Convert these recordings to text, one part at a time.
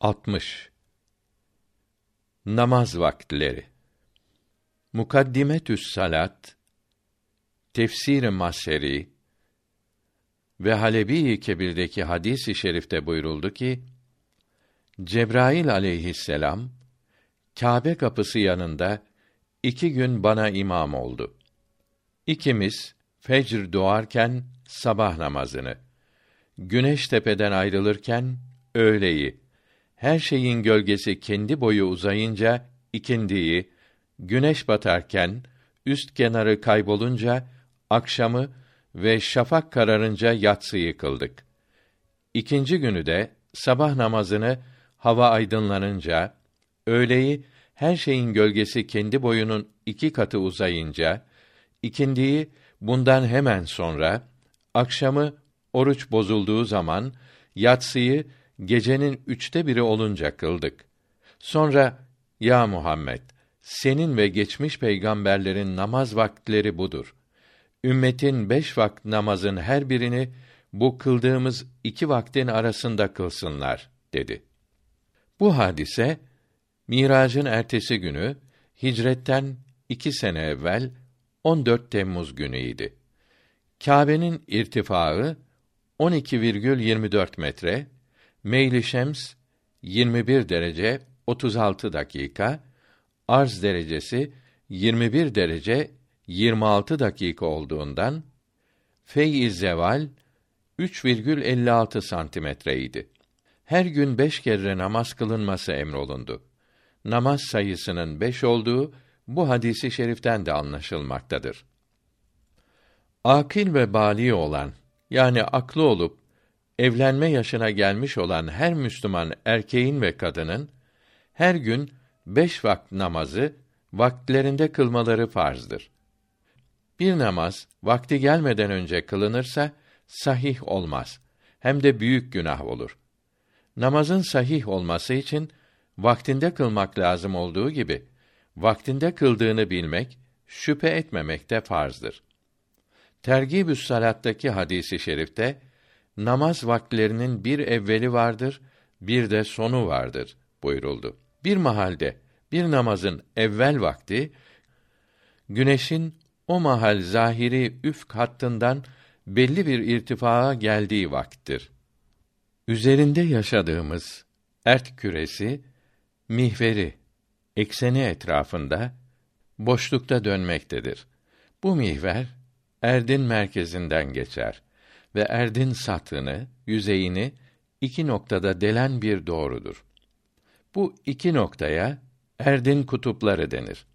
60 Namaz vaktileri Mukaddimetü's Salat Tefsir-i Maseri ve Halebi Kebir'deki hadis-i şerifte buyuruldu ki Cebrail aleyhisselam Kâbe kapısı yanında iki gün bana imam oldu. İkimiz fecr doğarken sabah namazını, güneş tepeden ayrılırken öğleyi, her şeyin gölgesi kendi boyu uzayınca ikindiyi, güneş batarken üst kenarı kaybolunca akşamı ve şafak kararınca yatsıyı kıldık. İkinci günü de sabah namazını hava aydınlanınca, öğleyi her şeyin gölgesi kendi boyunun iki katı uzayınca, ikindiyi bundan hemen sonra, akşamı oruç bozulduğu zaman, yatsıyı gecenin üçte biri olunca kıldık. Sonra, ya Muhammed, senin ve geçmiş peygamberlerin namaz vakitleri budur. Ümmetin beş vakit namazın her birini bu kıldığımız iki vaktin arasında kılsınlar dedi. Bu hadise Miracın ertesi günü hicretten iki sene evvel 14 Temmuz günüydi. Kâbe'nin irtifaı 12,24 metre, meyli şems 21 derece 36 dakika, arz derecesi 21 derece 26 dakika olduğundan fey zeval 3,56 santimetreydi. Her gün beş kere namaz kılınması emrolundu. Namaz sayısının beş olduğu bu hadisi şeriften de anlaşılmaktadır. Akil ve bali olan yani aklı olup evlenme yaşına gelmiş olan her Müslüman erkeğin ve kadının her gün beş vakit namazı vaktlerinde kılmaları farzdır. Bir namaz vakti gelmeden önce kılınırsa sahih olmaz. Hem de büyük günah olur. Namazın sahih olması için vaktinde kılmak lazım olduğu gibi vaktinde kıldığını bilmek, şüphe etmemek de farzdır. Tergibü's Salat'taki hadisi şerifte namaz vakitlerinin bir evveli vardır, bir de sonu vardır buyuruldu. Bir mahalde bir namazın evvel vakti güneşin o mahal zahiri üfk hattından belli bir irtifaa geldiği vakittir. Üzerinde yaşadığımız ert küresi mihveri ekseni etrafında boşlukta dönmektedir. Bu mihver erdin merkezinden geçer ve erdin satını, yüzeyini iki noktada delen bir doğrudur. Bu iki noktaya erdin kutupları denir.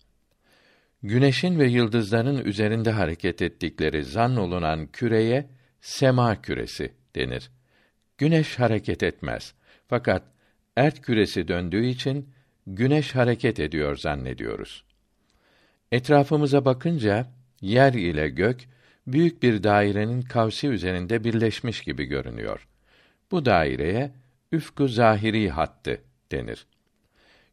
Güneşin ve yıldızların üzerinde hareket ettikleri zan olunan küreye sema küresi denir. Güneş hareket etmez. Fakat ert küresi döndüğü için güneş hareket ediyor zannediyoruz. Etrafımıza bakınca yer ile gök büyük bir dairenin kavsi üzerinde birleşmiş gibi görünüyor. Bu daireye üfkü zahiri hattı denir.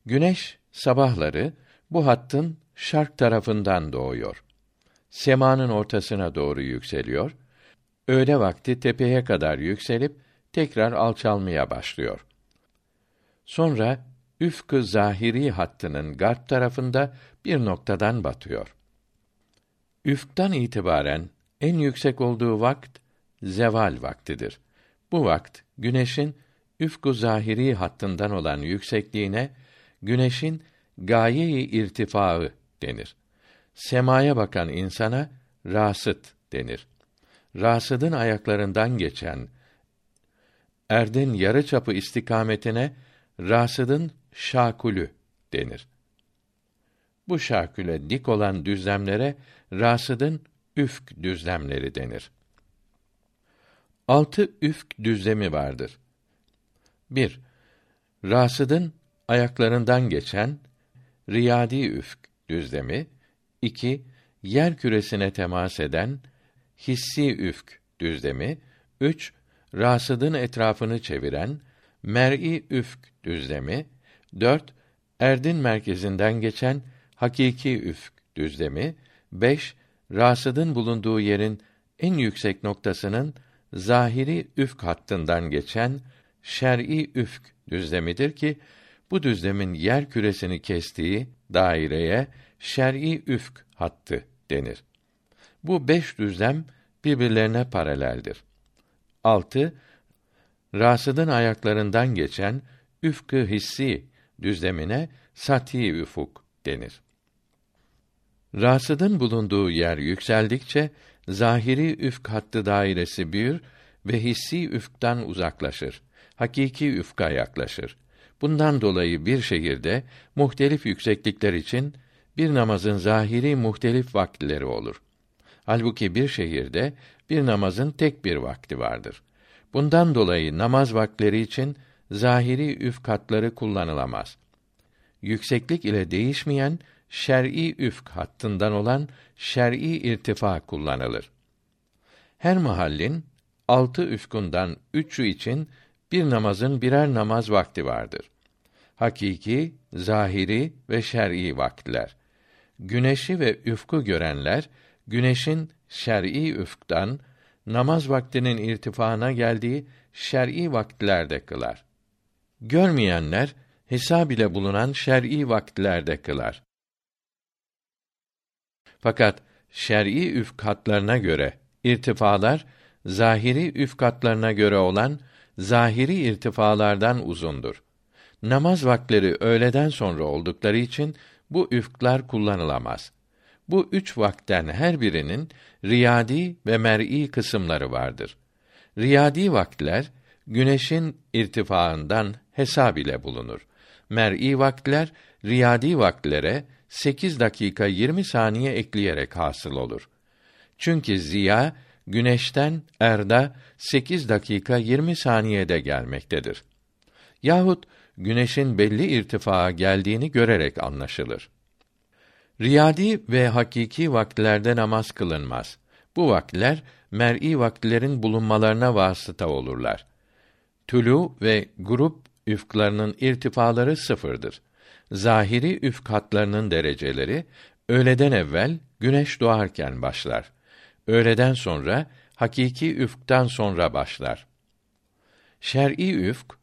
Güneş sabahları bu hattın şark tarafından doğuyor. Semanın ortasına doğru yükseliyor. Öğle vakti tepeye kadar yükselip tekrar alçalmaya başlıyor. Sonra üfkü zahiri hattının garp tarafında bir noktadan batıyor. Üfktan itibaren en yüksek olduğu vakt zeval vaktidir. Bu vakt güneşin üfkü zahiri hattından olan yüksekliğine güneşin gaye-i irtifaı denir. Semaya bakan insana rasıt denir. Rasıdın ayaklarından geçen erdin yarı çapı istikametine rasıdın şakulü denir. Bu şaküle dik olan düzlemlere rasıdın üfk düzlemleri denir. Altı üfk düzlemi vardır. 1. Rasıdın ayaklarından geçen riyadi üfk düzlemi, 2. Yer küresine temas eden hissi üfk düzlemi, 3. Rasıdın etrafını çeviren mer'i üfk düzlemi, 4. Erdin merkezinden geçen hakiki üfk düzlemi, 5. Rasıdın bulunduğu yerin en yüksek noktasının zahiri üfk hattından geçen şer'i üfk düzlemidir ki bu düzlemin yer küresini kestiği daireye şer'i üfk hattı denir. Bu beş düzlem birbirlerine paraleldir. 6. Rasıdın ayaklarından geçen üfkü hissi düzlemine sati üfuk denir. Rasıdın bulunduğu yer yükseldikçe zahiri üfk hattı dairesi büyür ve hissi üfktan uzaklaşır. Hakiki üfka yaklaşır. Bundan dolayı bir şehirde muhtelif yükseklikler için bir namazın zahiri muhtelif vakitleri olur. Halbuki bir şehirde bir namazın tek bir vakti vardır. Bundan dolayı namaz vakitleri için zahiri üfkatları kullanılamaz. Yükseklik ile değişmeyen şer'i üfk hattından olan şer'i irtifa kullanılır. Her mahallin altı üfkundan üçü için bir namazın birer namaz vakti vardır. Hakiki, zahiri ve şer'i vakitler. Güneşi ve üfku görenler güneşin şer'i üfktan namaz vaktinin irtifana geldiği şer'i vakitlerde kılar. Görmeyenler hesab ile bulunan şer'i vakitlerde kılar. Fakat şer'i üfkatlarına göre irtifalar zahiri üfkatlarına göre olan zahiri irtifalardan uzundur. Namaz vakleri öğleden sonra oldukları için bu üfklar kullanılamaz. Bu üç vakten her birinin riyadi ve mer'i kısımları vardır. Riyadi vakitler güneşin irtifaından hesab ile bulunur. Mer'i vakitler riyadi vaktlere 8 dakika 20 saniye ekleyerek hasıl olur. Çünkü ziya güneşten erda 8 dakika 20 saniyede gelmektedir. Yahut güneşin belli irtifaa geldiğini görerek anlaşılır. Riyadi ve hakiki vakitlerde namaz kılınmaz. Bu vakitler mer'i vakitlerin bulunmalarına vasıta olurlar. Tülü ve grup üfklarının irtifaları sıfırdır. Zahiri üfk hatlarının dereceleri öğleden evvel güneş doğarken başlar. Öğleden sonra hakiki üfktan sonra başlar. Şer'i üfk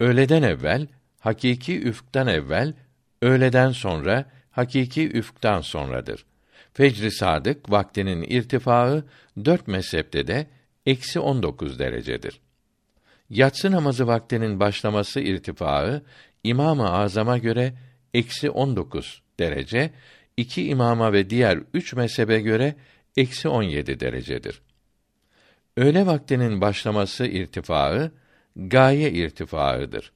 öğleden evvel, hakiki üfktan evvel, öğleden sonra hakiki üfktan sonradır. Fecr-i sadık vaktinin irtifaı dört mezhepte de eksi on dokuz derecedir. Yatsı namazı vaktinin başlaması irtifaı İmam-ı Azam'a göre eksi on dokuz derece, iki imama ve diğer üç mezhebe göre eksi on yedi derecedir. Öğle vaktinin başlaması irtifaı gaye irtifaıdır.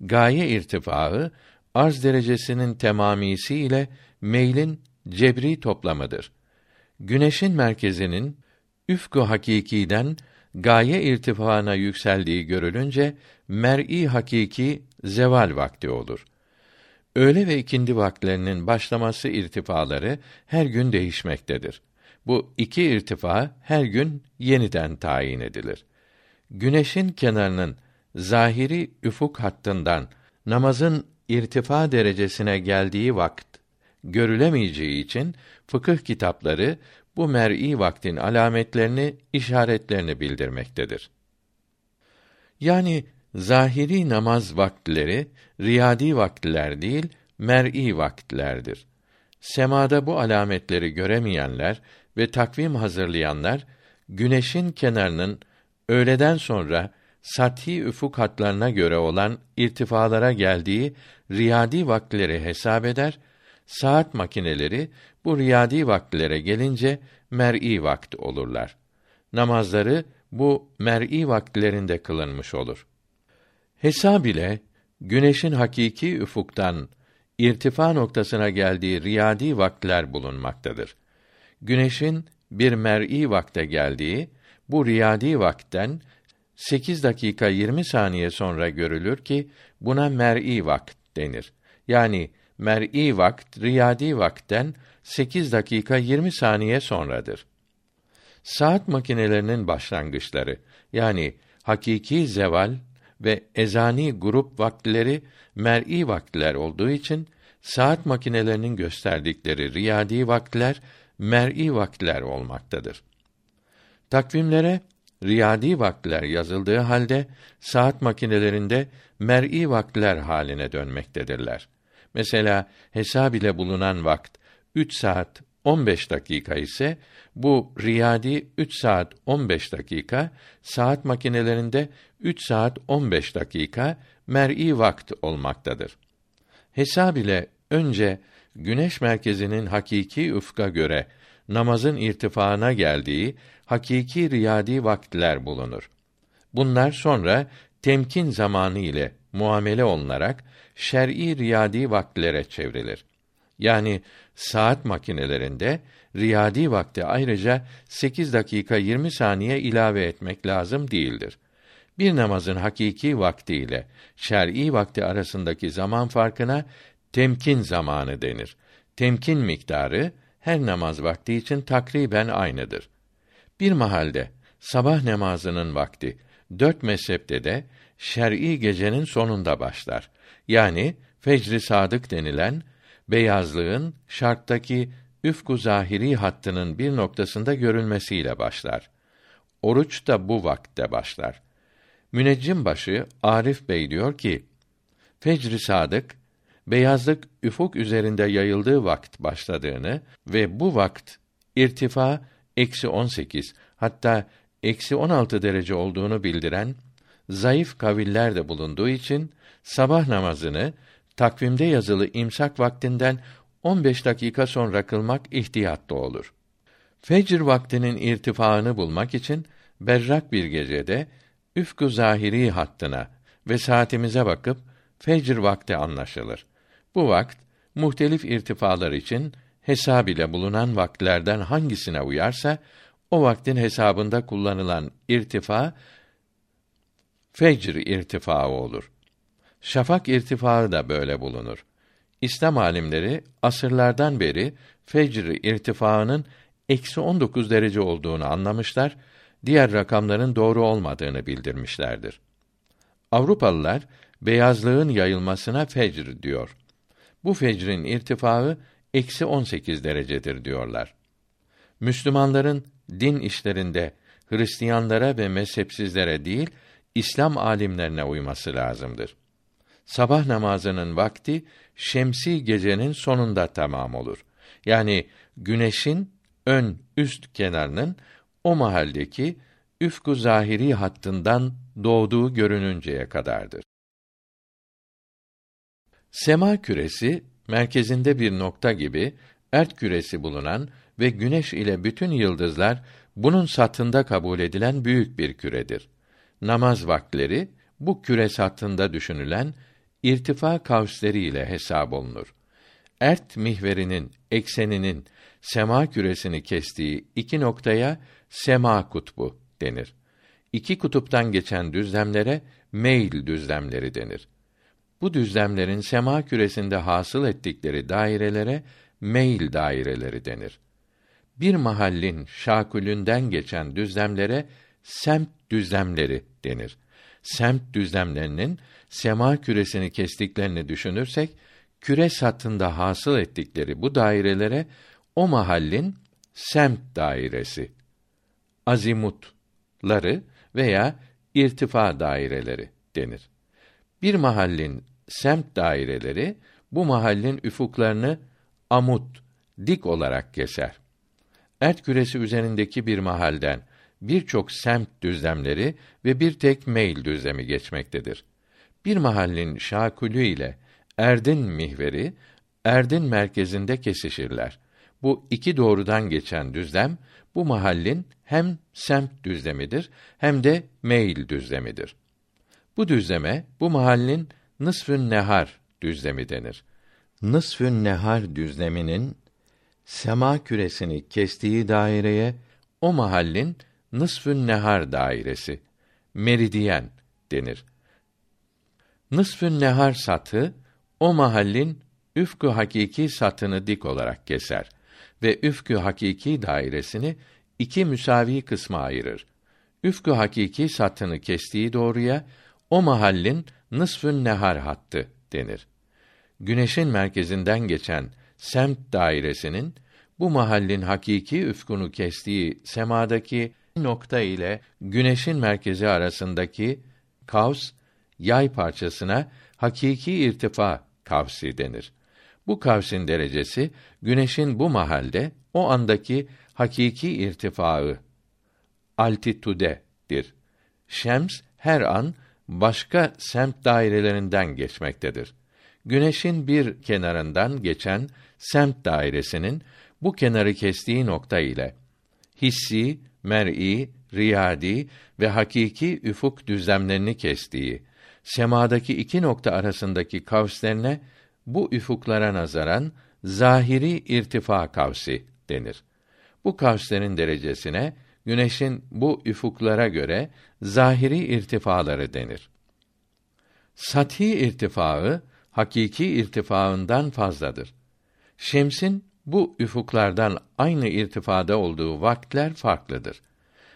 Gaye irtifaı arz derecesinin temamisi ile meylin cebri toplamıdır. Güneşin merkezinin üfku hakikiden gaye irtifaına yükseldiği görülünce mer'i hakiki zeval vakti olur. Öğle ve ikindi vakitlerinin başlaması irtifaları her gün değişmektedir. Bu iki irtifa her gün yeniden tayin edilir. Güneşin kenarının zahiri üfuk hattından namazın irtifa derecesine geldiği vakt görülemeyeceği için fıkıh kitapları bu mer'i vaktin alametlerini, işaretlerini bildirmektedir. Yani zahiri namaz vakitleri riyadi vakitler değil, mer'i vakitlerdir. Semada bu alametleri göremeyenler ve takvim hazırlayanlar güneşin kenarının öğleden sonra sathi üfuk hatlarına göre olan irtifalara geldiği riyadi vakitleri hesap eder, saat makineleri bu riyadi vaktlere gelince mer'i vakt olurlar. Namazları bu mer'i vaktlerinde kılınmış olur. Hesab ile güneşin hakiki üfuktan irtifa noktasına geldiği riyadi vaktler bulunmaktadır. Güneşin bir mer'i vakte geldiği bu riyadi vakten 8 dakika 20 saniye sonra görülür ki buna mer'i vakt denir. Yani mer'i vakt riyadi vakten 8 dakika 20 saniye sonradır. Saat makinelerinin başlangıçları yani hakiki zeval ve ezani grup vaktileri mer'i vaktiler olduğu için saat makinelerinin gösterdikleri riyadi vaktiler mer'i vaktiler olmaktadır. Takvimlere riyadi vaktiler yazıldığı halde saat makinelerinde mer'i vaktiler haline dönmektedirler. Mesela hesab ile bulunan vakt 3 saat 15 dakika ise bu riyadi 3 saat 15 dakika, saat makinelerinde 3 saat 15 dakika mer'i vakt olmaktadır. Hesab ile önce güneş merkezinin hakiki ufka göre namazın irtifaına geldiği hakiki riyadi vaktiler bulunur. Bunlar sonra temkin zamanı ile muamele olunarak şer'i riyadi vaktlere çevrilir. Yani saat makinelerinde riyadi vakti ayrıca 8 dakika 20 saniye ilave etmek lazım değildir. Bir namazın hakiki vakti ile şer'i vakti arasındaki zaman farkına temkin zamanı denir. Temkin miktarı her namaz vakti için takriben aynıdır. Bir mahalde sabah namazının vakti dört mezhepte de şer'i gecenin sonunda başlar. Yani fecri sadık denilen beyazlığın şarttaki üfku zahiri hattının bir noktasında görülmesiyle başlar. Oruç da bu vakte başlar. Müneccim başı Arif Bey diyor ki: Fecri sadık beyazlık üfuk üzerinde yayıldığı vakt başladığını ve bu vakt irtifa eksi 18 hatta eksi 16 derece olduğunu bildiren zayıf kaviller de bulunduğu için sabah namazını takvimde yazılı imsak vaktinden 15 dakika sonra kılmak ihtiyatlı olur. Fecr vaktinin irtifaını bulmak için berrak bir gecede üfkü zahiri hattına ve saatimize bakıp fecr vakti anlaşılır. Bu vakt muhtelif irtifalar için hesab ile bulunan vaktlerden hangisine uyarsa o vaktin hesabında kullanılan irtifa fecr irtifaı olur. Şafak irtifaı da böyle bulunur. İslam alimleri asırlardan beri fecr irtifaının eksi 19 derece olduğunu anlamışlar, diğer rakamların doğru olmadığını bildirmişlerdir. Avrupalılar beyazlığın yayılmasına fecr diyor. Bu fecrin irtifaı eksi 18 derecedir diyorlar. Müslümanların din işlerinde Hristiyanlara ve mezhepsizlere değil, İslam alimlerine uyması lazımdır. Sabah namazının vakti şemsi gecenin sonunda tamam olur. Yani güneşin ön üst kenarının o mahaldeki üfku zahiri hattından doğduğu görününceye kadardır. Sema küresi merkezinde bir nokta gibi ert küresi bulunan ve güneş ile bütün yıldızlar bunun satında kabul edilen büyük bir küredir. Namaz vaktleri bu küre satında düşünülen irtifa kavsleri ile hesap olunur. Ert mihverinin ekseninin sema küresini kestiği iki noktaya sema kutbu denir. İki kutuptan geçen düzlemlere meyl düzlemleri denir. Bu düzlemlerin sema küresinde hasıl ettikleri dairelere meyl daireleri denir. Bir mahallin şakülünden geçen düzlemlere semt düzlemleri denir. Semt düzlemlerinin sema küresini kestiklerini düşünürsek, küre satında hasıl ettikleri bu dairelere o mahallin semt dairesi, azimutları veya irtifa daireleri denir. Bir mahallin semt daireleri bu mahallin üfuklarını amut, dik olarak keser. Ert küresi üzerindeki bir mahalden birçok semt düzlemleri ve bir tek meyl düzlemi geçmektedir. Bir mahallin şakülü ile erdin mihveri erdin merkezinde kesişirler. Bu iki doğrudan geçen düzlem bu mahallin hem semt düzlemidir hem de meyil düzlemidir. Bu düzleme bu mahallin nısfün nehar düzlemi denir. Nısfün nehar düzleminin sema küresini kestiği daireye o mahallin nısfün nehar dairesi meridyen denir. Nısfün nehar satı o mahallin üfkü hakiki satını dik olarak keser ve üfkü hakiki dairesini iki müsavi kısma ayırır. Üfkü hakiki satını kestiği doğruya o mahallin nısfün nehar hattı denir. Güneşin merkezinden geçen semt dairesinin bu mahallin hakiki üfkunu kestiği semadaki nokta ile güneşin merkezi arasındaki kavs yay parçasına hakiki irtifa kavsi denir. Bu kavsin derecesi güneşin bu mahalde o andaki hakiki irtifaı altitude'dir. Şems her an başka semt dairelerinden geçmektedir. Güneşin bir kenarından geçen semt dairesinin bu kenarı kestiği nokta ile hissi, mer'i, riyadi ve hakiki üfuk düzlemlerini kestiği semadaki iki nokta arasındaki kavslerine bu üfuklara nazaran zahiri irtifa kavsi denir. Bu kavslerin derecesine güneşin bu üfuklara göre zahiri irtifaları denir. Sathi irtifaı hakiki irtifaından fazladır. Şems'in bu üfuklardan aynı irtifada olduğu vakitler farklıdır.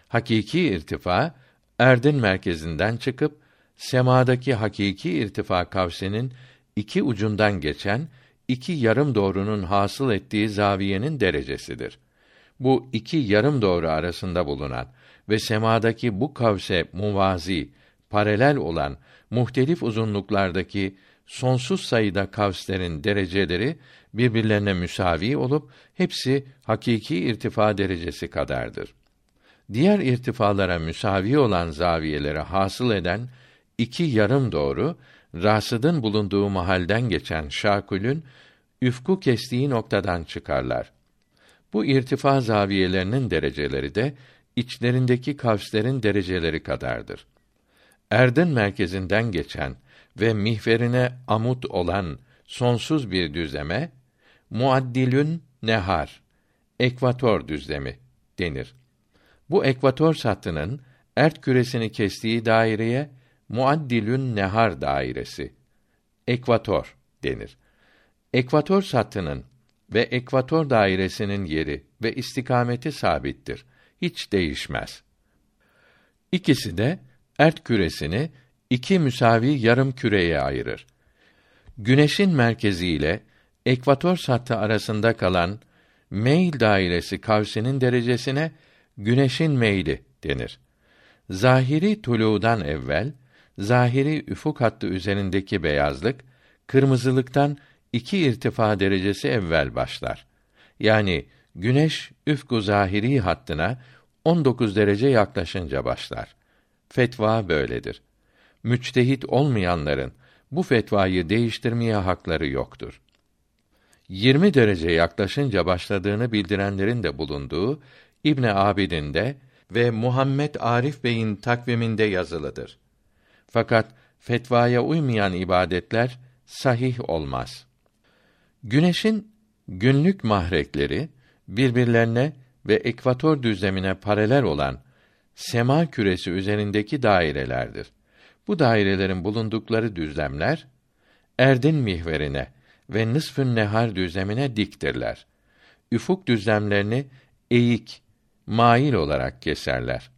Hakiki irtifa erdin merkezinden çıkıp semadaki hakiki irtifa kavsinin iki ucundan geçen iki yarım doğrunun hasıl ettiği zaviyenin derecesidir. Bu iki yarım doğru arasında bulunan ve semadaki bu kavse muvazi, paralel olan muhtelif uzunluklardaki sonsuz sayıda kavslerin dereceleri birbirlerine müsavi olup hepsi hakiki irtifa derecesi kadardır. Diğer irtifalara müsavi olan zaviyeleri hasıl eden iki yarım doğru rasıdın bulunduğu mahalden geçen şakülün üfku kestiği noktadan çıkarlar. Bu irtifa zaviyelerinin dereceleri de içlerindeki kavslerin dereceleri kadardır. Erdin merkezinden geçen ve mihverine amut olan sonsuz bir düzleme muaddilün nehar ekvator düzlemi denir. Bu ekvator sattının ert küresini kestiği daireye muaddilün nehar dairesi ekvator denir. Ekvator sattının ve ekvator dairesinin yeri ve istikameti sabittir. Hiç değişmez. İkisi de ert küresini iki müsavi yarım küreye ayırır. Güneşin merkezi ile ekvator sattı arasında kalan meyl dairesi kavsinin derecesine güneşin meyli denir. Zahiri tuludan evvel zahiri üfuk hattı üzerindeki beyazlık kırmızılıktan iki irtifa derecesi evvel başlar. Yani güneş üfku zahiri hattına 19 derece yaklaşınca başlar. Fetva böyledir. Müçtehit olmayanların bu fetvayı değiştirmeye hakları yoktur. 20 derece yaklaşınca başladığını bildirenlerin de bulunduğu İbn Abidin'de ve Muhammed Arif Bey'in takviminde yazılıdır. Fakat fetvaya uymayan ibadetler sahih olmaz. Güneşin günlük mahrekleri birbirlerine ve ekvator düzlemine paralel olan sema küresi üzerindeki dairelerdir. Bu dairelerin bulundukları düzlemler erdin mihverine ve nısfün nehar düzlemine diktirler. Üfuk düzlemlerini eğik, mail olarak keserler.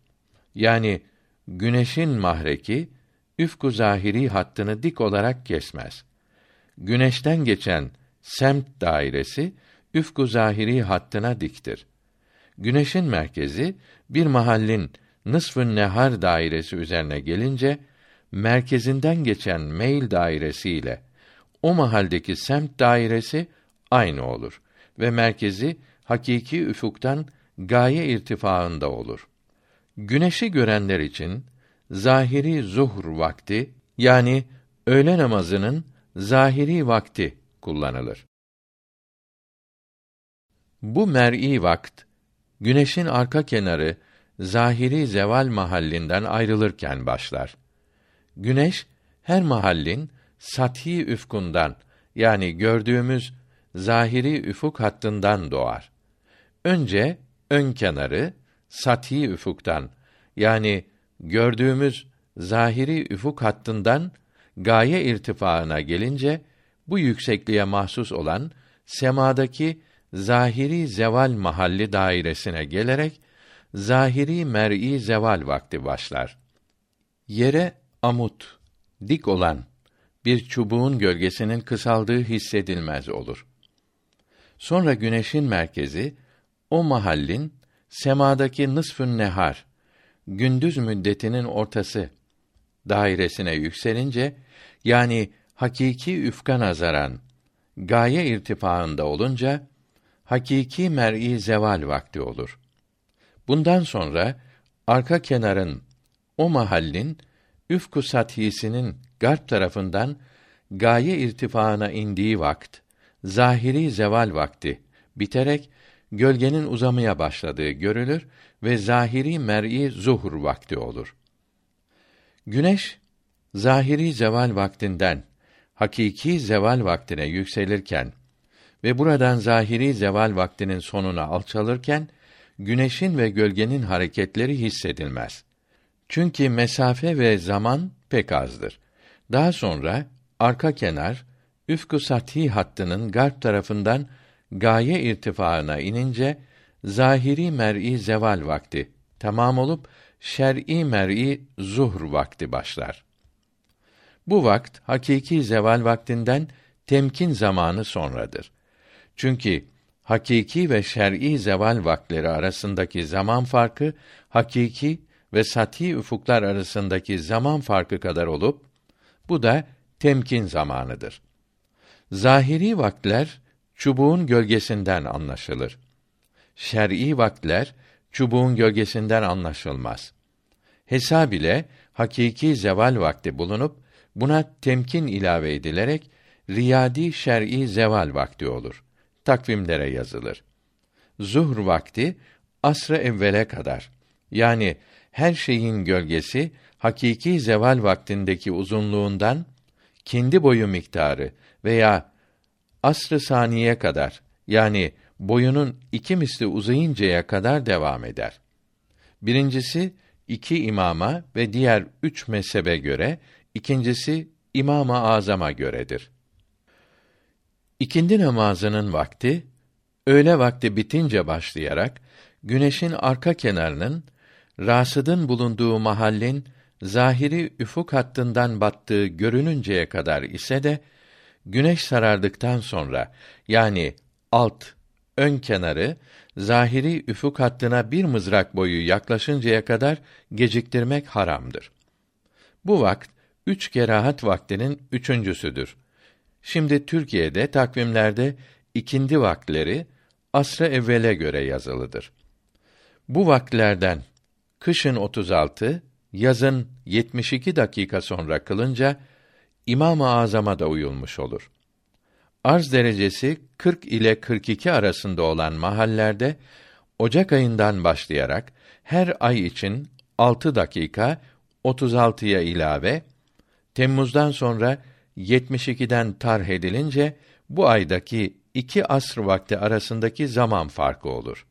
Yani güneşin mahreki üfku zahiri hattını dik olarak kesmez. Güneşten geçen semt dairesi üfku zahiri hattına diktir. Güneşin merkezi bir mahallin nısfın nehar dairesi üzerine gelince merkezinden geçen meyl dairesi ile o mahaldeki semt dairesi aynı olur ve merkezi hakiki üfuktan gaye irtifaında olur. Güneşi görenler için zahiri zuhr vakti yani öğle namazının zahiri vakti kullanılır. Bu mer'i vakt güneşin arka kenarı zahiri zeval mahallinden ayrılırken başlar. Güneş her mahallin sathi üfkundan yani gördüğümüz zahiri üfuk hattından doğar. Önce ön kenarı sathi üfuktan yani gördüğümüz zahiri üfuk hattından gaye irtifaına gelince bu yüksekliğe mahsus olan semadaki zahiri zeval mahalli dairesine gelerek zahiri mer'i zeval vakti başlar. Yere amut dik olan bir çubuğun gölgesinin kısaldığı hissedilmez olur. Sonra güneşin merkezi o mahallin semadaki nısfün nehar gündüz müddetinin ortası dairesine yükselince yani hakiki üfka nazaran gaye irtifaında olunca hakiki mer'i zeval vakti olur. Bundan sonra arka kenarın o mahallin üfku sathisinin garp tarafından gaye irtifaına indiği vakt zahiri zeval vakti biterek gölgenin uzamaya başladığı görülür ve zahiri mer'i zuhur vakti olur. Güneş zahiri zeval vaktinden hakiki zeval vaktine yükselirken ve buradan zahiri zeval vaktinin sonuna alçalırken güneşin ve gölgenin hareketleri hissedilmez. Çünkü mesafe ve zaman pek azdır. Daha sonra arka kenar üfku sathi hattının garp tarafından gaye irtifaına inince zahiri mer'i zeval vakti tamam olup şer'i mer'i zuhr vakti başlar. Bu vakt hakiki zeval vaktinden temkin zamanı sonradır. Çünkü hakiki ve şer'i zeval vaktleri arasındaki zaman farkı hakiki ve sati ufuklar arasındaki zaman farkı kadar olup bu da temkin zamanıdır. Zahiri vakitler çubuğun gölgesinden anlaşılır. Şer'i vakitler çubuğun gölgesinden anlaşılmaz. Hesab ile hakiki zeval vakti bulunup buna temkin ilave edilerek riyadi şer'i zeval vakti olur. Takvimlere yazılır. Zuhr vakti asr-ı evvele kadar yani her şeyin gölgesi hakiki zeval vaktindeki uzunluğundan kendi boyu miktarı veya asr-ı saniye kadar yani boyunun iki misli uzayıncaya kadar devam eder. Birincisi iki imama ve diğer üç mezhebe göre, ikincisi İmam-ı Azam'a göredir. İkindi namazının vakti öğle vakti bitince başlayarak güneşin arka kenarının rasıdın bulunduğu mahallin zahiri üfuk hattından battığı görününceye kadar ise de güneş sarardıktan sonra yani alt ön kenarı zahiri üfuk hattına bir mızrak boyu yaklaşıncaya kadar geciktirmek haramdır. Bu vakt üç kerahat vaktinin üçüncüsüdür. Şimdi Türkiye'de takvimlerde ikindi vakleri asra evvele göre yazılıdır. Bu vaklerden kışın 36, yazın 72 dakika sonra kılınca İmam-ı Azam'a da uyulmuş olur. Arz derecesi 40 ile 42 arasında olan mahallerde Ocak ayından başlayarak her ay için 6 dakika 36'ya ilave Temmuz'dan sonra 72'den tarh edilince bu aydaki iki asr vakti arasındaki zaman farkı olur.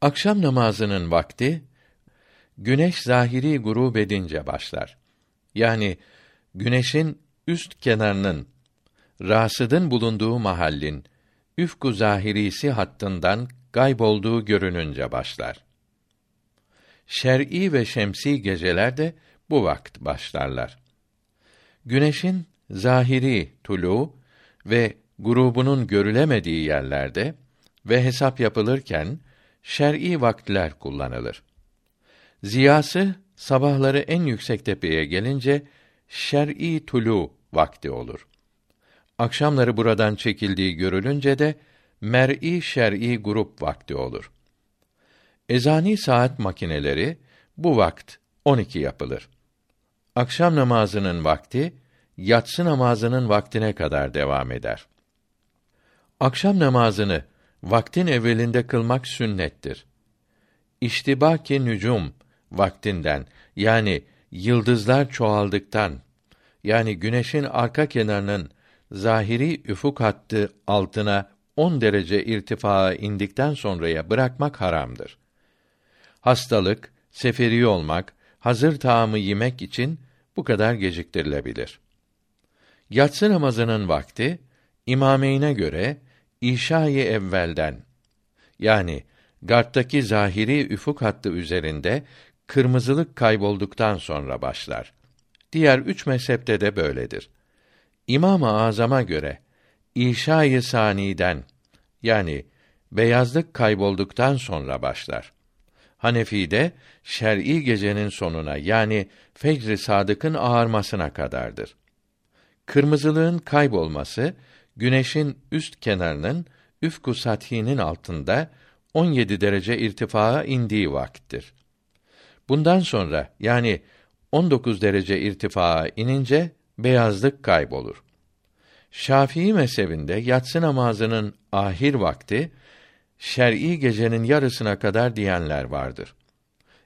Akşam namazının vakti güneş zahiri gurub edince başlar. Yani güneşin üst kenarının rasıdın bulunduğu mahallin üfku zahirisi hattından gaybolduğu görününce başlar. Şer'i ve şemsi geceler de bu vakt başlarlar. Güneşin zahiri tulu ve grubunun görülemediği yerlerde ve hesap yapılırken şer'i vakitler kullanılır. Ziyası sabahları en yüksek tepeye gelince şer'i tulu vakti olur. Akşamları buradan çekildiği görülünce de mer'i şer'i grup vakti olur. Ezani saat makineleri bu vakt 12 yapılır. Akşam namazının vakti yatsı namazının vaktine kadar devam eder. Akşam namazını vaktin evvelinde kılmak sünnettir. İştibaki nücum vaktinden yani yıldızlar çoğaldıktan yani güneşin arka kenarının zahiri üfuk hattı altına 10 derece irtifaa indikten sonraya bırakmak haramdır. Hastalık, seferi olmak, hazır taamı yemek için bu kadar geciktirilebilir. Yatsı namazının vakti imameyne göre İşa-i evvelden yani garttaki zahiri üfuk hattı üzerinde kırmızılık kaybolduktan sonra başlar. Diğer üç mezhepte de böyledir. İmam-ı Azam'a göre İşa-i saniden yani beyazlık kaybolduktan sonra başlar. Hanefi'de şer'i gecenin sonuna yani fecr-i sadıkın ağarmasına kadardır. Kırmızılığın kaybolması güneşin üst kenarının üfku sathinin altında 17 derece irtifaya indiği vakittir. Bundan sonra yani 19 derece irtifaya inince beyazlık kaybolur. Şafii mezhebinde yatsı namazının ahir vakti şer'i gecenin yarısına kadar diyenler vardır.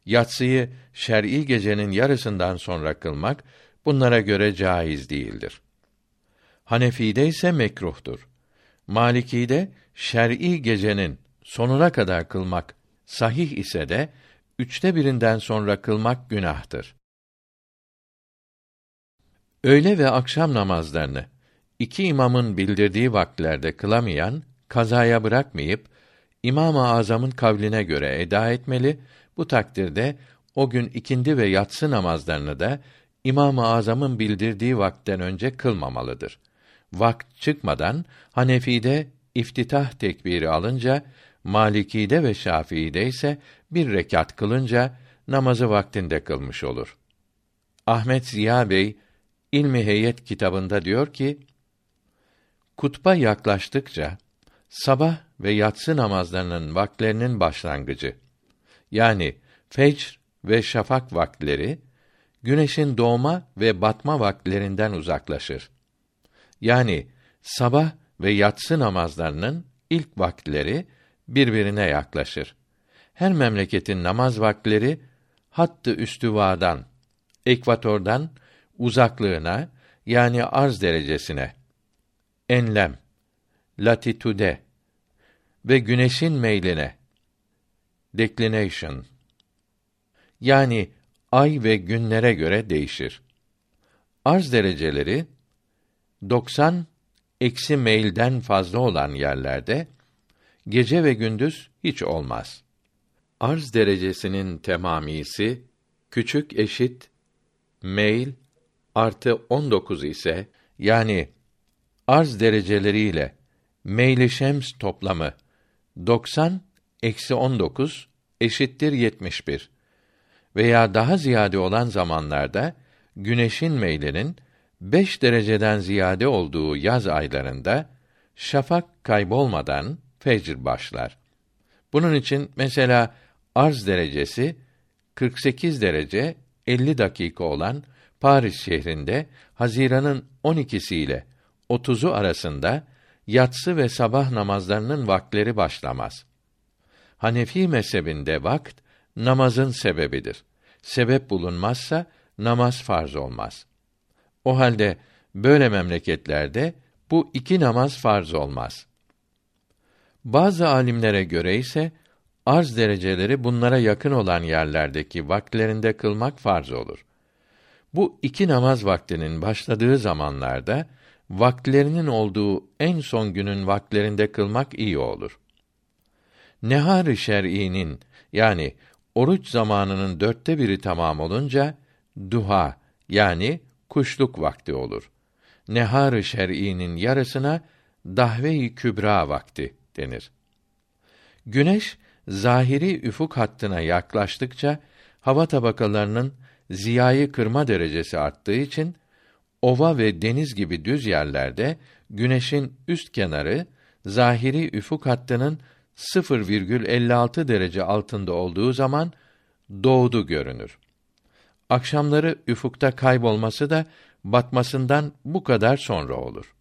Yatsıyı şer'i gecenin yarısından sonra kılmak bunlara göre caiz değildir. Hanefi'de ise mekruhtur. Maliki'de şer'i gecenin sonuna kadar kılmak sahih ise de üçte birinden sonra kılmak günahtır. Öğle ve akşam namazlarını iki imamın bildirdiği vakitlerde kılamayan kazaya bırakmayıp İmam-ı Azam'ın kavline göre eda etmeli. Bu takdirde o gün ikindi ve yatsı namazlarını da İmam-ı Azam'ın bildirdiği vakten önce kılmamalıdır. Vakt çıkmadan Hanefi'de iftitah tekbiri alınca, Maliki'de ve Şafii'de ise bir rekat kılınca namazı vaktinde kılmış olur. Ahmet Ziya Bey İlmi Heyet kitabında diyor ki: Kutba yaklaştıkça sabah ve yatsı namazlarının vaklerinin başlangıcı yani fecr ve şafak vakleri güneşin doğma ve batma vaklerinden uzaklaşır. Yani sabah ve yatsı namazlarının ilk vakitleri birbirine yaklaşır. Her memleketin namaz vakitleri hattı üstüvadan, ekvatordan uzaklığına yani arz derecesine enlem, latitude ve güneşin meyline declination yani ay ve günlere göre değişir. Arz dereceleri 90 eksi meylden fazla olan yerlerde gece ve gündüz hiç olmaz. Arz derecesinin temamisi küçük eşit meyl artı 19 ise yani arz dereceleriyle meyli şems toplamı 90 eksi 19 eşittir 71 veya daha ziyade olan zamanlarda güneşin meylinin 5 dereceden ziyade olduğu yaz aylarında şafak kaybolmadan fecr başlar. Bunun için mesela arz derecesi 48 derece 50 dakika olan Paris şehrinde Haziran'ın 12'si ile 30'u arasında yatsı ve sabah namazlarının vakleri başlamaz. Hanefi mezhebinde vakt namazın sebebidir. Sebep bulunmazsa namaz farz olmaz. O halde böyle memleketlerde bu iki namaz farz olmaz. Bazı alimlere göre ise arz dereceleri bunlara yakın olan yerlerdeki vakitlerinde kılmak farz olur. Bu iki namaz vaktinin başladığı zamanlarda vaktlerinin olduğu en son günün vaktlerinde kılmak iyi olur. Nehar-ı şer'înin yani oruç zamanının dörtte biri tamam olunca duha yani kuşluk vakti olur. Nehar-ı şer'înin yarısına dahve-i kübra vakti denir. Güneş zahiri üfuk hattına yaklaştıkça hava tabakalarının ziyayı kırma derecesi arttığı için ova ve deniz gibi düz yerlerde güneşin üst kenarı zahiri üfuk hattının 0,56 derece altında olduğu zaman doğdu görünür. Akşamları üfukta kaybolması da batmasından bu kadar sonra olur.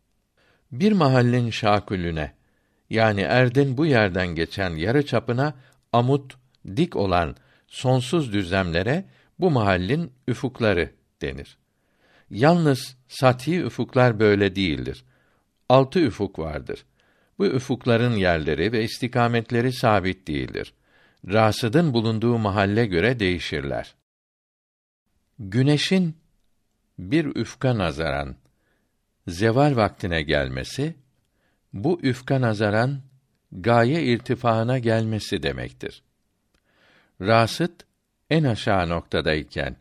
Bir mahallin şakülüne yani erdin bu yerden geçen yarı çapına amut dik olan sonsuz düzlemlere bu mahallin üfukları denir. Yalnız sathi üfuklar böyle değildir. Altı üfuk vardır. Bu üfukların yerleri ve istikametleri sabit değildir. Rasıdın bulunduğu mahalle göre değişirler. Güneşin bir üfka nazaran zeval vaktine gelmesi bu üfka nazaran gaye irtifaına gelmesi demektir. Rasıt en aşağı noktadayken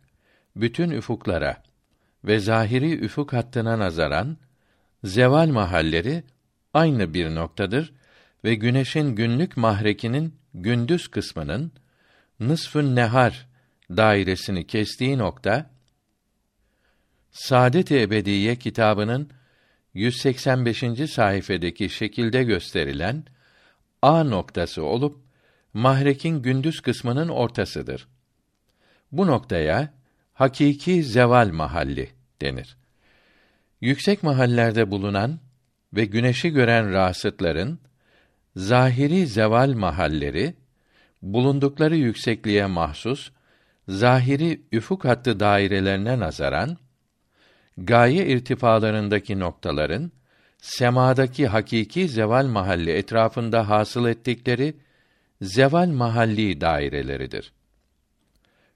bütün üfuklara ve zahiri üfuk hattına nazaran zeval mahalleri aynı bir noktadır ve güneşin günlük mahrekinin gündüz kısmının nısfın nehar dairesini kestiği nokta Saadet-i Ebediye kitabının 185. sayfedeki şekilde gösterilen A noktası olup mahrekin gündüz kısmının ortasıdır. Bu noktaya hakiki zeval mahalli denir. Yüksek mahallerde bulunan ve güneşi gören rasıtların zahiri zeval mahalleri bulundukları yüksekliğe mahsus zahiri üfuk hattı dairelerine nazaran gaye irtifalarındaki noktaların semadaki hakiki zeval mahalli etrafında hasıl ettikleri zeval mahalli daireleridir.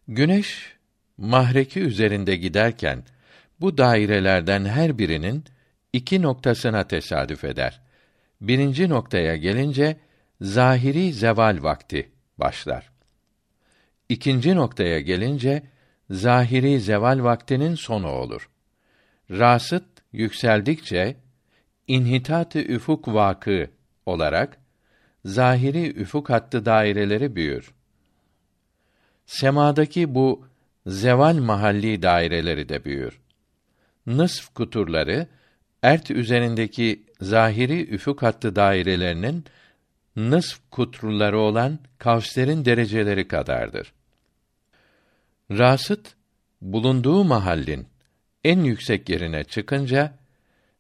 Güneş mahreki üzerinde giderken bu dairelerden her birinin iki noktasına tesadüf eder. Birinci noktaya gelince zahiri zeval vakti başlar. İkinci noktaya gelince zahiri zeval vaktinin sonu olur. Rasıt yükseldikçe inhitat-ı üfuk vakı olarak zahiri üfuk hattı daireleri büyür. Semadaki bu zeval mahalli daireleri de büyür. Nısf kuturları ert üzerindeki zahiri üfuk hattı dairelerinin nısf kuturları olan kavslerin dereceleri kadardır. Rasıt bulunduğu mahallin en yüksek yerine çıkınca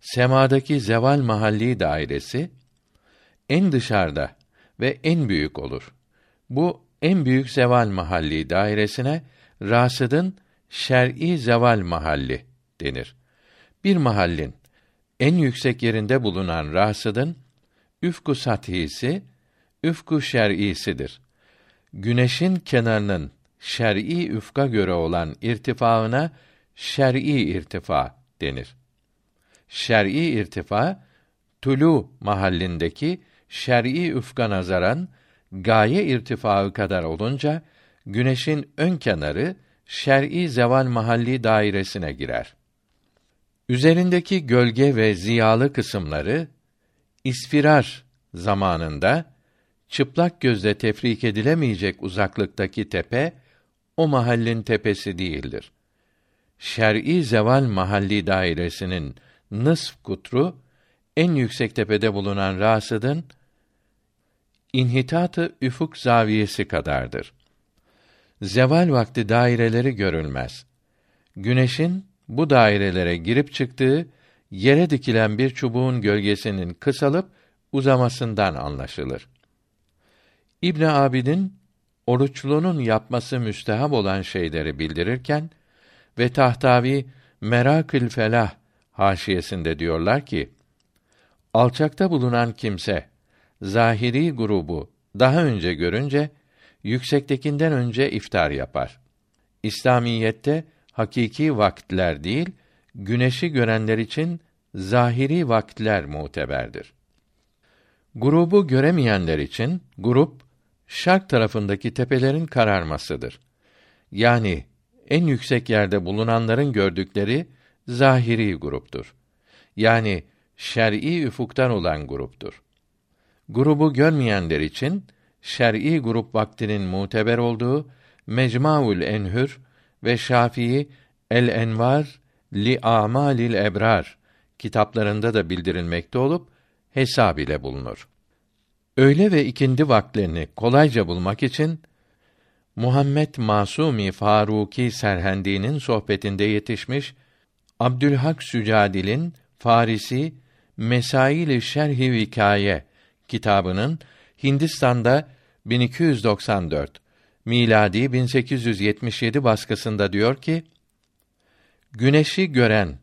semadaki zeval mahalli dairesi en dışarıda ve en büyük olur. Bu en büyük zeval mahalli dairesine rasıdın şer'i zeval mahalli denir. Bir mahallin en yüksek yerinde bulunan rasıdın üfku sathisi üfku şer'isidir. Güneşin kenarının şer'i üfka göre olan irtifaına şer'i irtifa denir. Şer'i irtifa tulu mahallindeki şer'i üfka nazaran gaye irtifaı kadar olunca güneşin ön kenarı şer'i zeval mahalli dairesine girer. Üzerindeki gölge ve ziyalı kısımları isfirar zamanında çıplak gözle tefrik edilemeyecek uzaklıktaki tepe o mahallin tepesi değildir. Şer'i zeval mahalli dairesinin nısf kutru en yüksek tepede bulunan rasıdın inhitatı üfuk zaviyesi kadardır. Zeval vakti daireleri görülmez. Güneşin bu dairelere girip çıktığı yere dikilen bir çubuğun gölgesinin kısalıp uzamasından anlaşılır. İbn Abidin oruçlunun yapması müstehab olan şeyleri bildirirken ve Tahtavi Merakül Felah haşiyesinde diyorlar ki alçakta bulunan kimse zahiri grubu daha önce görünce yüksektekinden önce iftar yapar. İslamiyette hakiki vakitler değil, güneşi görenler için zahiri vakitler muteberdir. Grubu göremeyenler için grup şark tarafındaki tepelerin kararmasıdır. Yani en yüksek yerde bulunanların gördükleri zahiri gruptur. Yani şer'i üfuktan olan gruptur. Grubu görmeyenler için şer'i grup vaktinin muteber olduğu Mecmuaül Enhür ve Şafii El Envar li Amalil Ebrar kitaplarında da bildirilmekte olup hesab ile bulunur. Öğle ve ikindi vaklerini kolayca bulmak için Muhammed Masumi Faruki Serhendi'nin sohbetinde yetişmiş Abdülhak Sücadil'in Farisi Mesail-i Şerhi Vikaye kitabının Hindistan'da 1294 miladi 1877 baskısında diyor ki Güneşi gören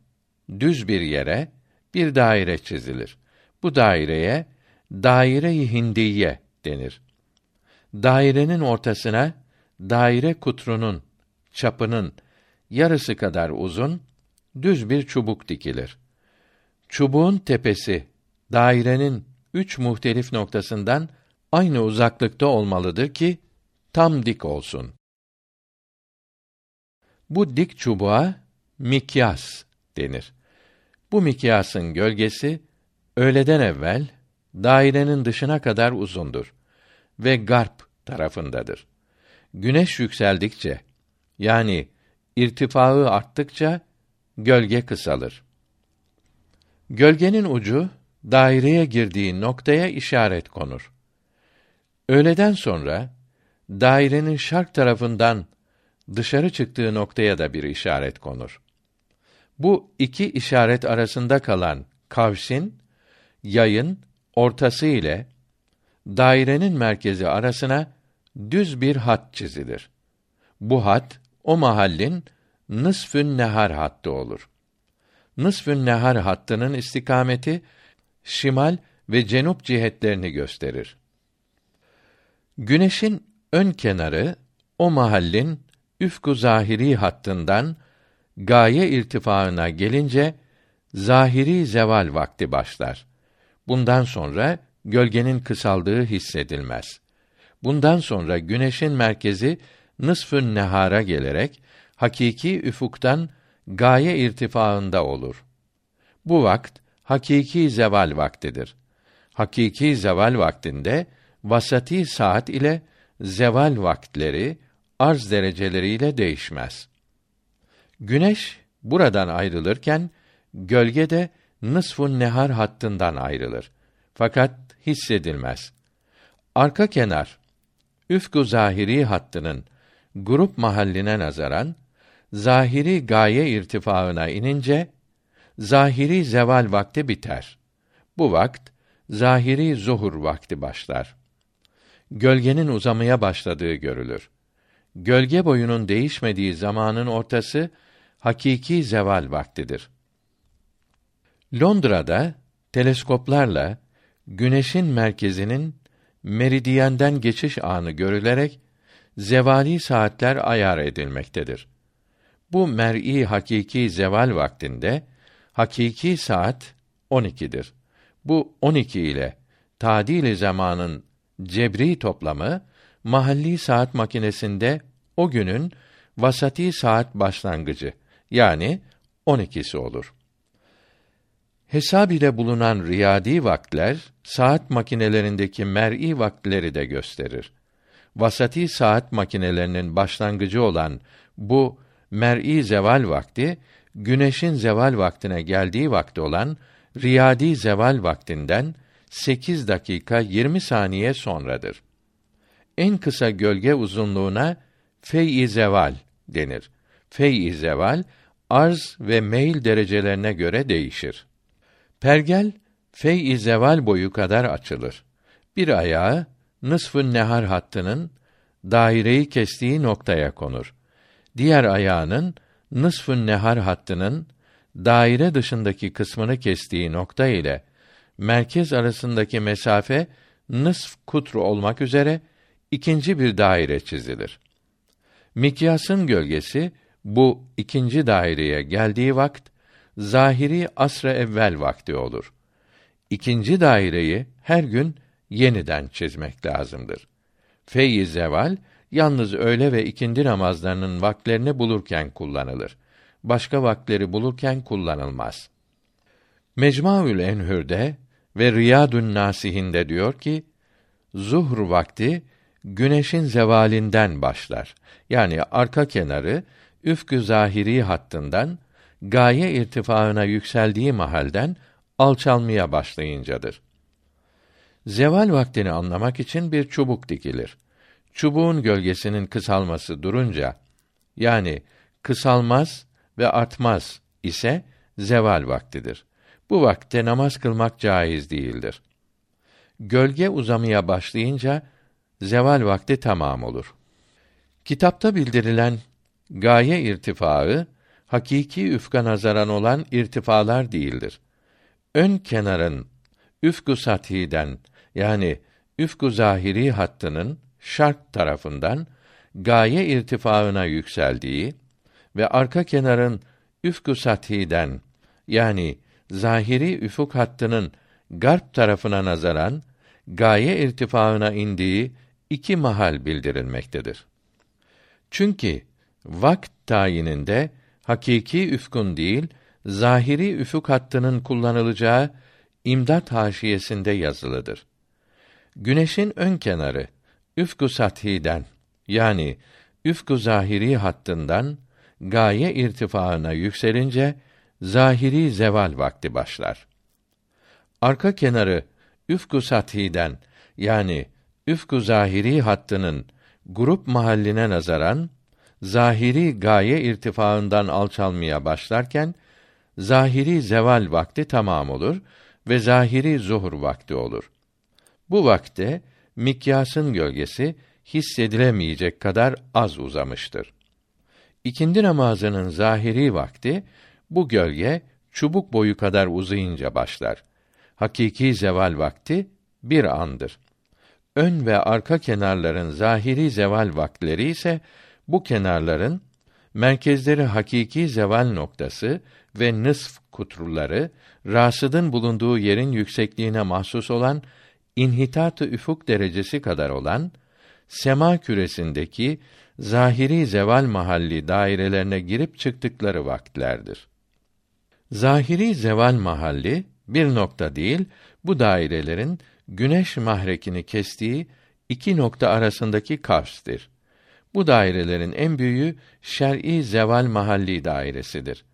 düz bir yere bir daire çizilir. Bu daireye daire-i hindiye denir. Dairenin ortasına daire kutrunun çapının yarısı kadar uzun düz bir çubuk dikilir. Çubuğun tepesi dairenin üç muhtelif noktasından aynı uzaklıkta olmalıdır ki tam dik olsun. Bu dik çubuğa mikyas denir. Bu mikyasın gölgesi öğleden evvel dairenin dışına kadar uzundur ve garp tarafındadır. Güneş yükseldikçe yani irtifaı arttıkça gölge kısalır. Gölgenin ucu daireye girdiği noktaya işaret konur. Öğleden sonra dairenin şark tarafından dışarı çıktığı noktaya da bir işaret konur. Bu iki işaret arasında kalan kavsin yayın ortası ile dairenin merkezi arasına düz bir hat çizilir. Bu hat o mahallin nısfün nehar hattı olur. Nısfün nehar hattının istikameti şimal ve cenup cihetlerini gösterir. Güneşin ön kenarı o mahallin üfku zahiri hattından gaye irtifaına gelince zahiri zeval vakti başlar. Bundan sonra gölgenin kısaldığı hissedilmez. Bundan sonra güneşin merkezi nısfün nehara gelerek hakiki üfuktan gaye irtifaında olur. Bu vakt hakiki zeval vaktidir. Hakiki zeval vaktinde vasati saat ile zeval vaktleri arz dereceleriyle değişmez. Güneş buradan ayrılırken gölge de nısfun nehar hattından ayrılır. Fakat hissedilmez. Arka kenar üfku zahiri hattının grup mahalline nazaran zahiri gaye irtifaına inince zahiri zeval vakti biter. Bu vakt zahiri zuhur vakti başlar. Gölgenin uzamaya başladığı görülür. Gölge boyunun değişmediği zamanın ortası hakiki zeval vaktidir. Londra'da teleskoplarla güneşin merkezinin meridiyenden geçiş anı görülerek zevali saatler ayar edilmektedir. Bu mer'i hakiki zeval vaktinde hakiki saat 12'dir. Bu 12 ile tadil zamanın cebri toplamı mahalli saat makinesinde o günün vasati saat başlangıcı yani 12'si olur. Hesab ile bulunan riyadi vaktler saat makinelerindeki mer'i vaktleri de gösterir. Vasati saat makinelerinin başlangıcı olan bu mer'i zeval vakti güneşin zeval vaktine geldiği vakti olan riyadi zeval vaktinden 8 dakika 20 saniye sonradır. En kısa gölge uzunluğuna fey-i zeval denir. Fey-i zeval arz ve meyil derecelerine göre değişir. Pergel fey-i zeval boyu kadar açılır. Bir ayağı nısfı nehar hattının daireyi kestiği noktaya konur. Diğer ayağının nısfı nehar hattının daire dışındaki kısmını kestiği nokta ile merkez arasındaki mesafe nısf kutru olmak üzere ikinci bir daire çizilir. Mikyasın gölgesi bu ikinci daireye geldiği vakt zahiri asra evvel vakti olur. İkinci daireyi her gün yeniden çizmek lazımdır. Feyz zeval yalnız öğle ve ikindi namazlarının vaklerini bulurken kullanılır. Başka vakleri bulurken kullanılmaz. Mecmuaül Enhür'de ve Riyadun Nasihinde diyor ki, zuhr vakti güneşin zevalinden başlar. Yani arka kenarı üfkü zahiri hattından gaye irtifaına yükseldiği mahalden alçalmaya başlayıncadır. Zeval vaktini anlamak için bir çubuk dikilir. Çubuğun gölgesinin kısalması durunca yani kısalmaz ve artmaz ise zeval vaktidir. Bu vakte namaz kılmak caiz değildir. Gölge uzamaya başlayınca zeval vakti tamam olur. Kitapta bildirilen gaye irtifaı hakiki üfka nazaran olan irtifalar değildir. Ön kenarın üfku sathiden yani üfku zahiri hattının şark tarafından gaye irtifaına yükseldiği ve arka kenarın üfku sathiden yani zahiri üfuk hattının garp tarafına nazaran gaye irtifaına indiği iki mahal bildirilmektedir. Çünkü vakt tayininde hakiki üfkun değil, zahiri üfuk hattının kullanılacağı imdat haşiyesinde yazılıdır. Güneşin ön kenarı üfku sathiden Yani üfku zahiri hattından gaye irtifaına yükselince zahiri zeval vakti başlar. Arka kenarı üfku sathiden yani üfku zahiri hattının grup mahalline nazaran zahiri gaye irtifaından alçalmaya başlarken zahiri zeval vakti tamam olur ve zahiri zuhur vakti olur. Bu vakte mikyasın gölgesi hissedilemeyecek kadar az uzamıştır. İkindi namazının zahiri vakti bu gölge çubuk boyu kadar uzayınca başlar. Hakiki zeval vakti bir andır. Ön ve arka kenarların zahiri zeval vaktleri ise bu kenarların merkezleri hakiki zeval noktası ve nısf kuturları rasıdın bulunduğu yerin yüksekliğine mahsus olan inhitat-ı üfuk derecesi kadar olan sema küresindeki zahiri zeval mahalli dairelerine girip çıktıkları vakitlerdir. Zahiri zeval mahalli bir nokta değil, bu dairelerin güneş mahrekini kestiği iki nokta arasındaki kavstir. Bu dairelerin en büyüğü şer'i zeval mahalli dairesidir.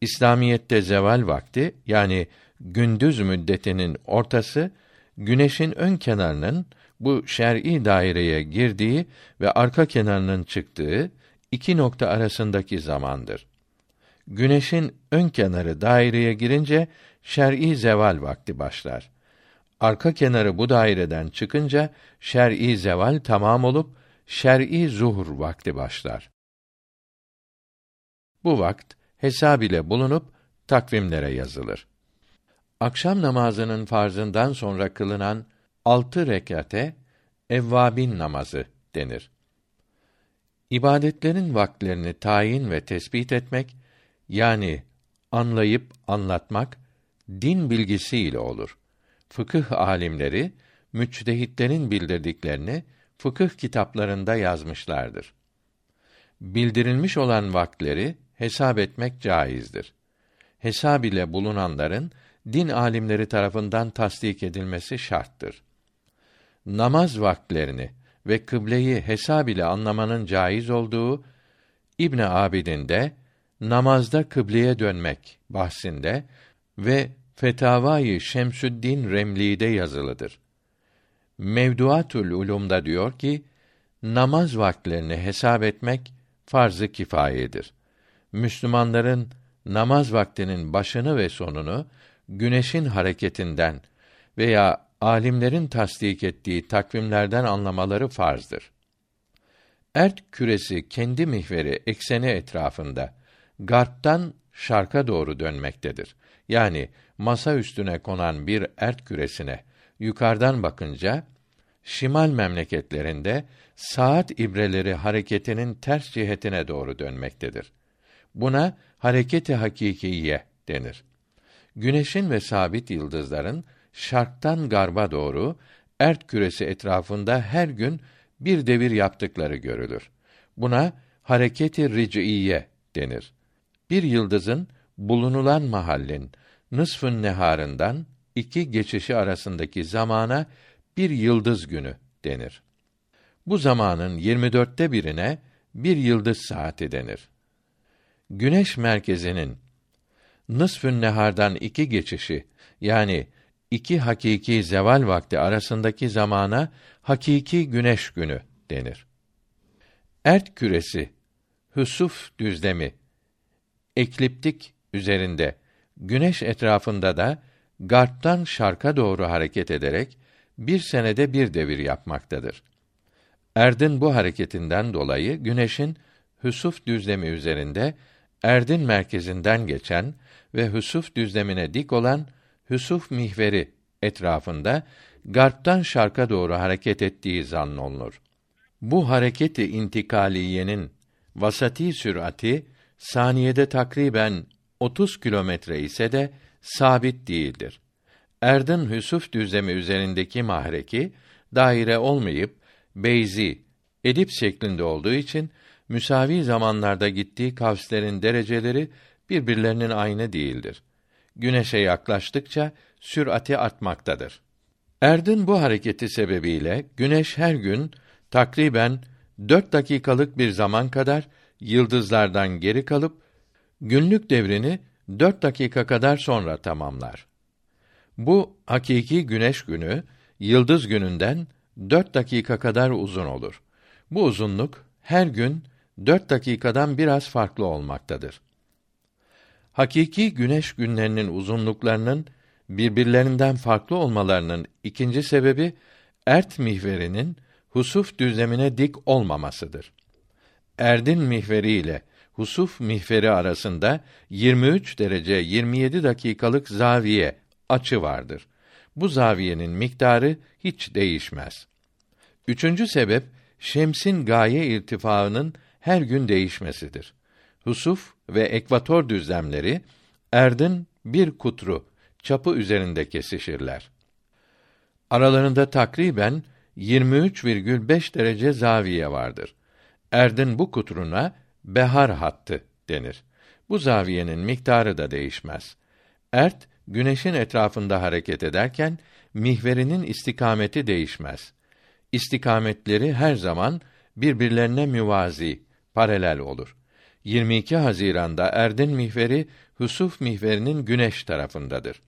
İslamiyette zeval vakti yani gündüz müddetinin ortası güneşin ön kenarının bu şer'i daireye girdiği ve arka kenarının çıktığı iki nokta arasındaki zamandır. Güneşin ön kenarı daireye girince şer'i zeval vakti başlar. Arka kenarı bu daireden çıkınca şer'i zeval tamam olup şer'i zuhur vakti başlar. Bu vakt hesab ile bulunup takvimlere yazılır. Akşam namazının farzından sonra kılınan altı rekate evvabin namazı denir. İbadetlerin vakitlerini tayin ve tespit etmek yani anlayıp anlatmak din bilgisiyle olur. Fıkıh alimleri müçtehitlerin bildirdiklerini fıkıh kitaplarında yazmışlardır. Bildirilmiş olan vakitleri hesap etmek caizdir. Hesab ile bulunanların din alimleri tarafından tasdik edilmesi şarttır. Namaz vakitlerini ve kıbleyi hesab ile anlamanın caiz olduğu İbn Abidin de namazda kıbleye dönmek bahsinde ve Fetavai Şemsüddin Remli'de yazılıdır. Mevduatul Ulum'da diyor ki, namaz vakitlerini hesap etmek farz-ı kifayedir. Müslümanların namaz vaktinin başını ve sonunu güneşin hareketinden veya alimlerin tasdik ettiği takvimlerden anlamaları farzdır. Ert küresi kendi mihveri ekseni etrafında garptan şarka doğru dönmektedir. Yani masa üstüne konan bir ert küresine yukarıdan bakınca şimal memleketlerinde saat ibreleri hareketinin ters cihetine doğru dönmektedir. Buna hareketi hakikiye denir. Güneşin ve sabit yıldızların şarktan garba doğru ert küresi etrafında her gün bir devir yaptıkları görülür. Buna hareketi ric'iye denir. Bir yıldızın bulunulan mahallin nısfın neharından iki geçişi arasındaki zamana bir yıldız günü denir. Bu zamanın 24'te birine bir yıldız saati denir. Güneş merkezinin nısfün nehardan iki geçişi yani iki hakiki zeval vakti arasındaki zamana hakiki güneş günü denir. Ert küresi, hüsuf düzlemi, ekliptik üzerinde, güneş etrafında da garptan şarka doğru hareket ederek bir senede bir devir yapmaktadır. Erdin bu hareketinden dolayı güneşin hüsuf düzlemi üzerinde erdin merkezinden geçen ve hüsuf düzlemine dik olan hüsuf mihveri etrafında garptan şarka doğru hareket ettiği zannolunur. Bu hareketi intikaliyenin vasati sürati saniyede takriben 30 kilometre ise de sabit değildir. Erdin Hüsuf düzlemi üzerindeki mahreki daire olmayıp beyzi, edip şeklinde olduğu için müsavi zamanlarda gittiği kavslerin dereceleri birbirlerinin aynı değildir. Güneşe yaklaştıkça sürati artmaktadır. Erdin bu hareketi sebebiyle güneş her gün takriben dört dakikalık bir zaman kadar yıldızlardan geri kalıp günlük devrini dört dakika kadar sonra tamamlar. Bu hakiki güneş günü yıldız gününden dört dakika kadar uzun olur. Bu uzunluk her gün dört dakikadan biraz farklı olmaktadır. Hakiki güneş günlerinin uzunluklarının birbirlerinden farklı olmalarının ikinci sebebi ert mihverinin husuf düzlemine dik olmamasıdır. Erdin mihveri ile husuf mihveri arasında 23 derece 27 dakikalık zaviye açı vardır. Bu zaviyenin miktarı hiç değişmez. Üçüncü sebep şemsin gaye irtifaının her gün değişmesidir. Husuf ve ekvator düzlemleri erdin bir kutru çapı üzerinde kesişirler. Aralarında takriben 23,5 derece zaviye vardır. Erdin bu kutruna behar hattı denir. Bu zaviyenin miktarı da değişmez. Ert güneşin etrafında hareket ederken mihverinin istikameti değişmez. İstikametleri her zaman birbirlerine müvazi, paralel olur. 22 Haziran'da Erdin mihveri Husuf mihverinin güneş tarafındadır.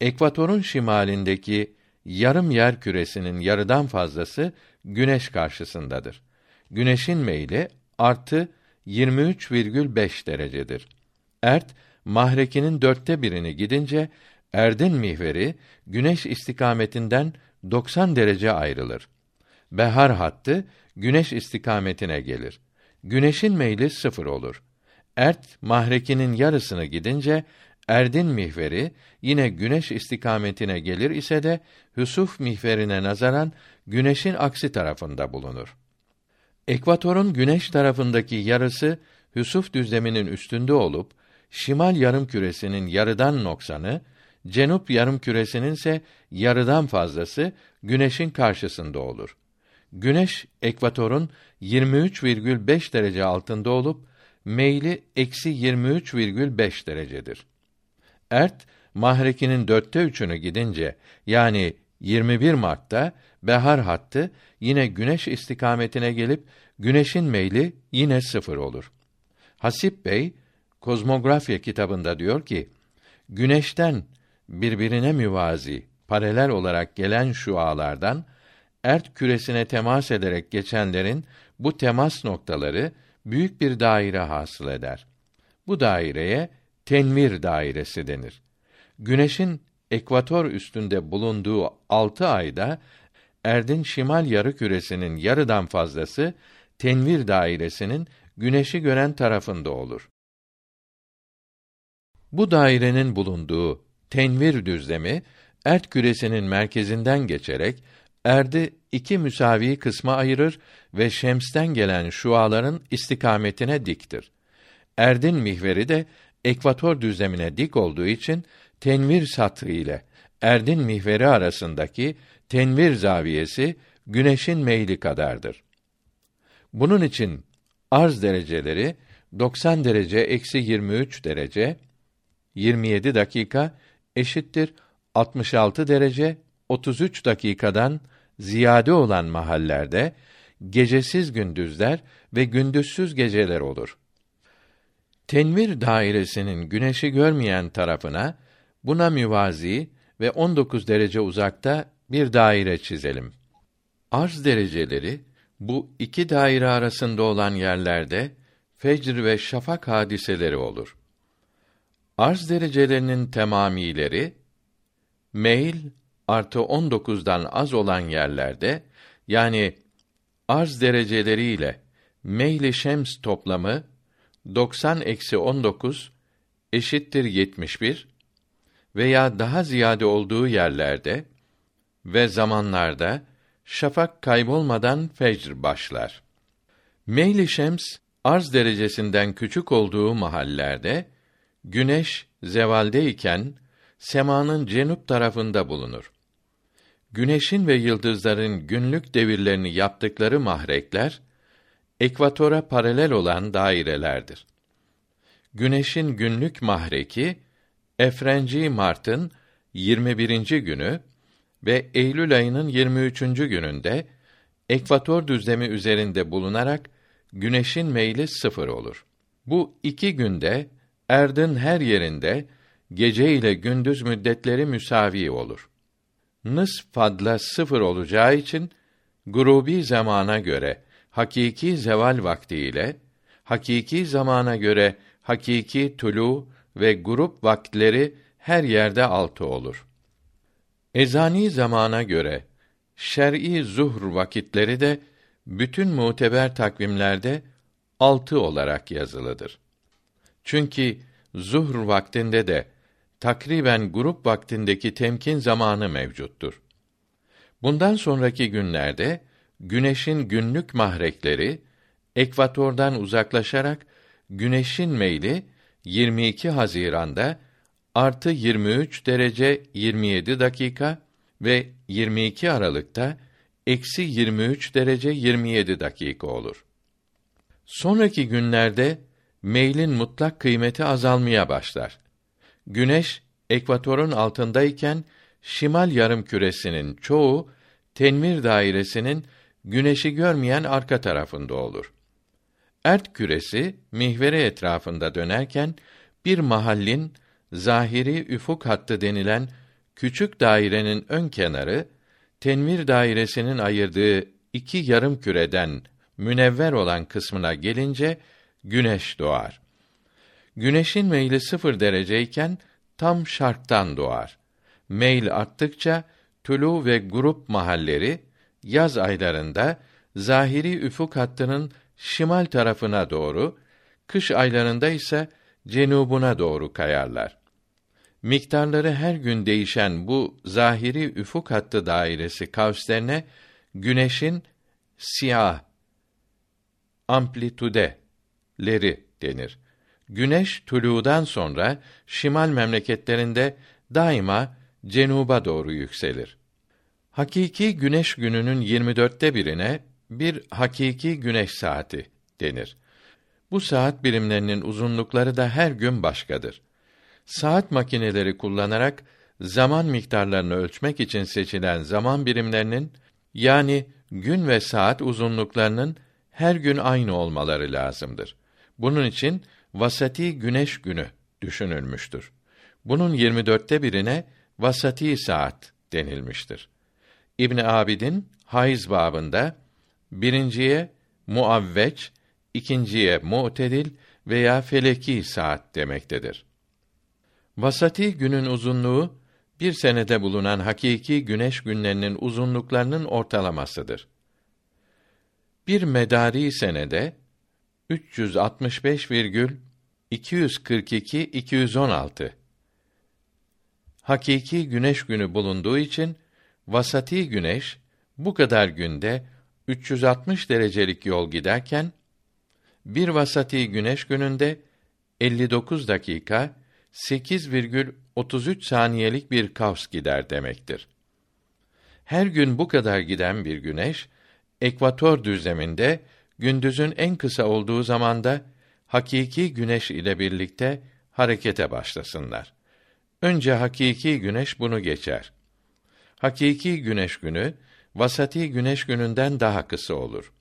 Ekvatorun şimalindeki yarım yer küresinin yarıdan fazlası güneş karşısındadır. Güneşin meyli artı 23,5 derecedir. Ert mahrekinin dörtte birini gidince Erdin mihveri güneş istikametinden 90 derece ayrılır. Behar hattı güneş istikametine gelir. Güneşin meyli sıfır olur. Ert mahrekinin yarısını gidince Erdin mihveri yine güneş istikametine gelir ise de Hüsuf mihverine nazaran güneşin aksi tarafında bulunur. Ekvatorun güneş tarafındaki yarısı Hüsuf düzleminin üstünde olup şimal yarım küresinin yarıdan noksanı, cenup yarım küresinin ise yarıdan fazlası güneşin karşısında olur. Güneş ekvatorun 23,5 derece altında olup meyli eksi 23,5 derecedir. Ert mahrekinin dörtte üçünü gidince yani 21 Mart'ta behar hattı yine güneş istikametine gelip güneşin meyli yine sıfır olur. Hasip Bey Kozmografya kitabında diyor ki güneşten birbirine müvazi, paralel olarak gelen şualardan ert küresine temas ederek geçenlerin bu temas noktaları büyük bir daire hasıl eder. Bu daireye tenvir dairesi denir. Güneşin ekvator üstünde bulunduğu altı ayda erdin şimal yarı küresinin yarıdan fazlası tenvir dairesinin güneşi gören tarafında olur. Bu dairenin bulunduğu tenvir düzlemi ert küresinin merkezinden geçerek erdi iki müsavi kısma ayırır ve şemsten gelen şuaların istikametine diktir. Erdin mihveri de ekvator düzlemine dik olduğu için tenvir satrı ile erdin mihveri arasındaki tenvir zaviyesi güneşin meyli kadardır. Bunun için arz dereceleri 90 derece eksi 23 derece 27 dakika eşittir 66 derece 33 dakikadan ziyade olan mahallerde gecesiz gündüzler ve gündüzsüz geceler olur. Tenvir dairesinin güneşi görmeyen tarafına buna müvazi ve 19 derece uzakta bir daire çizelim. Arz dereceleri bu iki daire arasında olan yerlerde fecr ve şafak hadiseleri olur. Arz derecelerinin temamileri meyl artı 19'dan az olan yerlerde yani arz dereceleri ile meyli şems toplamı 90 eksi 19 eşittir 71 veya daha ziyade olduğu yerlerde ve zamanlarda şafak kaybolmadan fecr başlar. Meyli şems arz derecesinden küçük olduğu mahallerde güneş zevaldeyken semanın cenup tarafında bulunur. Güneşin ve yıldızların günlük devirlerini yaptıkları mahrekler ekvatora paralel olan dairelerdir. Güneşin günlük mahreki Efrenci Mart'ın 21. günü ve Eylül ayının 23. gününde ekvator düzlemi üzerinde bulunarak güneşin meyli sıfır olur. Bu iki günde erdin her yerinde gece ile gündüz müddetleri müsavi olur. Nıs fadla sıfır olacağı için grubi zamana göre hakiki zeval vakti ile hakiki zamana göre hakiki tulu ve grup vaktleri her yerde altı olur. Ezani zamana göre şer'i zuhr vakitleri de bütün muteber takvimlerde altı olarak yazılıdır. Çünkü zuhr vaktinde de takriben grup vaktindeki temkin zamanı mevcuttur. Bundan sonraki günlerde güneşin günlük mahrekleri ekvatordan uzaklaşarak güneşin meyli 22 Haziran'da artı 23 derece 27 dakika ve 22 Aralık'ta eksi 23 derece 27 dakika olur. Sonraki günlerde meylin mutlak kıymeti azalmaya başlar. Güneş ekvatorun altındayken şimal yarım küresinin çoğu tenvir dairesinin güneşi görmeyen arka tarafında olur. Ert küresi mihvere etrafında dönerken bir mahallin zahiri üfuk hattı denilen küçük dairenin ön kenarı tenvir dairesinin ayırdığı iki yarım küreden münevver olan kısmına gelince güneş doğar. Güneşin meyli sıfır dereceyken tam şarktan doğar. Meyl arttıkça tulu ve grup mahalleri yaz aylarında zahiri üfuk hattının şimal tarafına doğru, kış aylarında ise cenubuna doğru kayarlar. Miktarları her gün değişen bu zahiri üfuk hattı dairesi kavslerine güneşin siyah amplitudeleri denir. Güneş tuludan sonra şimal memleketlerinde daima cenuba doğru yükselir. Hakiki güneş gününün 24'te birine bir hakiki güneş saati denir. Bu saat birimlerinin uzunlukları da her gün başkadır. Saat makineleri kullanarak zaman miktarlarını ölçmek için seçilen zaman birimlerinin yani gün ve saat uzunluklarının her gün aynı olmaları lazımdır. Bunun için vasati güneş günü düşünülmüştür. Bunun 24'te birine vasati saat denilmiştir. İbn Abidin hayız babında birinciye muavveç, ikinciye mu'tedil veya feleki saat demektedir. Vasati günün uzunluğu bir senede bulunan hakiki güneş günlerinin uzunluklarının ortalamasıdır. Bir medari senede 365,242 216 hakiki güneş günü bulunduğu için vasati güneş bu kadar günde 360 derecelik yol giderken bir vasati güneş gününde 59 dakika 8,33 saniyelik bir kavs gider demektir. Her gün bu kadar giden bir güneş ekvator düzleminde gündüzün en kısa olduğu zamanda hakiki güneş ile birlikte harekete başlasınlar. Önce hakiki güneş bunu geçer. Hakiki güneş günü vasati güneş gününden daha kısa olur.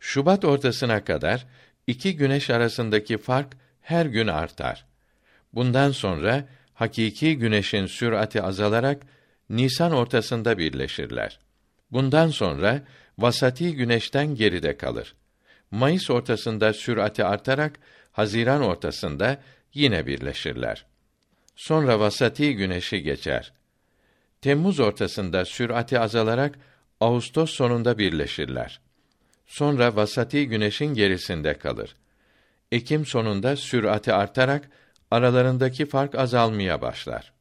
Şubat ortasına kadar iki güneş arasındaki fark her gün artar. Bundan sonra hakiki güneşin sürati azalarak Nisan ortasında birleşirler. Bundan sonra vasati güneşten geride kalır. Mayıs ortasında sürati artarak Haziran ortasında yine birleşirler. Sonra vasati güneşi geçer. Temmuz ortasında sürati azalarak Ağustos sonunda birleşirler. Sonra vasati güneşin gerisinde kalır. Ekim sonunda sürati artarak aralarındaki fark azalmaya başlar.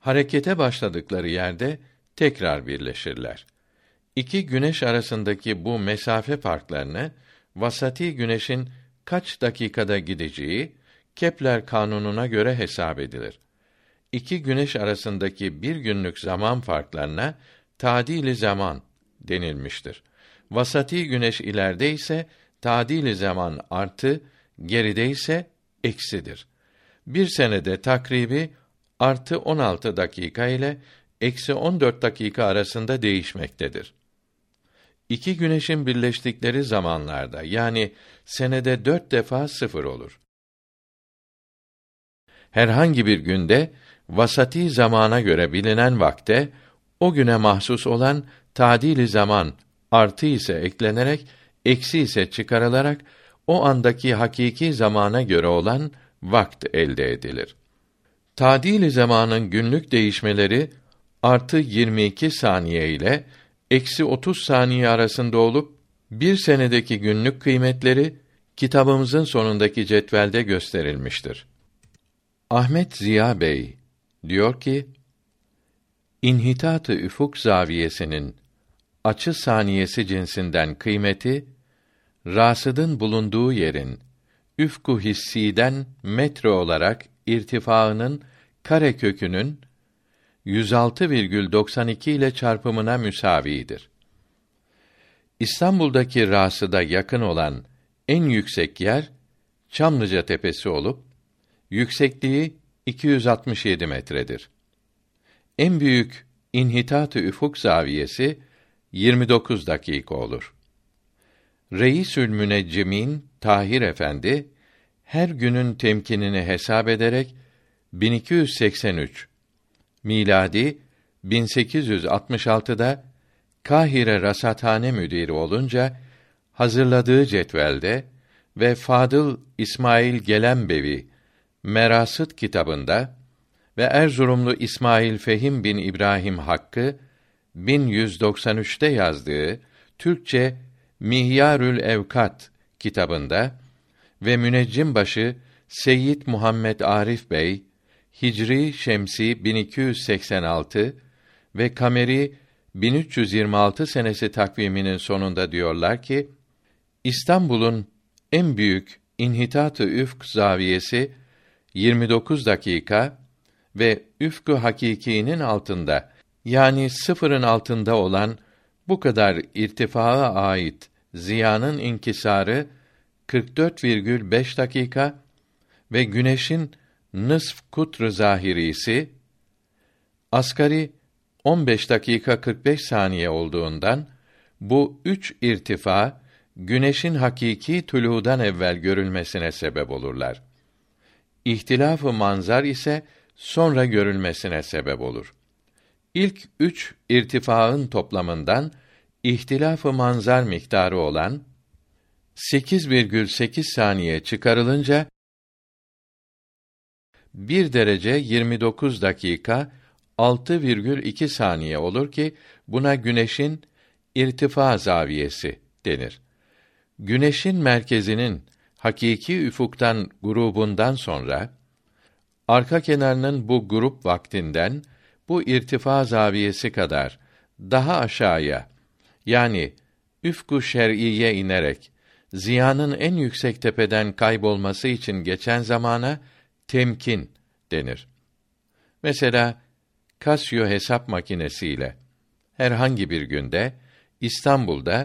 Harekete başladıkları yerde tekrar birleşirler. İki güneş arasındaki bu mesafe farklarını vasati güneşin kaç dakikada gideceği Kepler kanununa göre hesap edilir. İki güneş arasındaki bir günlük zaman farklarına tadili zaman denilmiştir. Vasati güneş ileride ise tadili zaman artı, geride ise eksidir. Bir senede takribi artı 16 dakika ile eksi 14 dakika arasında değişmektedir. iki güneşin birleştikleri zamanlarda yani senede dört defa sıfır olur. Herhangi bir günde vasati zamana göre bilinen vakte o güne mahsus olan tadili zaman artı ise eklenerek eksi ise çıkarılarak o andaki hakiki zamana göre olan vakt elde edilir. Tadili zamanın günlük değişmeleri artı 22 saniye ile eksi 30 saniye arasında olup bir senedeki günlük kıymetleri kitabımızın sonundaki cetvelde gösterilmiştir. Ahmet Ziya Bey diyor ki İnhitat-ı üfuk zaviyesinin açı saniyesi cinsinden kıymeti rasıdın bulunduğu yerin üfku hissiden metre olarak irtifaının kare kökünün 106,92 ile çarpımına müsavidir. İstanbul'daki rasıda yakın olan en yüksek yer Çamlıca Tepesi olup yüksekliği 267 metredir. En büyük inhitat-ı üfuk zaviyesi 29 dakika olur. Reisül Müneccimin Tahir Efendi her günün temkinini hesap ederek 1283 miladi 1866'da Kahire Rasathane müdiri olunca hazırladığı cetvelde ve Fadıl İsmail Gelembevi Merasıt kitabında ve Erzurumlu İsmail Fehim bin İbrahim Hakkı 1193'te yazdığı Türkçe Mihyarül Evkat kitabında ve müneccim başı Seyyid Muhammed Arif Bey Hicri Şemsi 1286 ve Kameri 1326 senesi takviminin sonunda diyorlar ki İstanbul'un en büyük inhitat-ı üfk zaviyesi 29 dakika ve üfkü hakikinin altında yani sıfırın altında olan bu kadar irtifaa ait ziyanın inkisarı 44,5 dakika ve güneşin nısf kutr zahirisi asgari 15 dakika 45 saniye olduğundan bu üç irtifa güneşin hakiki tuludan evvel görülmesine sebep olurlar. İhtilafı manzar ise sonra görülmesine sebep olur. İlk üç irtifaın toplamından ihtilafı manzar miktarı olan 8,8 saniye çıkarılınca 1 derece 29 dakika 6,2 saniye olur ki buna güneşin irtifa zaviyesi denir. Güneşin merkezinin hakiki üfuktan grubundan sonra arka kenarının bu grup vaktinden bu irtifa zaviyesi kadar daha aşağıya yani üfku şer'iye inerek ziyanın en yüksek tepeden kaybolması için geçen zamana temkin denir. Mesela Casio hesap makinesiyle herhangi bir günde İstanbul'da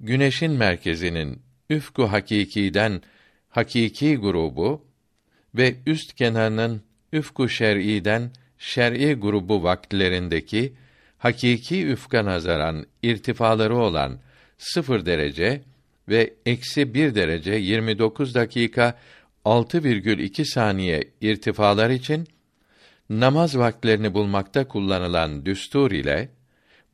güneşin merkezinin üfku hakikiden hakiki grubu ve üst kenarının üfku şer'iden şer'i grubu vakitlerindeki hakiki üfka nazaran irtifaları olan sıfır derece ve eksi bir derece 29 dakika 6,2 saniye irtifalar için namaz vaktlerini bulmakta kullanılan düstur ile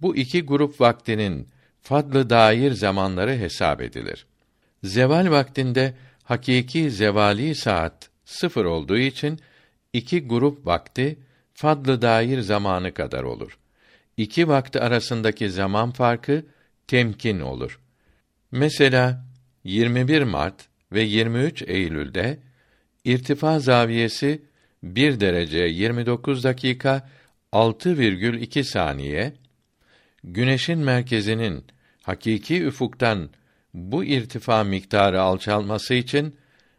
bu iki grup vaktinin fadlı dair zamanları hesap edilir. Zeval vaktinde hakiki zevali saat sıfır olduğu için iki grup vakti fadlı dair zamanı kadar olur. İki vakti arasındaki zaman farkı temkin olur. Mesela 21 Mart ve 23 Eylül'de irtifa zaviyesi 1 derece 29 dakika 6,2 saniye güneşin merkezinin hakiki üfuktan bu irtifa miktarı alçalması için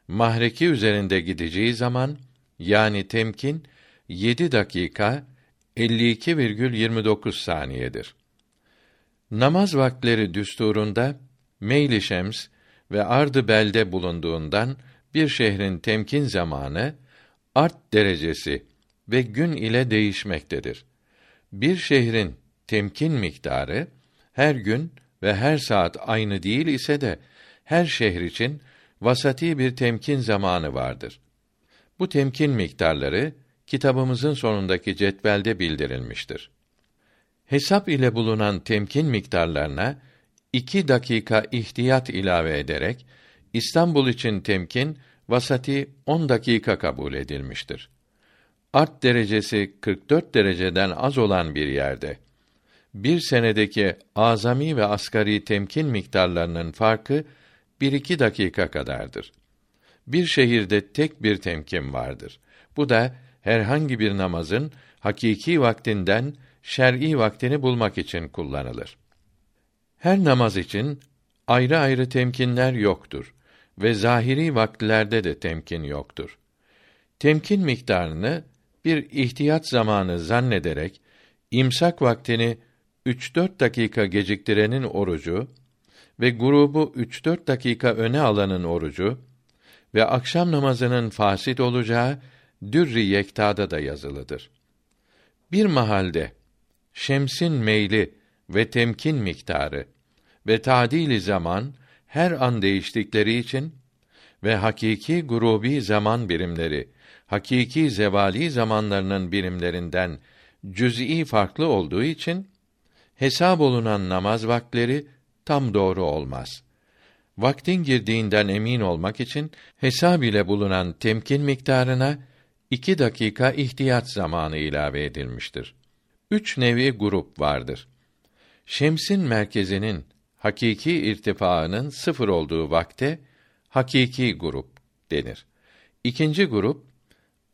mahreki üzerinde gideceği zaman yani temkin 7 dakika 52,29 saniyedir. Namaz vaktleri düsturunda meyli şems ve ardı belde bulunduğundan bir şehrin temkin zamanı art derecesi ve gün ile değişmektedir. Bir şehrin temkin miktarı her gün ve her saat aynı değil ise de her şehir için vasati bir temkin zamanı vardır. Bu temkin miktarları kitabımızın sonundaki cetvelde bildirilmiştir. Hesap ile bulunan temkin miktarlarına iki dakika ihtiyat ilave ederek İstanbul için temkin vasati 10 dakika kabul edilmiştir. Art derecesi 44 dereceden az olan bir yerde bir senedeki azami ve asgari temkin miktarlarının farkı bir iki dakika kadardır. Bir şehirde tek bir temkin vardır. Bu da herhangi bir namazın hakiki vaktinden şer'i vaktini bulmak için kullanılır. Her namaz için ayrı ayrı temkinler yoktur ve zahiri vaktlerde de temkin yoktur. Temkin miktarını bir ihtiyat zamanı zannederek imsak vaktini 3-4 dakika geciktirenin orucu ve grubu 3-4 dakika öne alanın orucu ve akşam namazının fasit olacağı Dürri Yekta'da da yazılıdır. Bir mahalde şemsin meyli ve temkin miktarı ve tadili zaman her an değiştikleri için ve hakiki grubi zaman birimleri hakiki zevali zamanlarının birimlerinden cüz'i farklı olduğu için hesap olunan namaz vaktleri tam doğru olmaz. Vaktin girdiğinden emin olmak için hesab ile bulunan temkin miktarına iki dakika ihtiyat zamanı ilave edilmiştir. Üç nevi grup vardır. Şemsin merkezinin hakiki irtifaının sıfır olduğu vakte hakiki grup denir. İkinci grup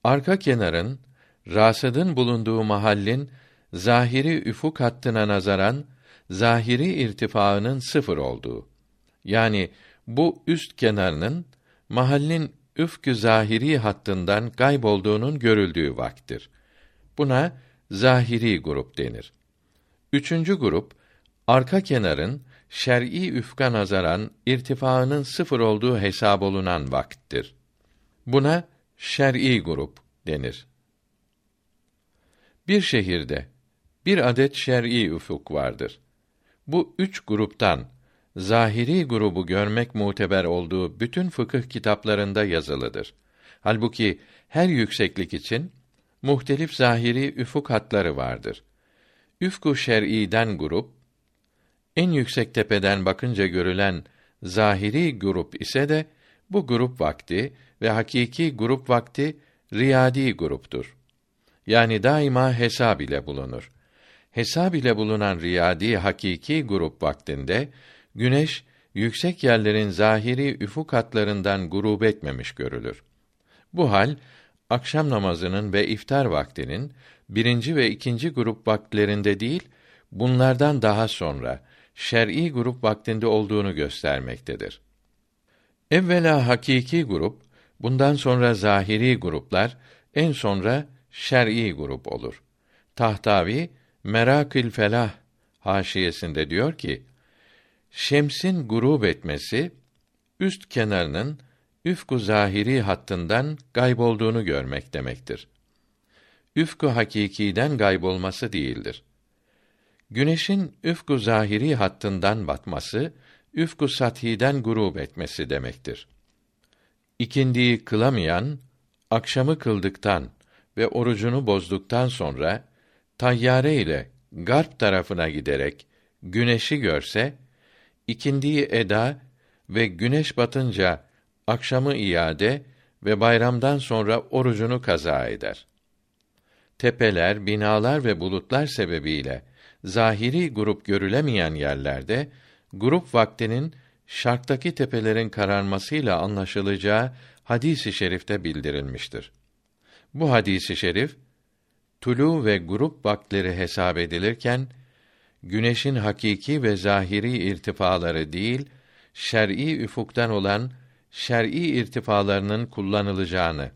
arka kenarın rasadın bulunduğu mahallin zahiri üfuk hattına nazaran zahiri irtifaının sıfır olduğu. Yani bu üst kenarının mahallin üfkü zahiri hattından kaybolduğunun görüldüğü vaktir. Buna zahiri grup denir. Üçüncü grup arka kenarın şer'i üfka nazaran irtifaının sıfır olduğu hesab olunan vakittir. Buna şer'i grup denir. Bir şehirde bir adet şer'i ufuk vardır. Bu üç gruptan zahiri grubu görmek muteber olduğu bütün fıkıh kitaplarında yazılıdır. Halbuki her yükseklik için muhtelif zahiri üfuk hatları vardır. Üfku şer'iden grup en yüksek tepeden bakınca görülen zahiri grup ise de bu grup vakti ve hakiki grup vakti riyadi gruptur. Yani daima hesab ile bulunur hesab ile bulunan riyadi hakiki grup vaktinde güneş yüksek yerlerin zahiri üfuk hatlarından grup etmemiş görülür. Bu hal akşam namazının ve iftar vaktinin birinci ve ikinci grup vaktlerinde değil, bunlardan daha sonra şer'i grup vaktinde olduğunu göstermektedir. Evvela hakiki grup, bundan sonra zahiri gruplar, en sonra şer'i grup olur. Tahtavi Merakül Felah haşiyesinde diyor ki: Şemsin gurub etmesi üst kenarının üfku zahiri hattından gaybolduğunu görmek demektir. Üfku hakikiden gaybolması değildir. Güneşin üfku zahiri hattından batması, üfku sathiden gurub etmesi demektir. İkindiyi kılamayan, akşamı kıldıktan ve orucunu bozduktan sonra tayyare ile garp tarafına giderek güneşi görse ikindiyi eda ve güneş batınca akşamı iade ve bayramdan sonra orucunu kaza eder. Tepeler, binalar ve bulutlar sebebiyle zahiri grup görülemeyen yerlerde grup vaktinin şarktaki tepelerin kararmasıyla anlaşılacağı hadisi şerifte bildirilmiştir. Bu hadisi şerif tulu ve grup vaktleri hesap edilirken güneşin hakiki ve zahiri irtifaları değil, şer'i üfuktan olan şer'i irtifalarının kullanılacağını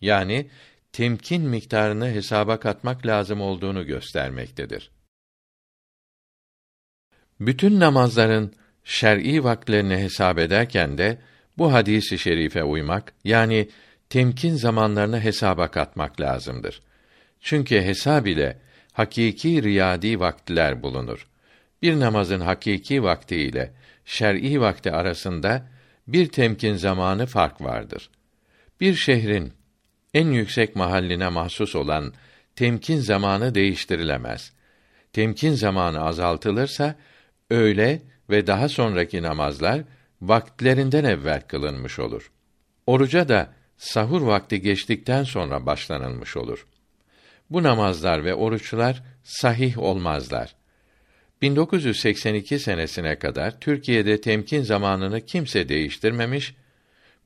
yani temkin miktarını hesaba katmak lazım olduğunu göstermektedir. Bütün namazların şer'i vaktlerini hesap ederken de bu hadisi şerife uymak yani temkin zamanlarını hesaba katmak lazımdır. Çünkü hesab ile hakiki riyadi vaktiler bulunur. Bir namazın hakiki vakti ile şer'i vakti arasında bir temkin zamanı fark vardır. Bir şehrin en yüksek mahalline mahsus olan temkin zamanı değiştirilemez. Temkin zamanı azaltılırsa öğle ve daha sonraki namazlar vaktlerinden evvel kılınmış olur. Oruca da sahur vakti geçtikten sonra başlanılmış olur. Bu namazlar ve oruçlar sahih olmazlar. 1982 senesine kadar Türkiye'de temkin zamanını kimse değiştirmemiş,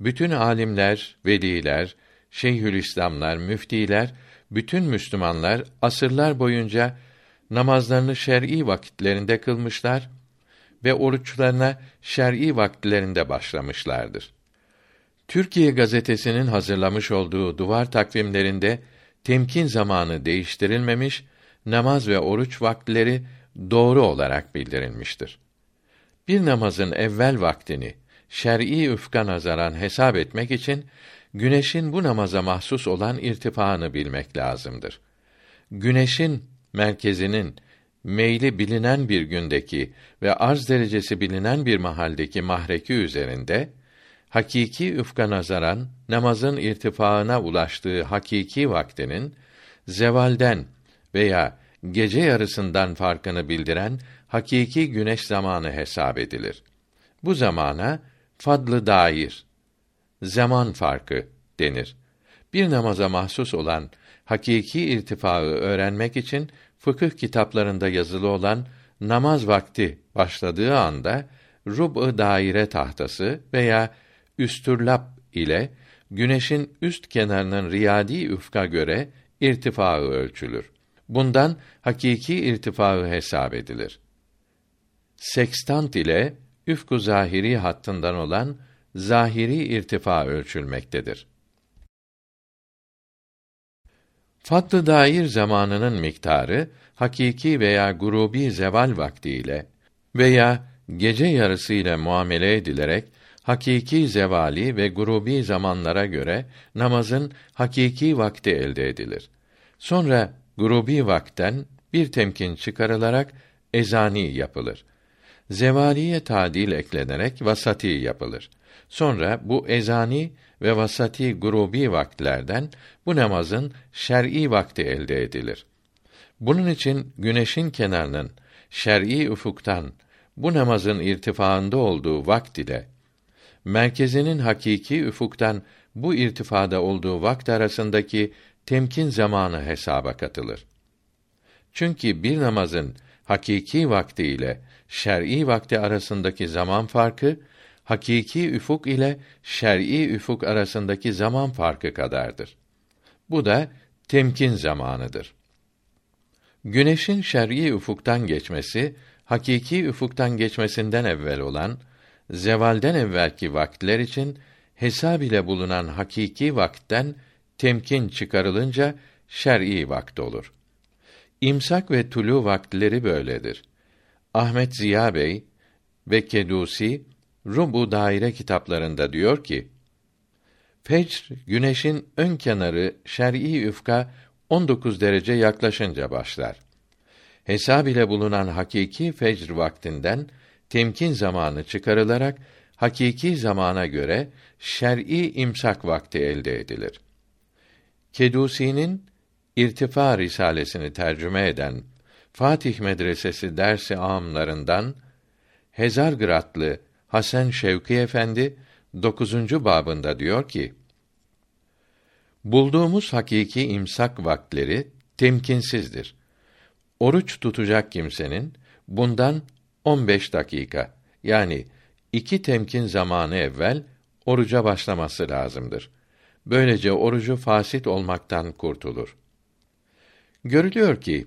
bütün alimler, veliler, şeyhülislamlar, müftiler, bütün Müslümanlar asırlar boyunca namazlarını şer'i vakitlerinde kılmışlar ve oruçlarına şer'i vakitlerinde başlamışlardır. Türkiye gazetesinin hazırlamış olduğu duvar takvimlerinde temkin zamanı değiştirilmemiş, namaz ve oruç vakitleri doğru olarak bildirilmiştir. Bir namazın evvel vaktini şer'i üfka nazaran hesap etmek için güneşin bu namaza mahsus olan irtifaını bilmek lazımdır. Güneşin merkezinin meyli bilinen bir gündeki ve arz derecesi bilinen bir mahaldeki mahreki üzerinde hakiki üfka nazaran namazın irtifaına ulaştığı hakiki vaktinin zevalden veya gece yarısından farkını bildiren hakiki güneş zamanı hesap edilir. Bu zamana fadlı dair zaman farkı denir. Bir namaza mahsus olan hakiki irtifaı öğrenmek için fıkıh kitaplarında yazılı olan namaz vakti başladığı anda rub'ı daire tahtası veya üstürlap ile güneşin üst kenarının riyadi üfka göre irtifaı ölçülür. Bundan hakiki irtifaı hesap edilir. Sekstant ile üfku zahiri hattından olan zahiri irtifa ölçülmektedir. Fadlı dair zamanının miktarı hakiki veya gurubi zeval vakti ile veya gece yarısı ile muamele edilerek hakiki zevali ve grubi zamanlara göre namazın hakiki vakti elde edilir. Sonra grubi vakten bir temkin çıkarılarak ezani yapılır. Zevaliye tadil eklenerek vasati yapılır. Sonra bu ezani ve vasati grubi vaktlerden bu namazın şer'i vakti elde edilir. Bunun için güneşin kenarının şer'i ufuktan bu namazın irtifaında olduğu vakt ile merkezinin hakiki ufuktan bu irtifada olduğu vakt arasındaki temkin zamanı hesaba katılır. Çünkü bir namazın hakiki vakti ile şer'i vakti arasındaki zaman farkı hakiki üfuk ile şer'i üfuk arasındaki zaman farkı kadardır. Bu da temkin zamanıdır. Güneşin şer'i ufuktan geçmesi hakiki ufuktan geçmesinden evvel olan zevalden evvelki vakitler için hesab ile bulunan hakiki vakitten temkin çıkarılınca şer'i vakt olur. İmsak ve tulu vakitleri böyledir. Ahmet Ziya Bey ve Kedusi Rubu Daire kitaplarında diyor ki: Fecr güneşin ön kenarı şer'i üfka 19 derece yaklaşınca başlar. Hesab ile bulunan hakiki fecr vaktinden temkin zamanı çıkarılarak hakiki zamana göre şer'i imsak vakti elde edilir. Kedusi'nin İrtifa risalesini tercüme eden Fatih Medresesi dersi amlarından Hezargradlı Hasan Şevki Efendi 9. babında diyor ki: Bulduğumuz hakiki imsak vaktleri temkinsizdir. Oruç tutacak kimsenin bundan 15 dakika yani iki temkin zamanı evvel oruca başlaması lazımdır. Böylece orucu fasit olmaktan kurtulur. Görülüyor ki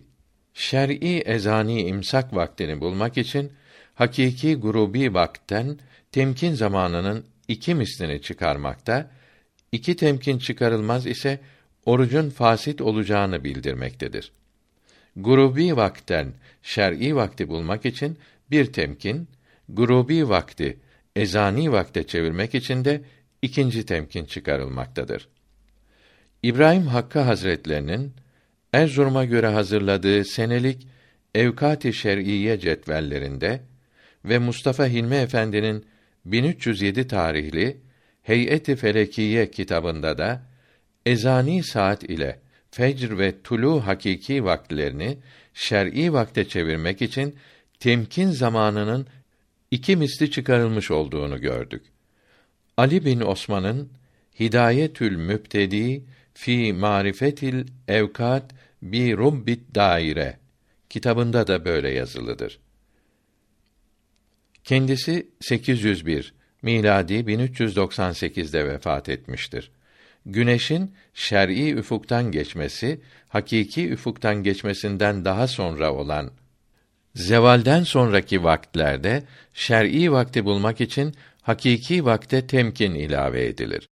şer'i ezani imsak vaktini bulmak için hakiki grubi vakten temkin zamanının iki mislini çıkarmakta, iki temkin çıkarılmaz ise orucun fasit olacağını bildirmektedir. Grubi vakten şer'i vakti bulmak için bir temkin, grubi vakti ezani vakte çevirmek için de ikinci temkin çıkarılmaktadır. İbrahim Hakkı Hazretlerinin Erzurum'a göre hazırladığı senelik Evkat-ı Şer'iyye cetvellerinde ve Mustafa Hilmi Efendi'nin 1307 tarihli Heyet-i Felekiye kitabında da ezani saat ile fecr ve tulu hakiki vakitlerini şer'i vakte çevirmek için temkin zamanının iki misli çıkarılmış olduğunu gördük. Ali bin Osman'ın Hidayetül Mübtedi fi Marifetil Evkat bi Rubbit Daire kitabında da böyle yazılıdır. Kendisi 801 miladi 1398'de vefat etmiştir. Güneşin şer'i üfuktan geçmesi, hakiki üfuktan geçmesinden daha sonra olan zevalden sonraki vaktlerde şer'i vakti bulmak için hakiki vakte temkin ilave edilir.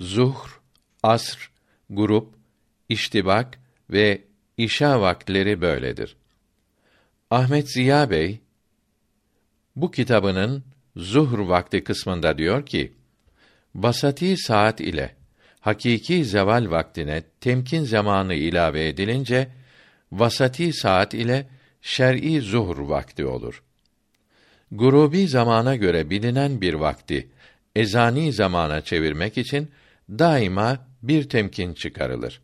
Zuhr, asr, grup, iştibak ve işa vaktleri böyledir. Ahmet Ziya Bey bu kitabının zuhr vakti kısmında diyor ki: Basati saat ile hakiki zeval vaktine temkin zamanı ilave edilince vasati saat ile şer'i zuhr vakti olur. Gurubi zamana göre bilinen bir vakti ezani zamana çevirmek için daima bir temkin çıkarılır.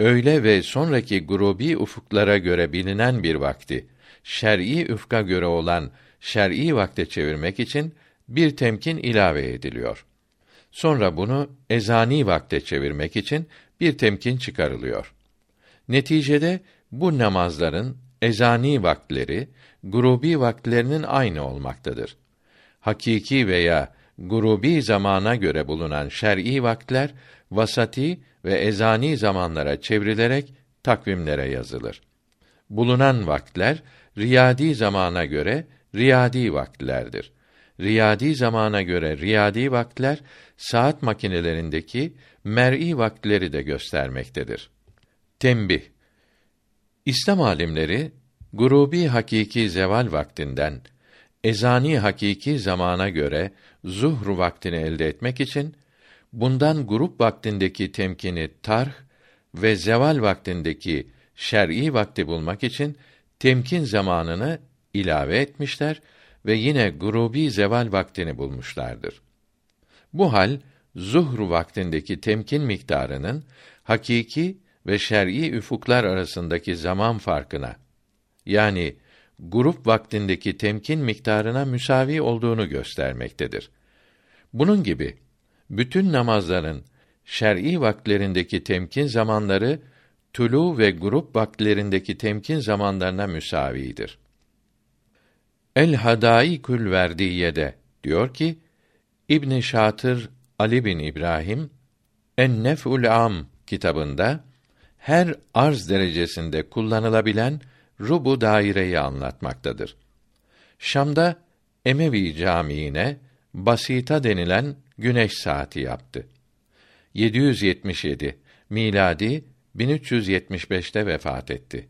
Öyle ve sonraki grubi ufuklara göre bilinen bir vakti şer'i üfka göre olan şer'i vakte çevirmek için bir temkin ilave ediliyor. Sonra bunu ezani vakte çevirmek için bir temkin çıkarılıyor. Neticede bu namazların ezani vaktleri grubi vaktlerinin aynı olmaktadır. Hakiki veya grubi zamana göre bulunan şer'i vaktler vasati ve ezani zamanlara çevrilerek takvimlere yazılır. Bulunan vaktler riyadi zamana göre riyadi vaktlerdir. Riyadi zamana göre riyadi vaktler saat makinelerindeki mer'i vaktleri de göstermektedir. Tembih İslam alimleri grubi hakiki zeval vaktinden ezani hakiki zamana göre zuhr vaktini elde etmek için bundan grup vaktindeki temkini tarh ve zeval vaktindeki şer'i vakti bulmak için temkin zamanını ilave etmişler ve yine grubi zeval vaktini bulmuşlardır. Bu hal zuhr vaktindeki temkin miktarının hakiki ve şer'i üfuklar arasındaki zaman farkına yani grup vaktindeki temkin miktarına müsavi olduğunu göstermektedir. Bunun gibi bütün namazların şer'i vaktlerindeki temkin zamanları tulu ve grup vaktlerindeki temkin zamanlarına müsavidir. El Hadaikül Verdiye'de diyor ki İbn Şatır Ali bin İbrahim En Nef'ul Am kitabında her arz derecesinde kullanılabilen rubu daireyi anlatmaktadır. Şam'da Emevi Camii'ne basita denilen güneş saati yaptı. 777 miladi 1375'te vefat etti.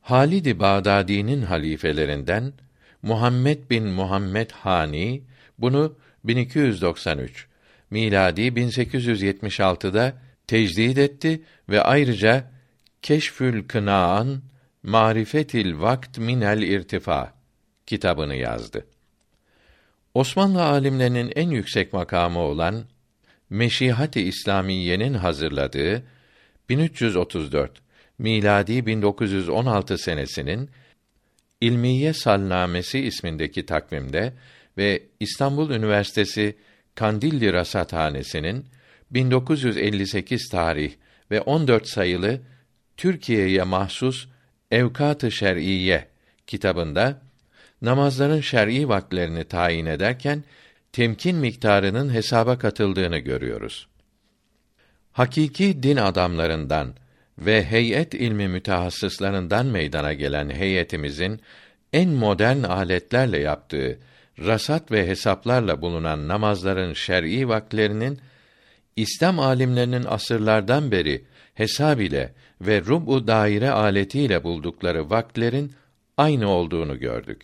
Halid-i Bağdadi'nin halifelerinden Muhammed bin Muhammed Hani bunu 1293 miladi 1876'da tecdid etti ve ayrıca Keşfül Kınaan Marifetil Vakt minel irtifa kitabını yazdı. Osmanlı alimlerinin en yüksek makamı olan Meşihat-ı İslamiyenin hazırladığı 1334 miladi 1916 senesinin İlmiye Salnamesi ismindeki takvimde ve İstanbul Üniversitesi Kandilli Rasathanesi'nin 1958 tarih ve 14 sayılı Türkiye'ye mahsus Evkat-ı Şer'iyye kitabında namazların şer'i vakitlerini tayin ederken temkin miktarının hesaba katıldığını görüyoruz. Hakiki din adamlarından ve heyet ilmi mütehassıslarından meydana gelen heyetimizin en modern aletlerle yaptığı rasat ve hesaplarla bulunan namazların şer'i vakitlerinin İslam alimlerinin asırlardan beri hesab ile ve rubu daire aletiyle buldukları vakitlerin aynı olduğunu gördük.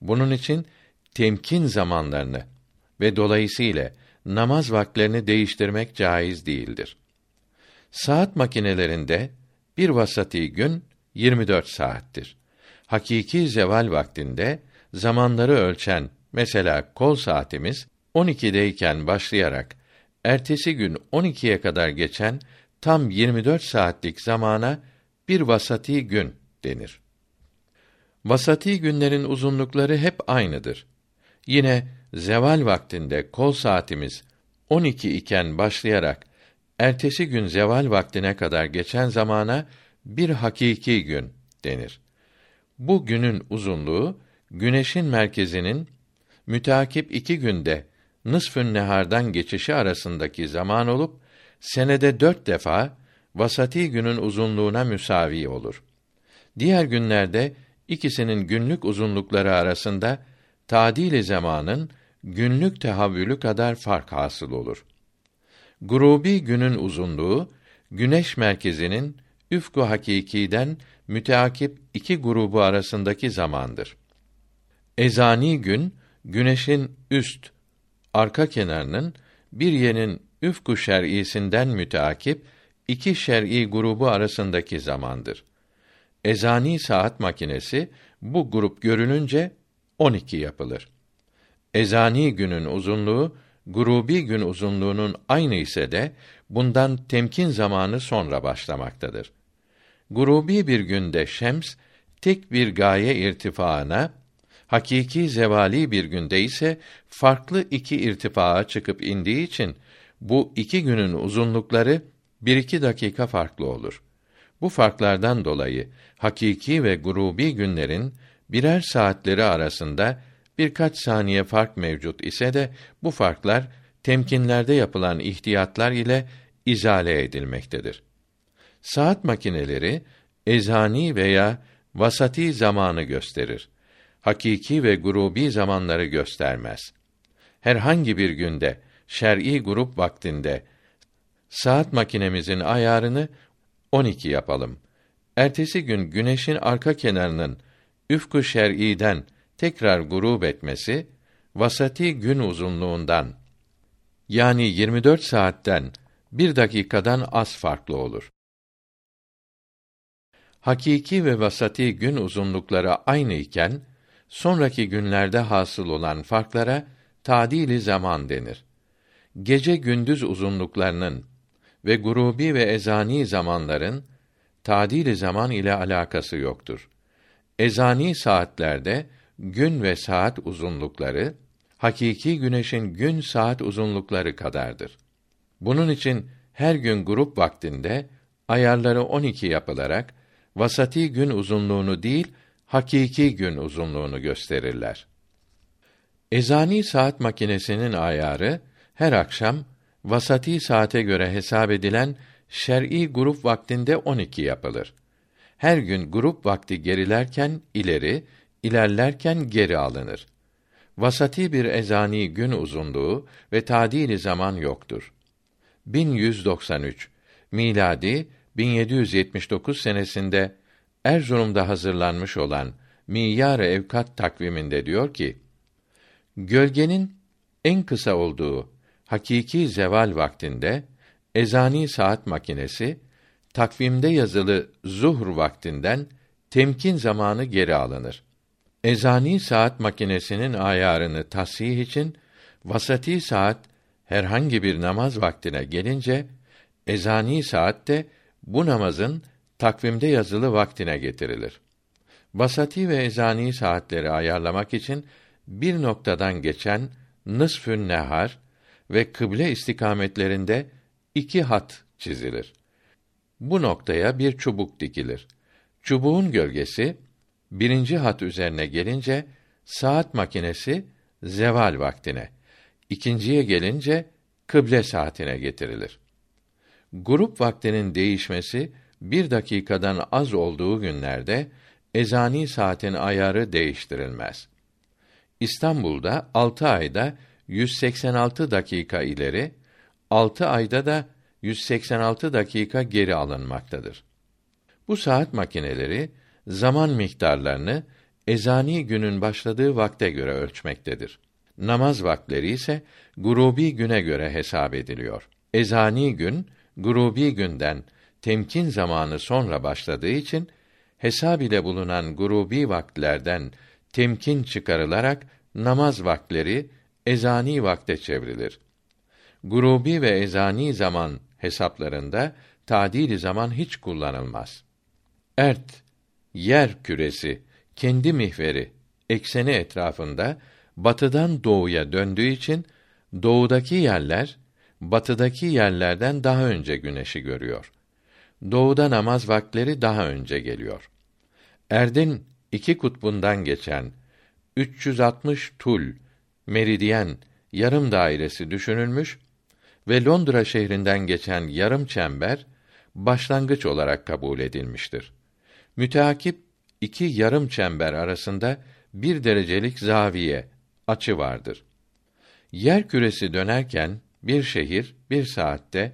Bunun için temkin zamanlarını ve dolayısıyla namaz vakitlerini değiştirmek caiz değildir. Saat makinelerinde bir vasati gün 24 saattir. Hakiki zeval vaktinde zamanları ölçen mesela kol saatimiz 12'deyken başlayarak ertesi gün 12'ye kadar geçen tam 24 saatlik zamana bir vasati gün denir. Vasati günlerin uzunlukları hep aynıdır. Yine zeval vaktinde kol saatimiz 12 iken başlayarak ertesi gün zeval vaktine kadar geçen zamana bir hakiki gün denir. Bu günün uzunluğu güneşin merkezinin mütakip iki günde nısfün nehardan geçişi arasındaki zaman olup senede dört defa vasati günün uzunluğuna müsavi olur. Diğer günlerde ikisinin günlük uzunlukları arasında tadili zamanın günlük tehavvülü kadar fark hasıl olur. Grubi günün uzunluğu güneş merkezinin üfku hakikiden müteakip iki grubu arasındaki zamandır. Ezani gün güneşin üst arka kenarının bir yerin üfku şer'isinden müteakip iki şer'i grubu arasındaki zamandır. Ezani saat makinesi bu grup görününce 12 yapılır. Ezani günün uzunluğu grubi gün uzunluğunun aynı ise de bundan temkin zamanı sonra başlamaktadır. Grubi bir günde şems tek bir gaye irtifaına, hakiki zevali bir günde ise farklı iki irtifaa çıkıp indiği için bu iki günün uzunlukları bir iki dakika farklı olur. Bu farklardan dolayı hakiki ve grubi günlerin birer saatleri arasında birkaç saniye fark mevcut ise de bu farklar temkinlerde yapılan ihtiyatlar ile izale edilmektedir. Saat makineleri ezani veya vasati zamanı gösterir. Hakiki ve grubi zamanları göstermez. Herhangi bir günde şer'i grup vaktinde saat makinemizin ayarını 12 yapalım. Ertesi gün güneşin arka kenarının üfku şer'iden tekrar grup etmesi vasati gün uzunluğundan yani 24 saatten bir dakikadan az farklı olur. Hakiki ve vasati gün uzunlukları aynı iken sonraki günlerde hasıl olan farklara tadili zaman denir. Gece gündüz uzunluklarının ve grubi ve ezani zamanların tadili zaman ile alakası yoktur. Ezani saatlerde gün ve saat uzunlukları hakiki güneşin gün saat uzunlukları kadardır. Bunun için her gün grup vaktinde ayarları 12 yapılarak vasati gün uzunluğunu değil, hakiki gün uzunluğunu gösterirler. Ezani saat makinesinin ayarı her akşam vasati saate göre hesap edilen şer'i grup vaktinde 12 yapılır. Her gün grup vakti gerilerken ileri, ilerlerken geri alınır. Vasati bir ezani gün uzunluğu ve tadili zaman yoktur. 1193 miladi 1779 senesinde Erzurum'da hazırlanmış olan Miyar Evkat takviminde diyor ki: Gölgenin en kısa olduğu hakiki zeval vaktinde ezani saat makinesi takvimde yazılı zuhr vaktinden temkin zamanı geri alınır. Ezani saat makinesinin ayarını tasih için vasati saat herhangi bir namaz vaktine gelince ezani saat de bu namazın takvimde yazılı vaktine getirilir. Vasati ve ezani saatleri ayarlamak için bir noktadan geçen nısfün nehar ve kıble istikametlerinde iki hat çizilir. Bu noktaya bir çubuk dikilir. Çubuğun gölgesi birinci hat üzerine gelince saat makinesi zeval vaktine, ikinciye gelince kıble saatine getirilir. Grup vaktinin değişmesi bir dakikadan az olduğu günlerde ezani saatin ayarı değiştirilmez. İstanbul'da altı ayda 186 dakika ileri, altı ayda da 186 dakika geri alınmaktadır. Bu saat makineleri zaman miktarlarını ezani günün başladığı vakte göre ölçmektedir. Namaz vaktleri ise grubi güne göre hesap ediliyor. Ezani gün grubi günden temkin zamanı sonra başladığı için hesab ile bulunan grubi vaktlerden temkin çıkarılarak namaz vaktleri ezani vakte çevrilir. Grubi ve ezani zaman hesaplarında tadili zaman hiç kullanılmaz. Ert, yer küresi, kendi mihveri, ekseni etrafında batıdan doğuya döndüğü için doğudaki yerler batıdaki yerlerden daha önce güneşi görüyor. Doğuda namaz vaktleri daha önce geliyor. Erdin iki kutbundan geçen 360 tul meridyen yarım dairesi düşünülmüş ve Londra şehrinden geçen yarım çember başlangıç olarak kabul edilmiştir. Müteakip iki yarım çember arasında bir derecelik zaviye açı vardır. Yer küresi dönerken bir şehir bir saatte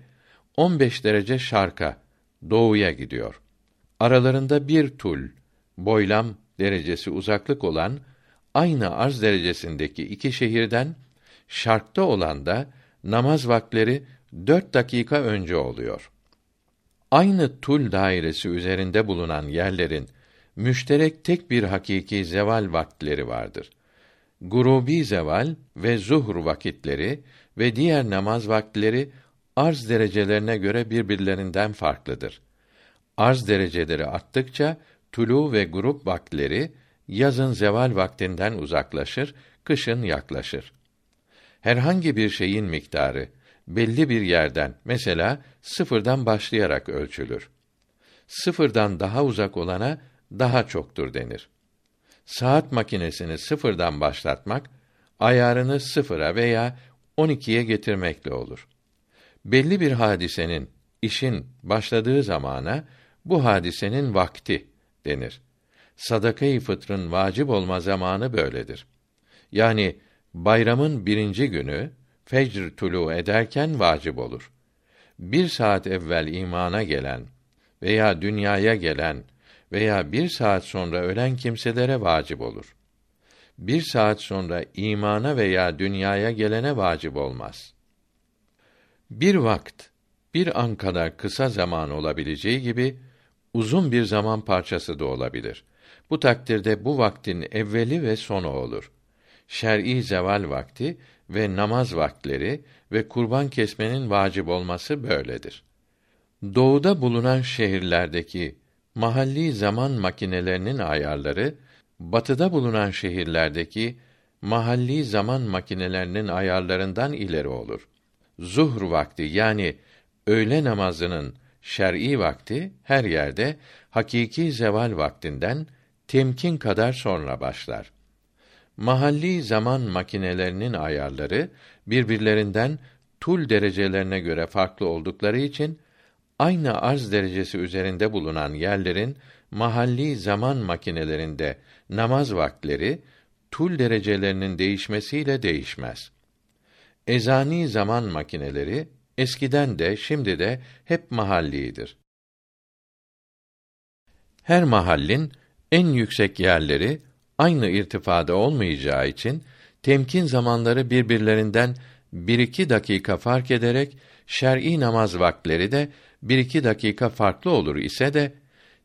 15 derece şarka doğuya gidiyor. Aralarında bir tul boylam derecesi uzaklık olan aynı arz derecesindeki iki şehirden şarkta olan da namaz vakleri dört dakika önce oluyor. Aynı tul dairesi üzerinde bulunan yerlerin müşterek tek bir hakiki zeval vakitleri vardır. Gurubi zeval ve zuhr vakitleri ve diğer namaz vakitleri arz derecelerine göre birbirlerinden farklıdır. Arz dereceleri arttıkça tulu ve grup vakitleri yazın zeval vaktinden uzaklaşır, kışın yaklaşır. Herhangi bir şeyin miktarı belli bir yerden mesela sıfırdan başlayarak ölçülür. Sıfırdan daha uzak olana daha çoktur denir. Saat makinesini sıfırdan başlatmak ayarını sıfıra veya 12'ye getirmekle olur. Belli bir hadisenin, işin başladığı zamana bu hadisenin vakti denir. Sadakayı fıtrın vacip olma zamanı böyledir. Yani bayramın birinci günü fecr tulu ederken vacip olur. Bir saat evvel imana gelen veya dünyaya gelen veya bir saat sonra ölen kimselere vacip olur. Bir saat sonra imana veya dünyaya gelene vacip olmaz. Bir vakt, bir an kadar kısa zaman olabileceği gibi, uzun bir zaman parçası da olabilir. Bu takdirde bu vaktin evveli ve sonu olur. Şer'i zeval vakti ve namaz vaktleri ve kurban kesmenin vacip olması böyledir. Doğuda bulunan şehirlerdeki mahalli zaman makinelerinin ayarları batıda bulunan şehirlerdeki mahalli zaman makinelerinin ayarlarından ileri olur. Zuhr vakti yani öğle namazının şer'i vakti her yerde hakiki zeval vaktinden temkin kadar sonra başlar. Mahalli zaman makinelerinin ayarları birbirlerinden tul derecelerine göre farklı oldukları için aynı arz derecesi üzerinde bulunan yerlerin mahalli zaman makinelerinde namaz vaktleri tul derecelerinin değişmesiyle değişmez. Ezani zaman makineleri eskiden de şimdi de hep mahallidir. Her mahallin en yüksek yerleri aynı irtifada olmayacağı için temkin zamanları birbirlerinden bir iki dakika fark ederek şer'i namaz vaktleri de bir iki dakika farklı olur ise de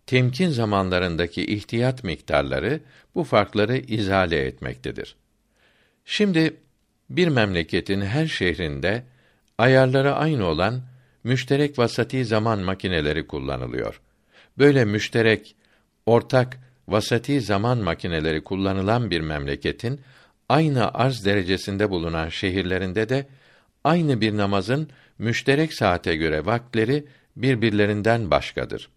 temkin zamanlarındaki ihtiyat miktarları bu farkları izale etmektedir. Şimdi bir memleketin her şehrinde ayarları aynı olan müşterek vasati zaman makineleri kullanılıyor. Böyle müşterek, ortak vasati zaman makineleri kullanılan bir memleketin aynı arz derecesinde bulunan şehirlerinde de aynı bir namazın müşterek saate göre vakleri birbirlerinden başkadır.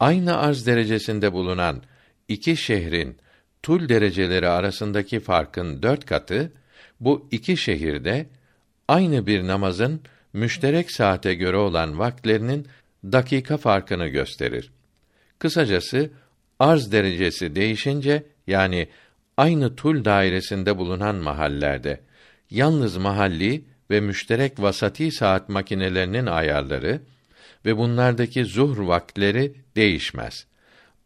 Aynı arz derecesinde bulunan iki şehrin tul dereceleri arasındaki farkın dört katı bu iki şehirde aynı bir namazın müşterek saate göre olan vakitlerinin dakika farkını gösterir. Kısacası arz derecesi değişince yani aynı tul dairesinde bulunan mahallerde yalnız mahalli ve müşterek vasati saat makinelerinin ayarları ve bunlardaki zuhr vakitleri değişmez.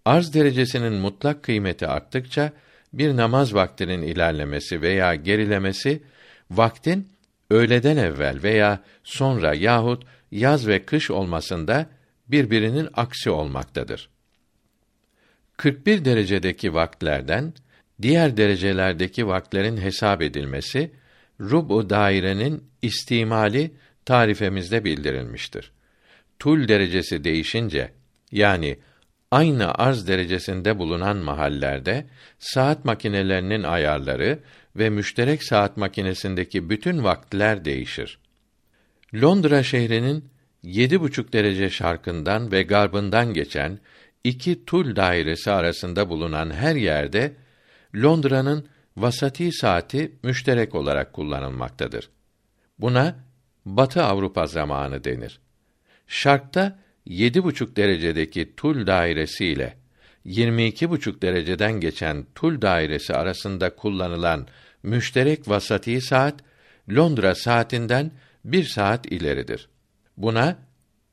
Arz derecesinin mutlak kıymeti arttıkça bir namaz vaktinin ilerlemesi veya gerilemesi vaktin öğleden evvel veya sonra yahut yaz ve kış olmasında birbirinin aksi olmaktadır. 41 derecedeki vaktlerden diğer derecelerdeki vaktlerin hesap edilmesi rubu dairenin istimali tarifemizde bildirilmiştir. Tul derecesi değişince yani aynı arz derecesinde bulunan mahallerde saat makinelerinin ayarları ve müşterek saat makinesindeki bütün vaktler değişir. Londra şehrinin yedi buçuk derece şarkından ve garbından geçen iki tul dairesi arasında bulunan her yerde Londra'nın vasati saati müşterek olarak kullanılmaktadır. Buna Batı Avrupa zamanı denir. Şarkta yedi buçuk derecedeki tul dairesi ile yirmi iki buçuk dereceden geçen tul dairesi arasında kullanılan müşterek vasati saat Londra saatinden bir saat ileridir. Buna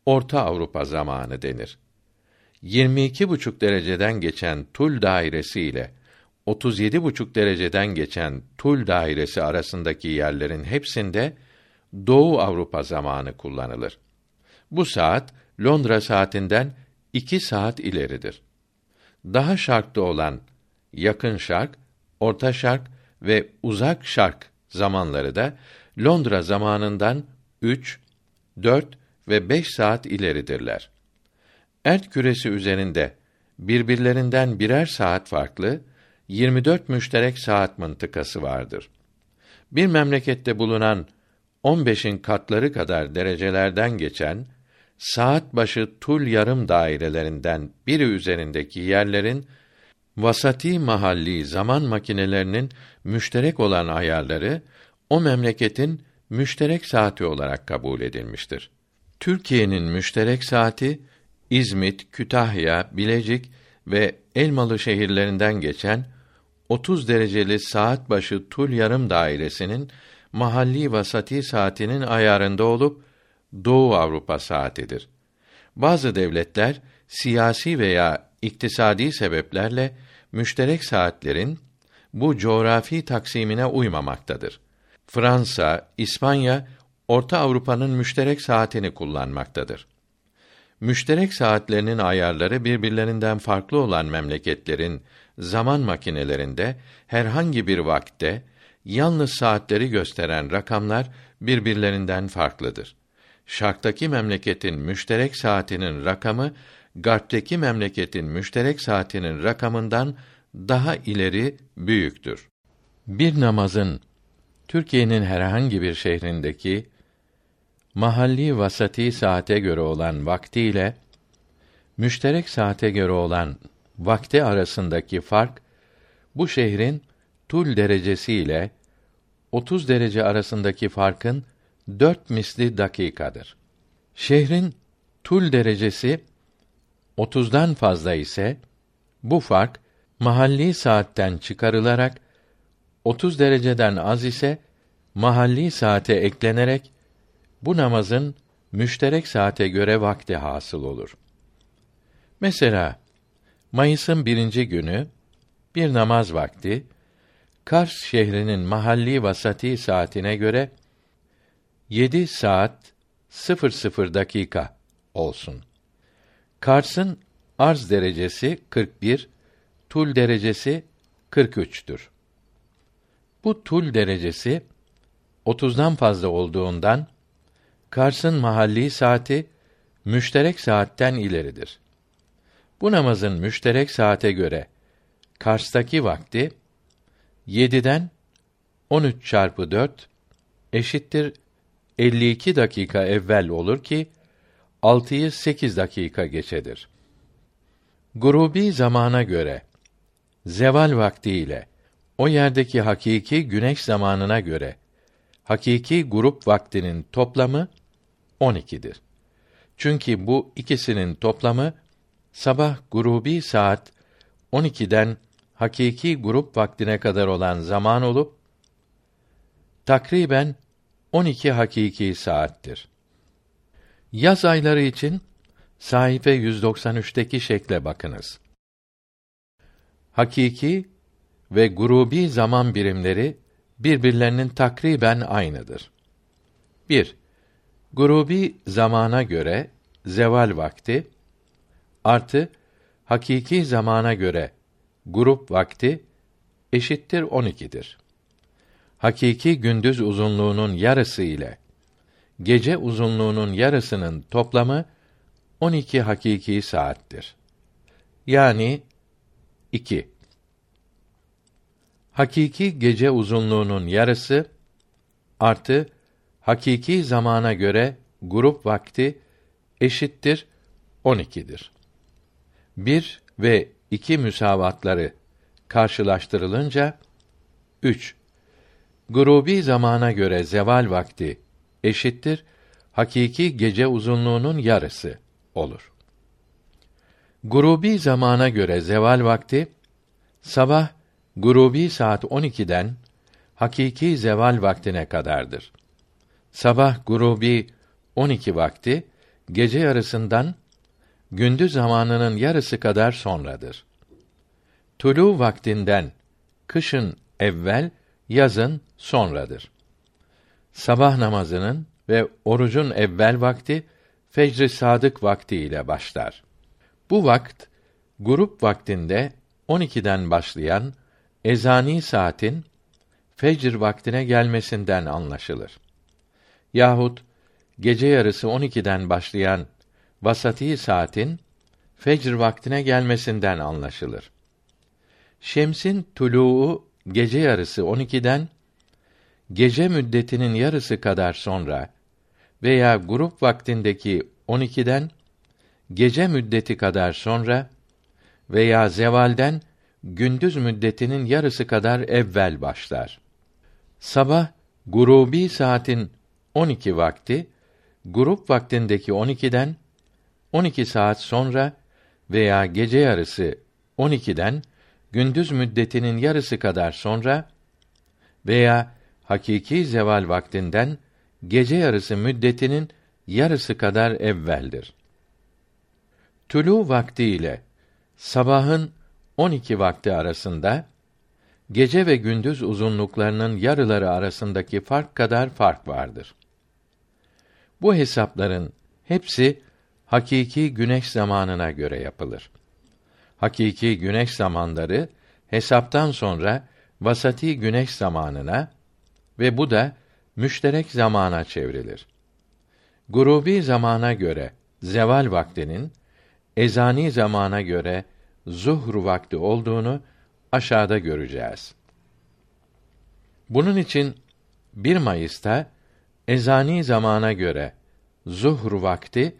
Orta Avrupa zamanı denir. 22 buçuk dereceden geçen tul dairesi ile 37 buçuk dereceden geçen tul dairesi arasındaki yerlerin hepsinde Doğu Avrupa zamanı kullanılır. Bu saat Londra saatinden iki saat ileridir. Daha şarkta olan yakın şark, orta şark ve uzak şark zamanları da Londra zamanından 3, 4 ve 5 saat ileridirler. Ert küresi üzerinde birbirlerinden birer saat farklı 24 müşterek saat mıntıkası vardır. Bir memlekette bulunan 15'in katları kadar derecelerden geçen saat başı tul yarım dairelerinden biri üzerindeki yerlerin vasati mahalli zaman makinelerinin müşterek olan ayarları o memleketin müşterek saati olarak kabul edilmiştir. Türkiye'nin müşterek saati İzmit, Kütahya, Bilecik ve Elmalı şehirlerinden geçen 30 dereceli saat başı tul yarım dairesinin mahalli vasati saatinin ayarında olup Doğu Avrupa saatidir. Bazı devletler siyasi veya iktisadi sebeplerle müşterek saatlerin bu coğrafi taksimine uymamaktadır. Fransa, İspanya Orta Avrupa'nın müşterek saatini kullanmaktadır. Müşterek saatlerinin ayarları birbirlerinden farklı olan memleketlerin zaman makinelerinde herhangi bir vakte yalnız saatleri gösteren rakamlar birbirlerinden farklıdır. Şarktaki memleketin müşterek saatinin rakamı garpteki memleketin müşterek saatinin rakamından daha ileri büyüktür. Bir namazın Türkiye'nin herhangi bir şehrindeki mahalli vasati saate göre olan vakti ile müşterek saate göre olan vakti arasındaki fark bu şehrin tul derecesi ile 30 derece arasındaki farkın dört misli dakikadır. Şehrin tul derecesi 30'dan fazla ise bu fark mahalli saatten çıkarılarak 30 dereceden az ise mahalli saate eklenerek bu namazın müşterek saate göre vakti hasıl olur. Mesela Mayıs'ın birinci günü bir namaz vakti Kars şehrinin mahalli vasati saatine göre 7 saat 00 dakika olsun. Kars'ın arz derecesi 41, tul derecesi 43'tür. Bu tul derecesi 30'dan fazla olduğundan Kars'ın mahalli saati müşterek saatten ileridir. Bu namazın müşterek saate göre Kars'taki vakti 7'den 13 çarpı 4 eşittir 52 dakika evvel olur ki 6'yı 8 dakika geçedir. Grubi zamana göre zeval vakti ile o yerdeki hakiki güneş zamanına göre hakiki grup vaktinin toplamı 12'dir. Çünkü bu ikisinin toplamı sabah grubi saat 12'den hakiki grup vaktine kadar olan zaman olup takriben 12 hakiki saattir. Yaz ayları için sayfa 193'teki şekle bakınız. Hakiki ve grubi zaman birimleri birbirlerinin takriben aynıdır. 1. Grubi zamana göre zeval vakti artı hakiki zamana göre grup vakti eşittir 12'dir. Hakiki gündüz uzunluğunun yarısı ile gece uzunluğunun yarısının toplamı 12 hakiki saattir. Yani 2. Hakiki gece uzunluğunun yarısı artı hakiki zamana göre grup vakti eşittir 12'dir. 1 ve 2 müsavatları karşılaştırılınca 3 Grubi zamana göre zeval vakti eşittir hakiki gece uzunluğunun yarısı olur. Grubi zamana göre zeval vakti sabah grubi saat 12'den hakiki zeval vaktine kadardır. Sabah grubi 12 vakti gece yarısından gündüz zamanının yarısı kadar sonradır. Tulu vaktinden kışın evvel, yazın sonradır. Sabah namazının ve orucun evvel vakti fecr-i sadık vakti ile başlar. Bu vakt grup vaktinde 12'den başlayan ezani saatin fecr vaktine gelmesinden anlaşılır. Yahut gece yarısı 12'den başlayan vasati saatin fecr vaktine gelmesinden anlaşılır. Şemsin tuluğu gece yarısı 12'den gece müddetinin yarısı kadar sonra veya grup vaktindeki 12'den gece müddeti kadar sonra veya zevalden gündüz müddetinin yarısı kadar evvel başlar. Sabah gurubi saatin 12 vakti grup vaktindeki 12'den 12 saat sonra veya gece yarısı 12'den gündüz müddetinin yarısı kadar sonra veya hakiki zeval vaktinden gece yarısı müddetinin yarısı kadar evveldir. Tulu vakti ile sabahın 12 vakti arasında gece ve gündüz uzunluklarının yarıları arasındaki fark kadar fark vardır. Bu hesapların hepsi hakiki güneş zamanına göre yapılır. Hakiki güneş zamanları hesaptan sonra vasati güneş zamanına ve bu da müşterek zamana çevrilir. Grubi zamana göre zeval vaktinin ezani zamana göre zuhr vakti olduğunu aşağıda göreceğiz. Bunun için 1 Mayıs'ta ezani zamana göre zuhr vakti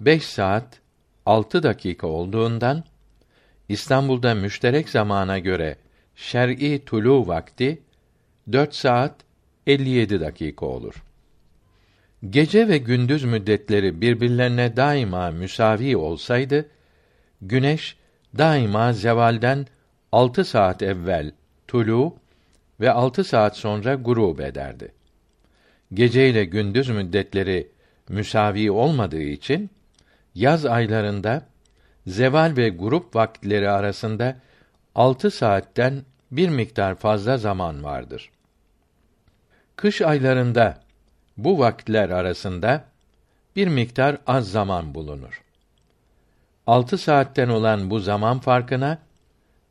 5 saat 6 dakika olduğundan İstanbul'da müşterek zamana göre şer'i tulu vakti 4 saat 57 dakika olur. Gece ve gündüz müddetleri birbirlerine daima müsavi olsaydı, güneş daima zevalden 6 saat evvel tulu ve 6 saat sonra gurub ederdi. Gece ile gündüz müddetleri müsavi olmadığı için yaz aylarında zeval ve grup vakitleri arasında altı saatten bir miktar fazla zaman vardır. Kış aylarında bu vakitler arasında bir miktar az zaman bulunur. Altı saatten olan bu zaman farkına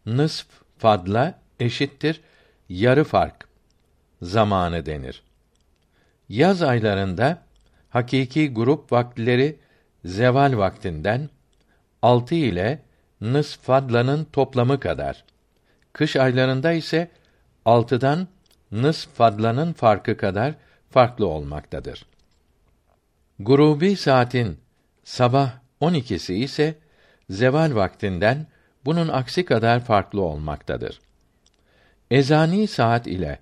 nısf fadla eşittir yarı fark zamanı denir. Yaz aylarında hakiki grup vakitleri zeval vaktinden altı ile nısf fadlanın toplamı kadar. Kış aylarında ise altıdan nısf fadlanın farkı kadar farklı olmaktadır. Grubi saatin sabah 12'si ise zeval vaktinden bunun aksi kadar farklı olmaktadır. Ezani saat ile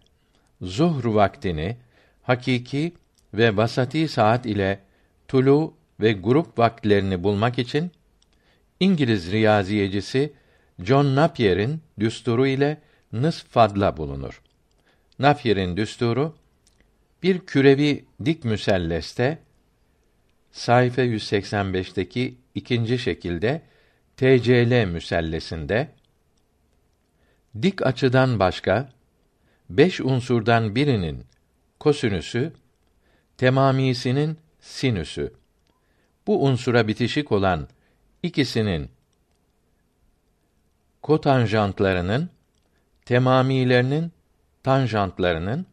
zuhr vaktini hakiki ve vasati saat ile tulu ve grup vakitlerini bulmak için İngiliz riyaziyecisi John Napier'in düsturu ile nısf fadla bulunur. Napier'in düsturu bir kürevi dik müselleste sayfa 185'teki ikinci şekilde TCL müsellesinde dik açıdan başka beş unsurdan birinin kosinüsü temamisinin sinüsü bu unsura bitişik olan ikisinin kotanjantlarının temamilerinin tanjantlarının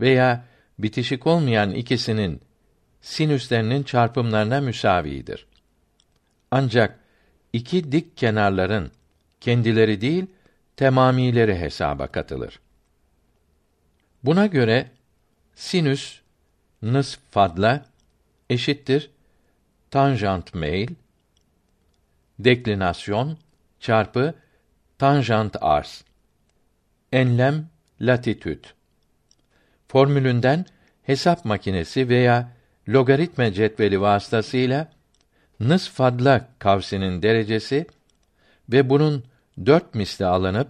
veya bitişik olmayan ikisinin sinüslerinin çarpımlarına müsavidir. Ancak iki dik kenarların kendileri değil temamileri hesaba katılır. Buna göre sinüs nısf fadla eşittir tanjant meyl deklinasyon çarpı tanjant arz enlem latitüd formülünden hesap makinesi veya logaritma cetveli vasıtasıyla nısf fadla kavsinin derecesi ve bunun dört misli alınıp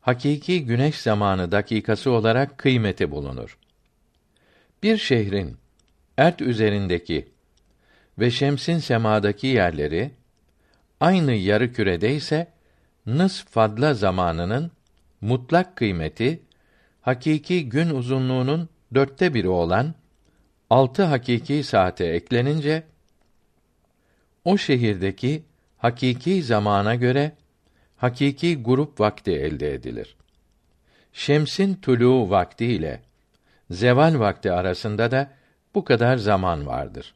hakiki güneş zamanı dakikası olarak kıymeti bulunur. Bir şehrin ert üzerindeki ve şemsin semadaki yerleri aynı yarı kürede ise nıs fadla zamanının mutlak kıymeti hakiki gün uzunluğunun dörtte biri olan altı hakiki saate eklenince o şehirdeki hakiki zamana göre hakiki grup vakti elde edilir. Şemsin tulu vakti ile zeval vakti arasında da bu kadar zaman vardır.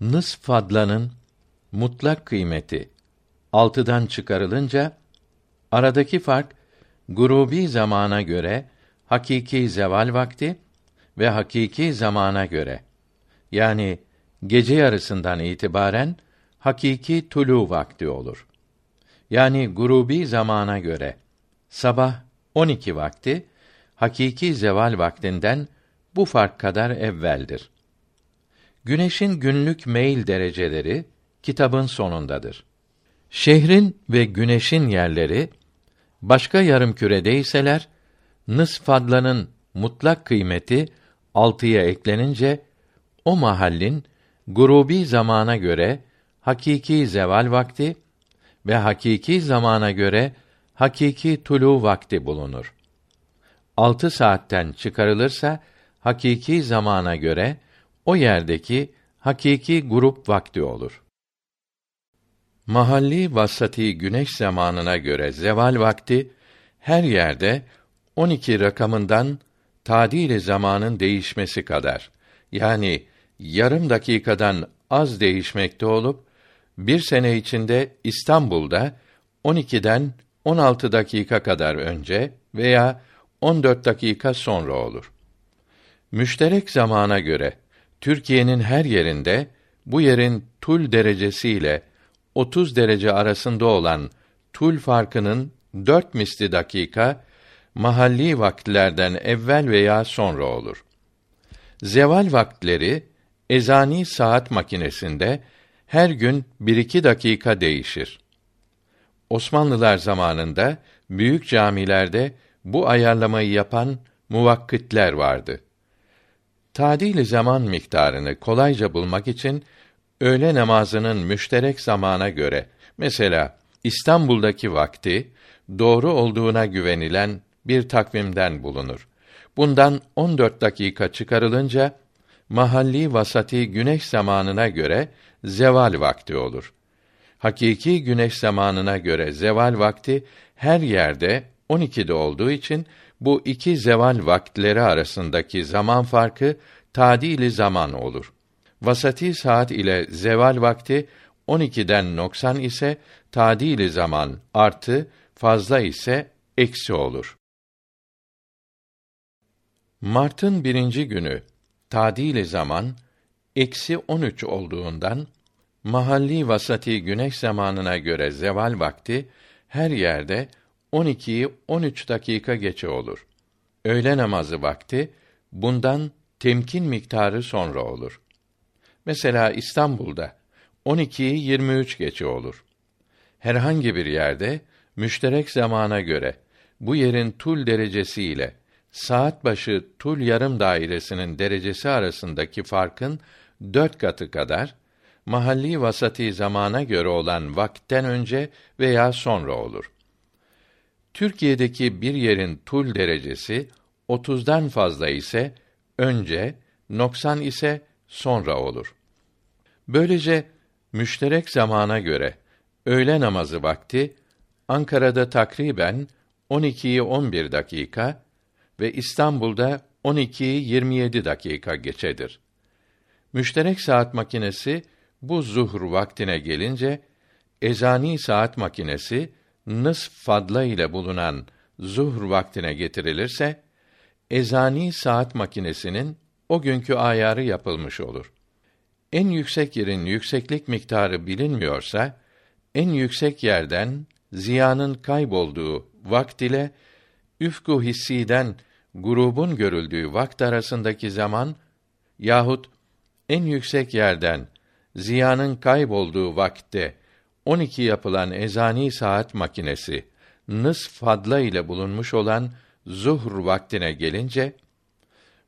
Nıs fadlanın mutlak kıymeti altıdan çıkarılınca aradaki fark grubi zamana göre hakiki zeval vakti ve hakiki zamana göre yani gece yarısından itibaren hakiki tulu vakti olur. Yani grubi zamana göre sabah 12 vakti hakiki zeval vaktinden bu fark kadar evveldir. Güneşin günlük meyil dereceleri kitabın sonundadır. Şehrin ve güneşin yerleri başka yarım küredeyseler nıs fadlanın mutlak kıymeti altıya eklenince o mahallin grubi zamana göre hakiki zeval vakti ve hakiki zamana göre hakiki tulu vakti bulunur. Altı saatten çıkarılırsa hakiki zamana göre o yerdeki hakiki grup vakti olur. Mahalli vasati güneş zamanına göre zeval vakti her yerde 12 rakamından tadil zamanın değişmesi kadar yani yarım dakikadan az değişmekte olup bir sene içinde İstanbul'da 12'den 16 dakika kadar önce veya 14 dakika sonra olur. Müşterek zamana göre Türkiye'nin her yerinde bu yerin tul derecesiyle 30 derece arasında olan tul farkının dört misli dakika mahalli vakitlerden evvel veya sonra olur. Zeval vaktleri ezani saat makinesinde her gün bir iki dakika değişir. Osmanlılar zamanında büyük camilerde bu ayarlamayı yapan muvakkitler vardı. Tadil zaman miktarını kolayca bulmak için öğle namazının müşterek zamana göre mesela İstanbul'daki vakti doğru olduğuna güvenilen bir takvimden bulunur. Bundan 14 dakika çıkarılınca mahalli vasati güneş zamanına göre zeval vakti olur. Hakiki güneş zamanına göre zeval vakti her yerde 12'de olduğu için bu iki zeval vaktleri arasındaki zaman farkı tadili zaman olur. Vasati saat ile zeval vakti 12'den noksan ise tadili zaman artı fazla ise eksi olur. Mart'ın birinci günü tadili zaman eksi 13 olduğundan mahalli vasati güneş zamanına göre zeval vakti her yerde 12'yi 13 dakika geçe olur. Öğle namazı vakti bundan temkin miktarı sonra olur. Mesela İstanbul'da 12'yi 23 geçe olur. Herhangi bir yerde müşterek zamana göre bu yerin tul derecesi ile saat başı tul yarım dairesinin derecesi arasındaki farkın dört katı kadar mahalli vasati zamana göre olan vakitten önce veya sonra olur. Türkiye'deki bir yerin tul derecesi 30'dan fazla ise önce, noksan ise sonra olur. Böylece müşterek zamana göre öğle namazı vakti Ankara'da takriben 12'yi 11 dakika ve İstanbul'da 12'yi 27 dakika geçedir. Müşterek saat makinesi bu zuhr vaktine gelince ezani saat makinesi nısf fadla ile bulunan zuhr vaktine getirilirse ezani saat makinesinin o günkü ayarı yapılmış olur. En yüksek yerin yükseklik miktarı bilinmiyorsa en yüksek yerden ziyanın kaybolduğu vakt ile üfku hissiden grubun görüldüğü vakt arasındaki zaman yahut en yüksek yerden ziyanın kaybolduğu vakitte 12 yapılan ezani saat makinesi nısf fadla ile bulunmuş olan zuhr vaktine gelince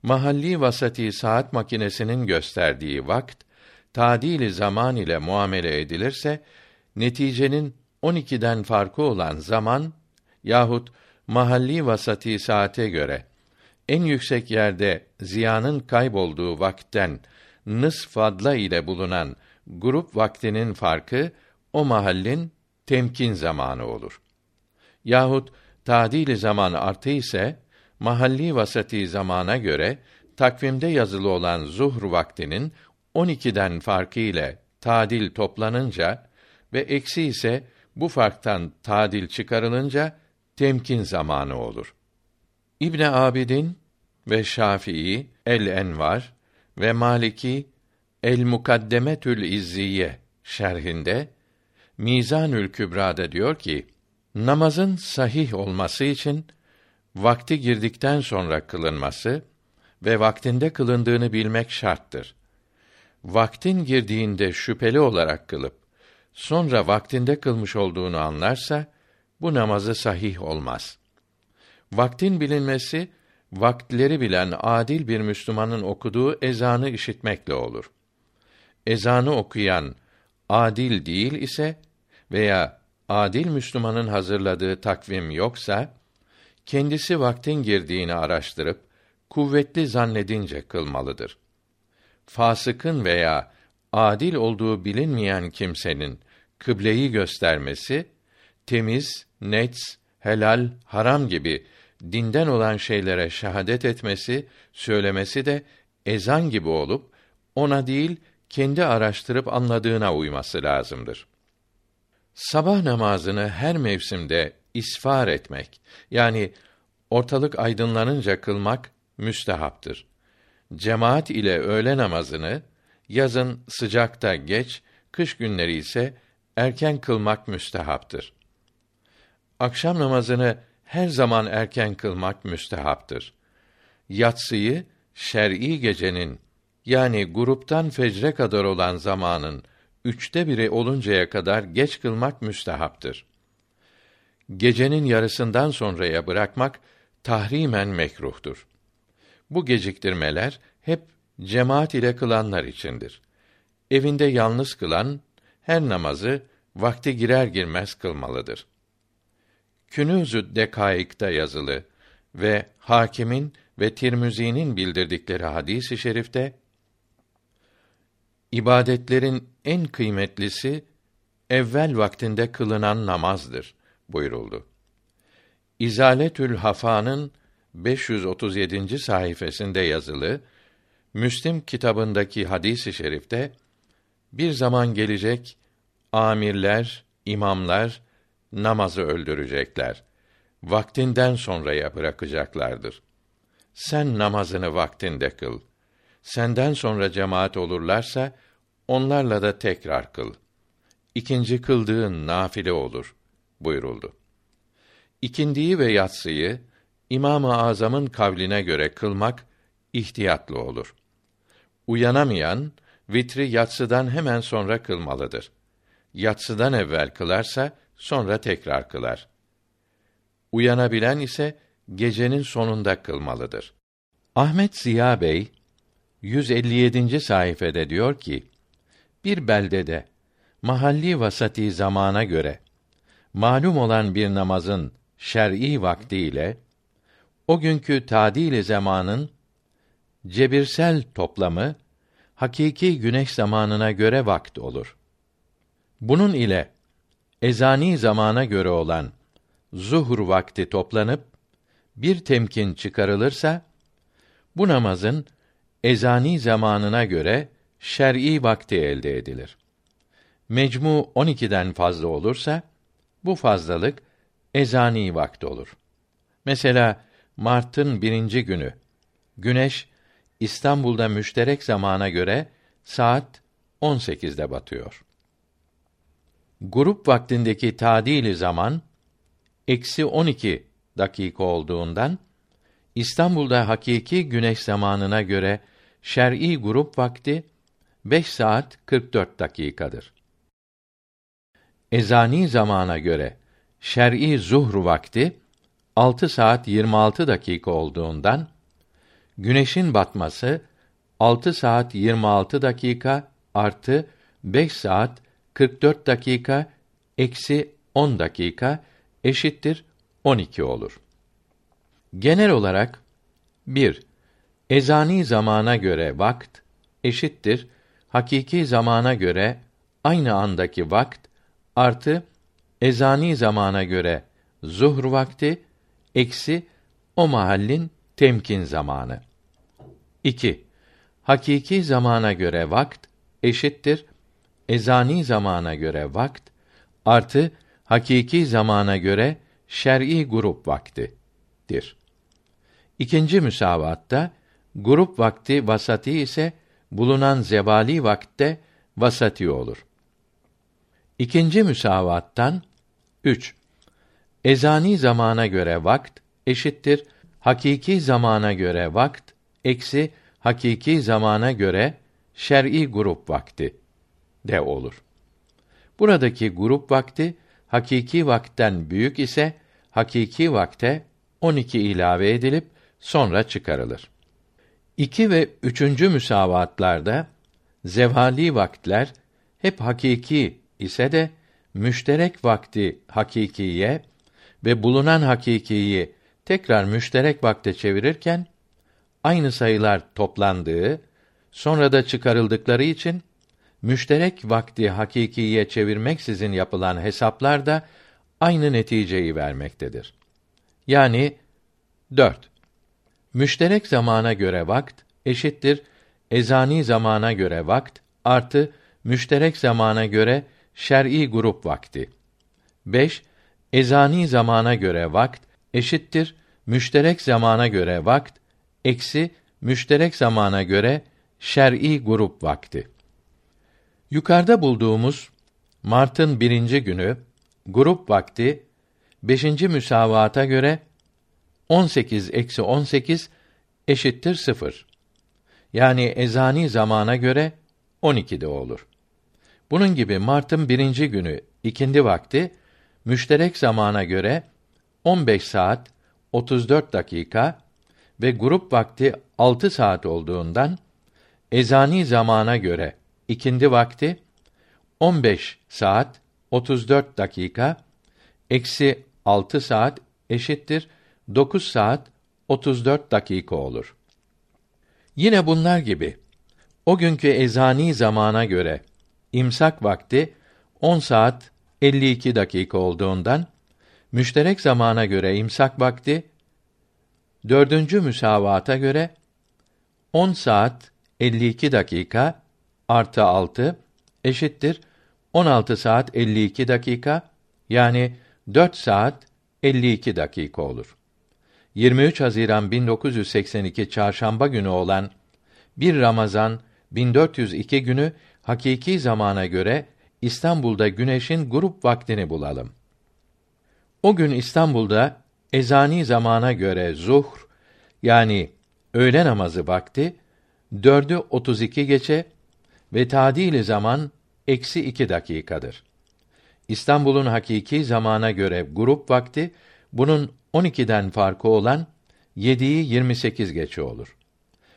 mahalli vasati saat makinesinin gösterdiği vakt tadili zaman ile muamele edilirse neticenin 12'den farkı olan zaman yahut mahalli vasati saate göre en yüksek yerde ziyanın kaybolduğu vakten nıs fadla ile bulunan grup vaktinin farkı o mahallin temkin zamanı olur. Yahut tadili zaman artı ise mahalli vasati zamana göre takvimde yazılı olan zuhr vaktinin 12'den farkı ile tadil toplanınca ve eksi ise bu farktan tadil çıkarılınca temkin zamanı olur. İbn Abidin ve Şafii El Envar ve Maliki El Mukaddemetül İzziye şerhinde Mizanül Kübra'da diyor ki namazın sahih olması için vakti girdikten sonra kılınması ve vaktinde kılındığını bilmek şarttır. Vaktin girdiğinde şüpheli olarak kılıp sonra vaktinde kılmış olduğunu anlarsa bu namazı sahih olmaz. Vaktin bilinmesi vaktleri bilen adil bir Müslümanın okuduğu ezanı işitmekle olur. Ezanı okuyan adil değil ise veya adil Müslümanın hazırladığı takvim yoksa kendisi vaktin girdiğini araştırıp kuvvetli zannedince kılmalıdır. Fasıkın veya adil olduğu bilinmeyen kimsenin kıbleyi göstermesi temiz, net, helal, haram gibi dinden olan şeylere şehadet etmesi, söylemesi de ezan gibi olup ona değil kendi araştırıp anladığına uyması lazımdır. Sabah namazını her mevsimde isfar etmek yani ortalık aydınlanınca kılmak müstehaptır. Cemaat ile öğle namazını yazın sıcakta geç, kış günleri ise erken kılmak müstehaptır. Akşam namazını her zaman erken kılmak müstehaptır. Yatsıyı şer'i gecenin yani gruptan fecre kadar olan zamanın üçte biri oluncaya kadar geç kılmak müstehaptır. Gecenin yarısından sonraya bırakmak tahrimen mekruhtur. Bu geciktirmeler hep cemaat ile kılanlar içindir. Evinde yalnız kılan her namazı vakti girer girmez kılmalıdır. Künüzü Dekaik'ta yazılı ve Hakimin ve Tirmizi'nin bildirdikleri hadisi i şerifte ibadetlerin en kıymetlisi evvel vaktinde kılınan namazdır buyuruldu. İzaletül Hafa'nın 537. sayfasında yazılı Müslim kitabındaki hadisi i şerifte bir zaman gelecek amirler, imamlar namazı öldürecekler. Vaktinden sonraya bırakacaklardır. Sen namazını vaktinde kıl. Senden sonra cemaat olurlarsa onlarla da tekrar kıl. İkinci kıldığın nafile olur buyuruldu. İkindiyi ve yatsıyı İmam-ı Azam'ın kavline göre kılmak ihtiyatlı olur. Uyanamayan vitri yatsıdan hemen sonra kılmalıdır. Yatsıdan evvel kılarsa sonra tekrar kılar. Uyanabilen ise gecenin sonunda kılmalıdır. Ahmet Ziya Bey 157. sayfede diyor ki: Bir beldede mahalli vasati zamana göre malum olan bir namazın şer'i vakti ile o günkü tadil zamanın cebirsel toplamı hakiki güneş zamanına göre vakt olur. Bunun ile ezani zamana göre olan zuhur vakti toplanıp bir temkin çıkarılırsa bu namazın ezani zamanına göre şer'i vakti elde edilir. Mecmu 12'den fazla olursa bu fazlalık ezani vakti olur. Mesela Mart'ın birinci günü güneş İstanbul'da müşterek zamana göre saat 18'de batıyor. Grup vaktindeki tadili zaman eksi 12 dakika olduğundan İstanbul'da hakiki güneş zamanına göre şer'i grup vakti 5 saat 44 dakikadır. Ezani zamana göre şer'i zuhr vakti 6 saat 26 dakika olduğundan güneşin batması 6 saat 26 dakika artı 5 saat 44 dakika eksi 10 dakika eşittir 12 olur. Genel olarak 1. Ezani zamana göre vakt eşittir hakiki zamana göre aynı andaki vakt artı ezani zamana göre zuhr vakti eksi o mahallin temkin zamanı. 2. Hakiki zamana göre vakt eşittir ezani zamana göre vakt artı hakiki zamana göre şer'i grup vaktidir. İkinci müsavatta grup vakti vasati ise bulunan zevali vakte vasati olur. İkinci müsavattan 3. Ezani zamana göre vakt eşittir hakiki zamana göre vakt eksi hakiki zamana göre şer'i grup vakti de olur. Buradaki grup vakti hakiki vakten büyük ise hakiki vakte 12 ilave edilip sonra çıkarılır. 2 ve üçüncü müsavatlarda zevali vaktler hep hakiki ise de müşterek vakti hakikiye ve bulunan hakikiyi tekrar müşterek vakte çevirirken aynı sayılar toplandığı sonra da çıkarıldıkları için müşterek vakti hakikiye çevirmeksizin yapılan hesaplar da aynı neticeyi vermektedir. Yani 4. Müşterek zamana göre vakt eşittir ezani zamana göre vakt artı müşterek zamana göre şer'i grup vakti. 5. Ezani zamana göre vakt eşittir müşterek zamana göre vakt eksi müşterek zamana göre şer'i grup vakti. Yukarıda bulduğumuz Mart'ın birinci günü grup vakti beşinci müsavata göre 18 eksi 18 eşittir sıfır. Yani ezani zamana göre 12'de olur. Bunun gibi Mart'ın birinci günü ikindi vakti müşterek zamana göre 15 saat 34 dakika ve grup vakti 6 saat olduğundan ezani zamana göre ikindi vakti 15 saat 34 dakika eksi 6 saat eşittir 9 saat 34 dakika olur. Yine bunlar gibi o günkü ezani zamana göre imsak vakti 10 saat 52 dakika olduğundan müşterek zamana göre imsak vakti dördüncü müsavata göre 10 saat 52 dakika artı 6 eşittir 16 saat 52 dakika yani 4 saat 52 dakika olur. 23 Haziran 1982 çarşamba günü olan 1 Ramazan 1402 günü hakiki zamana göre İstanbul'da güneşin grup vaktini bulalım. O gün İstanbul'da ezani zamana göre zuhr yani öğle namazı vakti dördü 32 geçe ve tadili zaman eksi iki dakikadır. İstanbul'un hakiki zamana göre grup vakti bunun 12'den farkı olan 7'yi 28 geçe olur.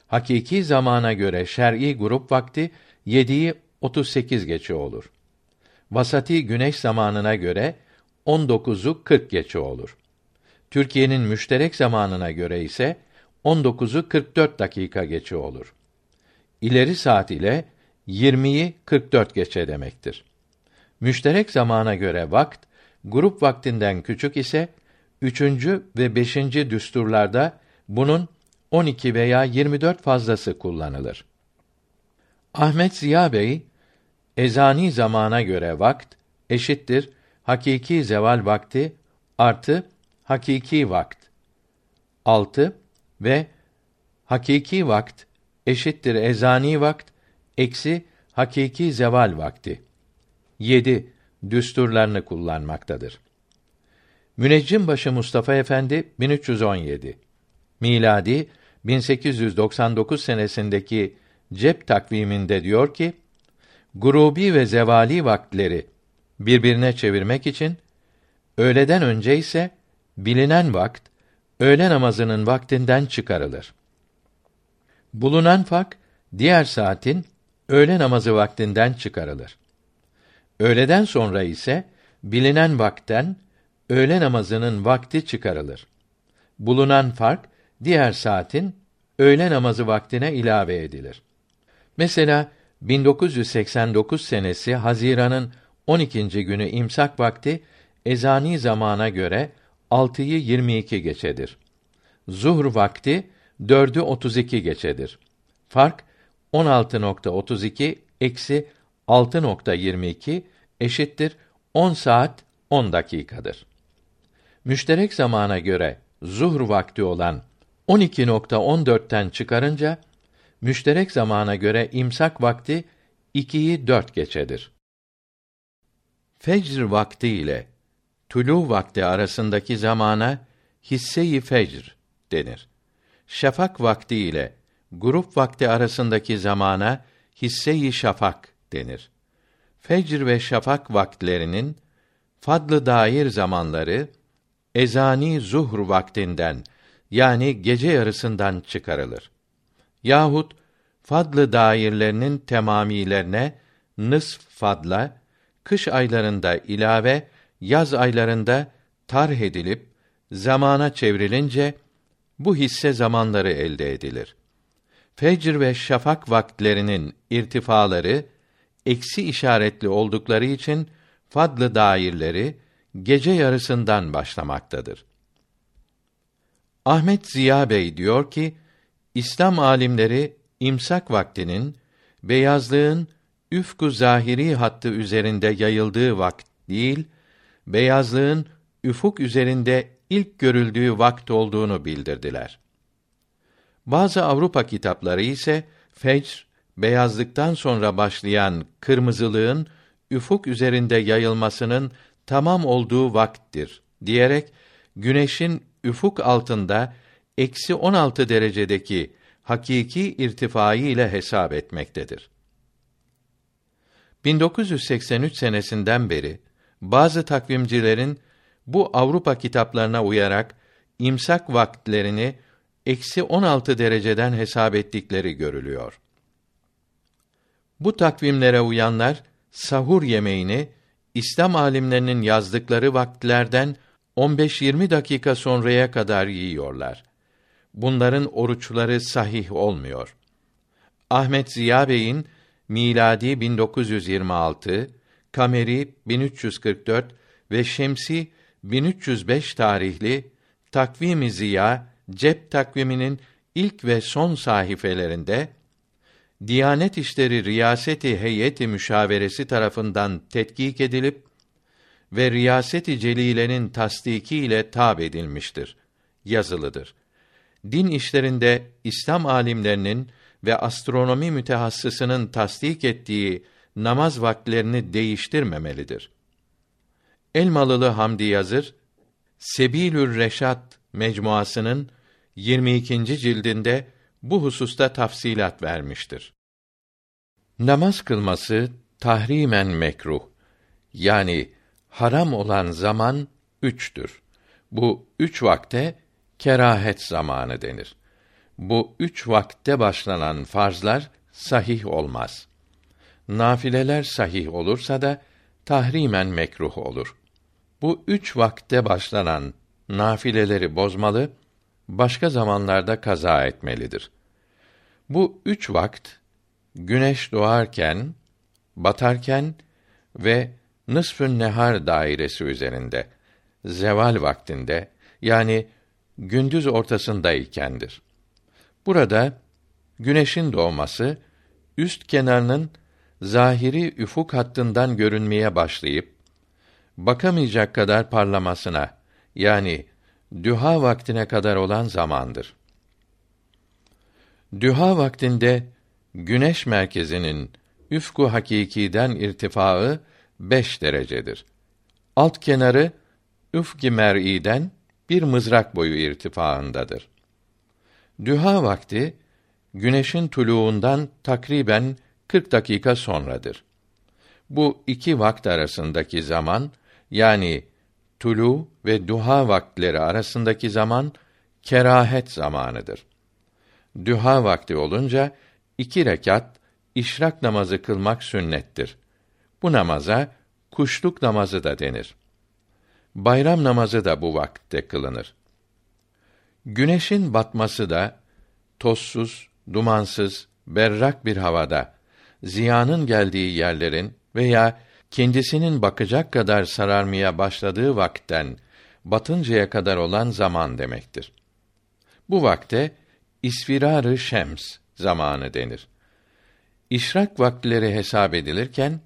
Hakiki zamana göre şer'i grup vakti 7'yi 38 geçe olur. Vasati güneş zamanına göre 19'u 40 geçe olur. Türkiye'nin müşterek zamanına göre ise 19'u 44 dakika geçe olur. ileri saat ile 20'yi 44 geçe demektir. Müşterek zamana göre vakt grup vaktinden küçük ise üçüncü ve beşinci düsturlarda bunun 12 veya 24 fazlası kullanılır. Ahmet Ziya Bey, ezani zamana göre vakt eşittir hakiki zeval vakti artı hakiki vakt. 6 ve hakiki vakt eşittir ezani vakt eksi hakiki zeval vakti. 7 düsturlarını kullanmaktadır. Müneccimbaşı Mustafa Efendi 1317 miladi 1899 senesindeki cep takviminde diyor ki grubi ve zevali vakitleri birbirine çevirmek için öğleden önce ise bilinen vakt öğle namazının vaktinden çıkarılır. Bulunan fak diğer saatin öğle namazı vaktinden çıkarılır. Öğleden sonra ise bilinen vakten öğle namazının vakti çıkarılır. Bulunan fark diğer saatin öğle namazı vaktine ilave edilir. Mesela 1989 senesi Haziran'ın 12. günü imsak vakti ezani zamana göre 6'yı 22 geçedir. Zuhr vakti 4'ü 32 geçedir. Fark 16.32 eksi 6.22 eşittir 10 saat 10 dakikadır. Müşterek zamana göre zuhr vakti olan 12.14'ten çıkarınca müşterek zamana göre imsak vakti 2'yi 4 geçedir. Fecr vakti ile tulu vakti arasındaki zamana hisse-i fecr denir. Şafak vakti ile grup vakti arasındaki zamana hisse-i şafak denir. Fecr ve şafak vaktlerinin fadlı dair zamanları ezani zuhr vaktinden yani gece yarısından çıkarılır. Yahut fadlı dairlerinin temamilerine nısf fadla kış aylarında ilave yaz aylarında tarh edilip zamana çevrilince bu hisse zamanları elde edilir. Fecr ve şafak vaktlerinin irtifaları eksi işaretli oldukları için fadlı dairleri gece yarısından başlamaktadır. Ahmet Ziya Bey diyor ki, İslam alimleri imsak vaktinin beyazlığın üfku zahiri hattı üzerinde yayıldığı vakt değil, beyazlığın üfuk üzerinde ilk görüldüğü vakt olduğunu bildirdiler. Bazı Avrupa kitapları ise fecr beyazlıktan sonra başlayan kırmızılığın üfuk üzerinde yayılmasının tamam olduğu vakttir diyerek güneşin üfuk altında eksi 16 derecedeki hakiki irtifayı ile hesap etmektedir. 1983 senesinden beri bazı takvimcilerin bu Avrupa kitaplarına uyarak imsak vaktlerini eksi 16 dereceden hesap ettikleri görülüyor. Bu takvimlere uyanlar sahur yemeğini İslam alimlerinin yazdıkları vakitlerden 15-20 dakika sonraya kadar yiyorlar. Bunların oruçları sahih olmuyor. Ahmet Ziya Bey'in miladi 1926, kameri 1344 ve şemsi 1305 tarihli Takvim-i Ziya cep takviminin ilk ve son sahifelerinde Diyanet İşleri Riyaseti Heyeti Müşaveresi tarafından tetkik edilip ve Riyaseti Celile'nin tasdiki ile tab edilmiştir. Yazılıdır. Din işlerinde İslam alimlerinin ve astronomi mütehassısının tasdik ettiği namaz vakitlerini değiştirmemelidir. Elmalılı Hamdi Yazır Sebilür Reşat mecmuasının 22. cildinde bu hususta tafsilat vermiştir. Namaz kılması tahrimen mekruh. Yani haram olan zaman üçtür. Bu üç vakte kerahet zamanı denir. Bu üç vakte başlanan farzlar sahih olmaz. Nafileler sahih olursa da tahrimen mekruh olur. Bu üç vakte başlanan nafileleri bozmalı, başka zamanlarda kaza etmelidir. Bu üç vakt güneş doğarken, batarken ve nısfün nehar dairesi üzerinde zeval vaktinde yani gündüz ortasındaykendir. Burada güneşin doğması üst kenarının zahiri üfuk hattından görünmeye başlayıp bakamayacak kadar parlamasına yani düha vaktine kadar olan zamandır. Düha vaktinde güneş merkezinin üfku hakikiden irtifaı beş derecedir. Alt kenarı üfki mer'iden bir mızrak boyu irtifaındadır. Düha vakti güneşin tuluğundan takriben 40 dakika sonradır. Bu iki vakt arasındaki zaman yani tulu ve duha vaktleri arasındaki zaman kerahet zamanıdır. Duha vakti olunca iki rekat işrak namazı kılmak sünnettir. Bu namaza kuşluk namazı da denir. Bayram namazı da bu vakitte kılınır. Güneşin batması da tozsuz, dumansız, berrak bir havada ziyanın geldiği yerlerin veya kendisinin bakacak kadar sararmaya başladığı vakten batıncaya kadar olan zaman demektir. Bu vakte isfirar-ı şems zamanı denir. İşrak vaktileri hesap edilirken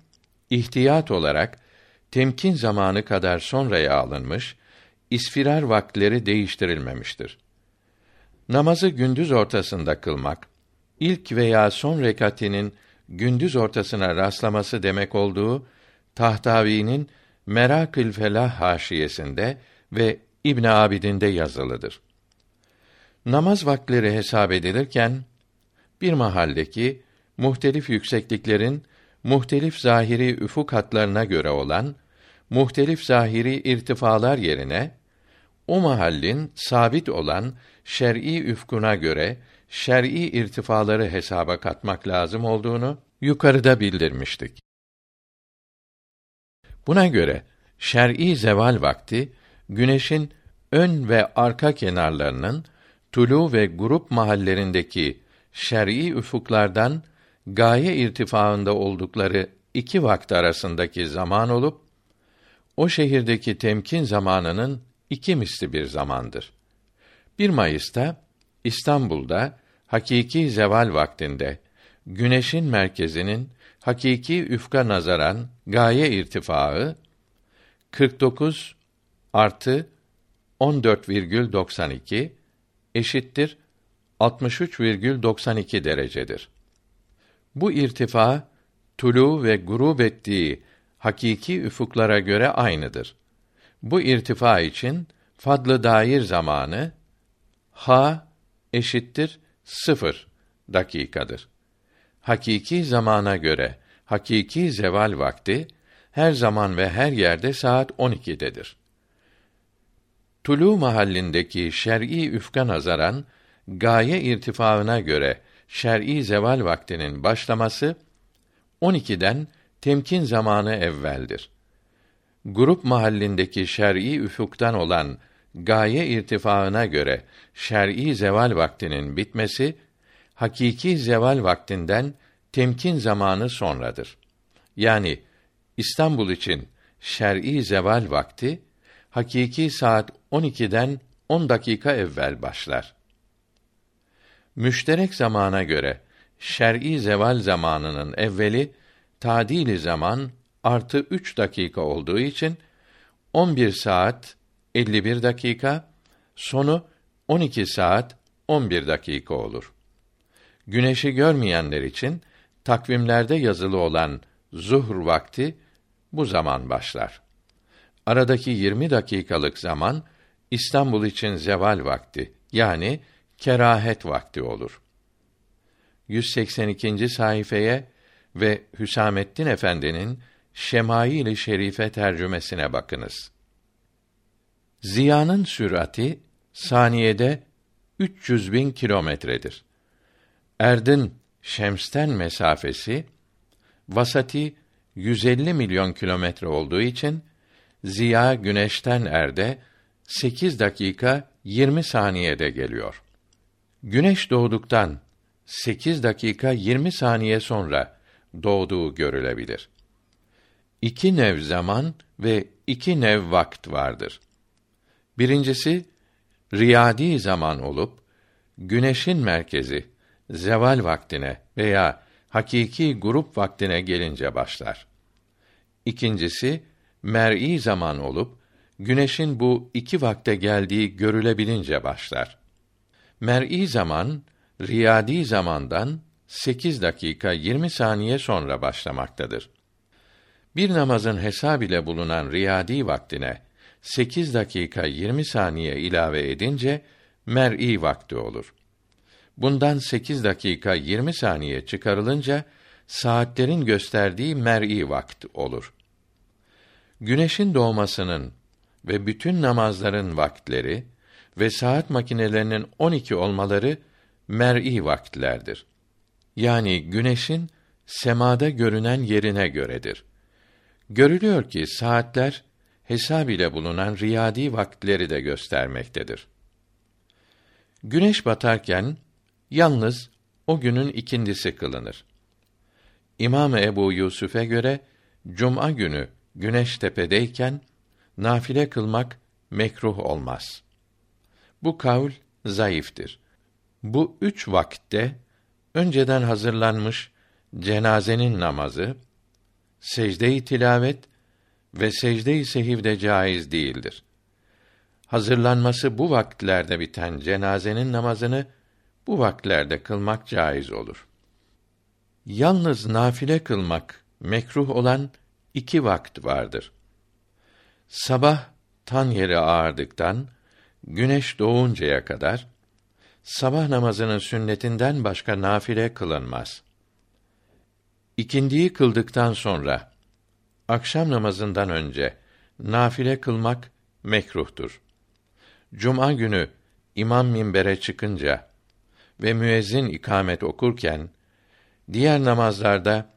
ihtiyat olarak temkin zamanı kadar sonraya alınmış, isfirar vaktileri değiştirilmemiştir. Namazı gündüz ortasında kılmak, ilk veya son rekatinin gündüz ortasına rastlaması demek olduğu Tahtavi'nin Merakül Felah haşiyesinde ve İbn Abidin'de yazılıdır. Namaz vakleri hesap edilirken bir mahaldeki muhtelif yüksekliklerin muhtelif zahiri üfuk hatlarına göre olan muhtelif zahiri irtifalar yerine o mahallin sabit olan şer'i üfkuna göre şer'i irtifaları hesaba katmak lazım olduğunu yukarıda bildirmiştik. Buna göre şer'i zeval vakti güneşin ön ve arka kenarlarının tulu ve grup mahallerindeki şer'i üfuklardan gaye irtifaında oldukları iki vakit arasındaki zaman olup o şehirdeki temkin zamanının iki misli bir zamandır. 1 Mayıs'ta İstanbul'da hakiki zeval vaktinde güneşin merkezinin hakiki üfka nazaran gaye irtifaı 49 artı 14,92 eşittir 63,92 derecedir. Bu irtifa tulu ve gurub ettiği hakiki üfuklara göre aynıdır. Bu irtifa için fadlı dair zamanı ha eşittir sıfır dakikadır. Hakiki zamana göre hakiki zeval vakti her zaman ve her yerde saat 12'dedir. Tulu mahallindeki şer'i üfka nazaran gaye irtifaına göre şer'i zeval vaktinin başlaması 12'den temkin zamanı evveldir. Grup mahallindeki şer'i üfuktan olan gaye irtifaına göre şer'i zeval vaktinin bitmesi hakiki zeval vaktinden temkin zamanı sonradır. Yani İstanbul için şer'i zeval vakti hakiki saat 12'den 10 dakika evvel başlar. Müşterek zamana göre şer'i zeval zamanının evveli tadili zaman artı 3 dakika olduğu için 11 saat 51 dakika, sonu 12 saat 11 dakika olur. Güneşi görmeyenler için takvimlerde yazılı olan zuhr vakti bu zaman başlar. Aradaki 20 dakikalık zaman İstanbul için zeval vakti yani kerahet vakti olur. 182. sayfaya ve Hüsamettin Efendi'nin Şemail-i Şerife tercümesine bakınız. Ziyanın sürati saniyede 300 bin kilometredir. Erdin Şems'ten mesafesi vasati 150 milyon kilometre olduğu için ziya güneşten erde 8 dakika 20 saniyede geliyor. Güneş doğduktan 8 dakika 20 saniye sonra doğduğu görülebilir. İki nev zaman ve iki nev vakt vardır. Birincisi riyadi zaman olup güneşin merkezi zeval vaktine veya hakiki grup vaktine gelince başlar. İkincisi mer'i zaman olup güneşin bu iki vakte geldiği görülebilince başlar. Mer'i zaman riyadi zamandan 8 dakika 20 saniye sonra başlamaktadır. Bir namazın hesab ile bulunan riyadi vaktine 8 dakika 20 saniye ilave edince mer'i vakti olur. Bundan 8 dakika 20 saniye çıkarılınca saatlerin gösterdiği mer'i vakt olur. Güneşin doğmasının ve bütün namazların vaktleri ve saat makinelerinin 12 olmaları mer'i vaktlerdir. Yani güneşin semada görünen yerine göredir. Görülüyor ki saatler hesab ile bulunan riyadi vaktleri de göstermektedir. Güneş batarken yalnız o günün ikindisi kılınır. İmam Ebu Yusuf'e göre cuma günü güneş tepedeyken nafile kılmak mekruh olmaz. Bu kavl zayıftır. Bu üç vakitte önceden hazırlanmış cenazenin namazı, secde-i tilavet ve secde-i sehiv de caiz değildir. Hazırlanması bu vakitlerde biten cenazenin namazını bu vakitlerde kılmak caiz olur. Yalnız nafile kılmak mekruh olan iki vakt vardır. Sabah tan yeri ağardıktan güneş doğuncaya kadar sabah namazının sünnetinden başka nafile kılınmaz. İkindiyi kıldıktan sonra akşam namazından önce nafile kılmak mekruhtur. Cuma günü imam minbere çıkınca ve müezzin ikamet okurken diğer namazlarda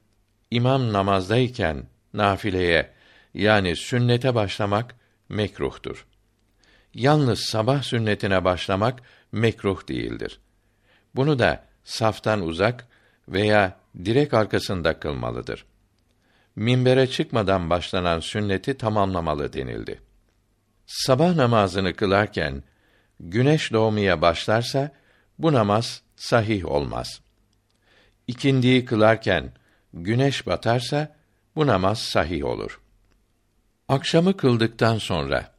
imam namazdayken nafileye yani sünnete başlamak mekruhtur. Yalnız sabah sünnetine başlamak mekruh değildir. Bunu da saftan uzak veya direk arkasında kılmalıdır. Minbere çıkmadan başlanan sünneti tamamlamalı denildi. Sabah namazını kılarken güneş doğmaya başlarsa bu namaz sahih olmaz. İkindiyi kılarken güneş batarsa bu namaz sahih olur. Akşamı kıldıktan sonra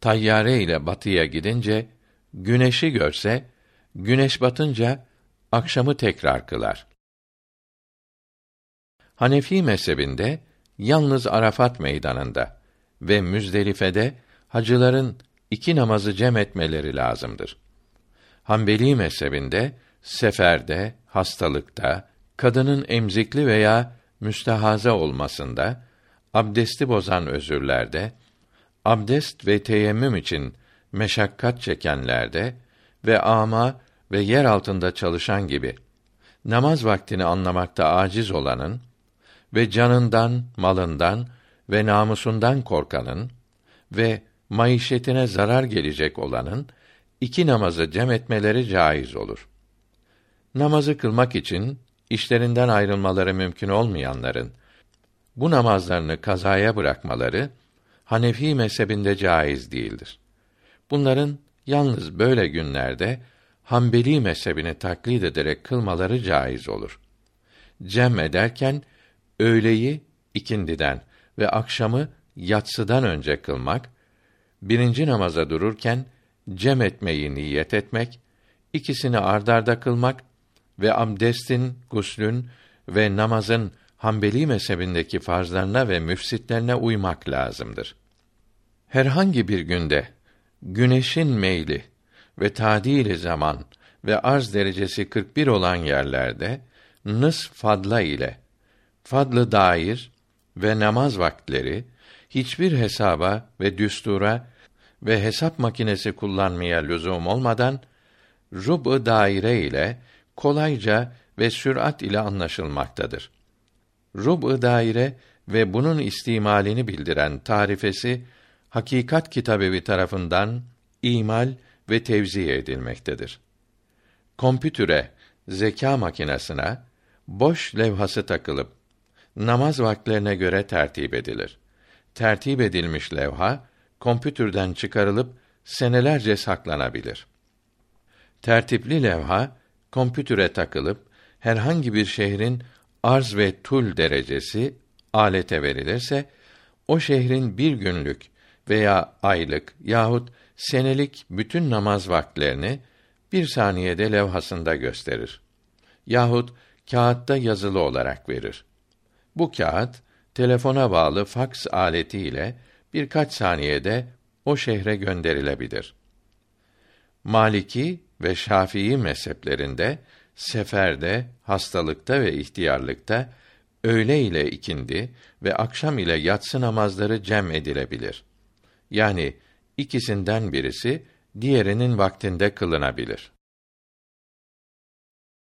tayyare ile batıya gidince güneşi görse güneş batınca akşamı tekrar kılar. Hanefi mezhebinde yalnız Arafat meydanında ve Müzdelife'de hacıların iki namazı cem etmeleri lazımdır. Hanbeli mezhebinde seferde, hastalıkta, kadının emzikli veya müstehaza olmasında, abdesti bozan özürlerde, abdest ve teyemmüm için meşakkat çekenlerde ve ama ve yer altında çalışan gibi namaz vaktini anlamakta aciz olanın ve canından, malından ve namusundan korkanın ve maişetine zarar gelecek olanın iki namazı cem etmeleri caiz olur. Namazı kılmak için işlerinden ayrılmaları mümkün olmayanların bu namazlarını kazaya bırakmaları Hanefi mezhebinde caiz değildir. Bunların yalnız böyle günlerde Hanbeli mezhebini taklit ederek kılmaları caiz olur. Cem ederken öğleyi ikindiden ve akşamı yatsıdan önce kılmak, birinci namaza dururken cem etmeyi niyet etmek, ikisini ardarda kılmak ve abdestin, guslün ve namazın Hanbeli mezhebindeki farzlarına ve müfsitlerine uymak lazımdır. Herhangi bir günde güneşin meyli ve tadili zaman ve arz derecesi 41 olan yerlerde nıs fadla ile fadlı dair ve namaz vaktleri hiçbir hesaba ve düstura ve hesap makinesi kullanmaya lüzum olmadan rub daire ile kolayca ve sürat ile anlaşılmaktadır. Rub daire ve bunun istimalini bildiren tarifesi Hakikat Kitabevi tarafından imal ve tevzi edilmektedir. Kompütüre zeka makinesine boş levhası takılıp namaz vaktlerine göre tertip edilir. Tertip edilmiş levha kompütürden çıkarılıp senelerce saklanabilir. Tertipli levha kompütüre takılıp herhangi bir şehrin arz ve tul derecesi alete verilirse o şehrin bir günlük veya aylık yahut senelik bütün namaz vaktlerini bir saniyede levhasında gösterir. Yahut kağıtta yazılı olarak verir. Bu kağıt telefona bağlı faks aleti ile birkaç saniyede o şehre gönderilebilir. Maliki ve Şafii mezheplerinde seferde, hastalıkta ve ihtiyarlıkta öğle ile ikindi ve akşam ile yatsı namazları cem edilebilir. Yani ikisinden birisi diğerinin vaktinde kılınabilir.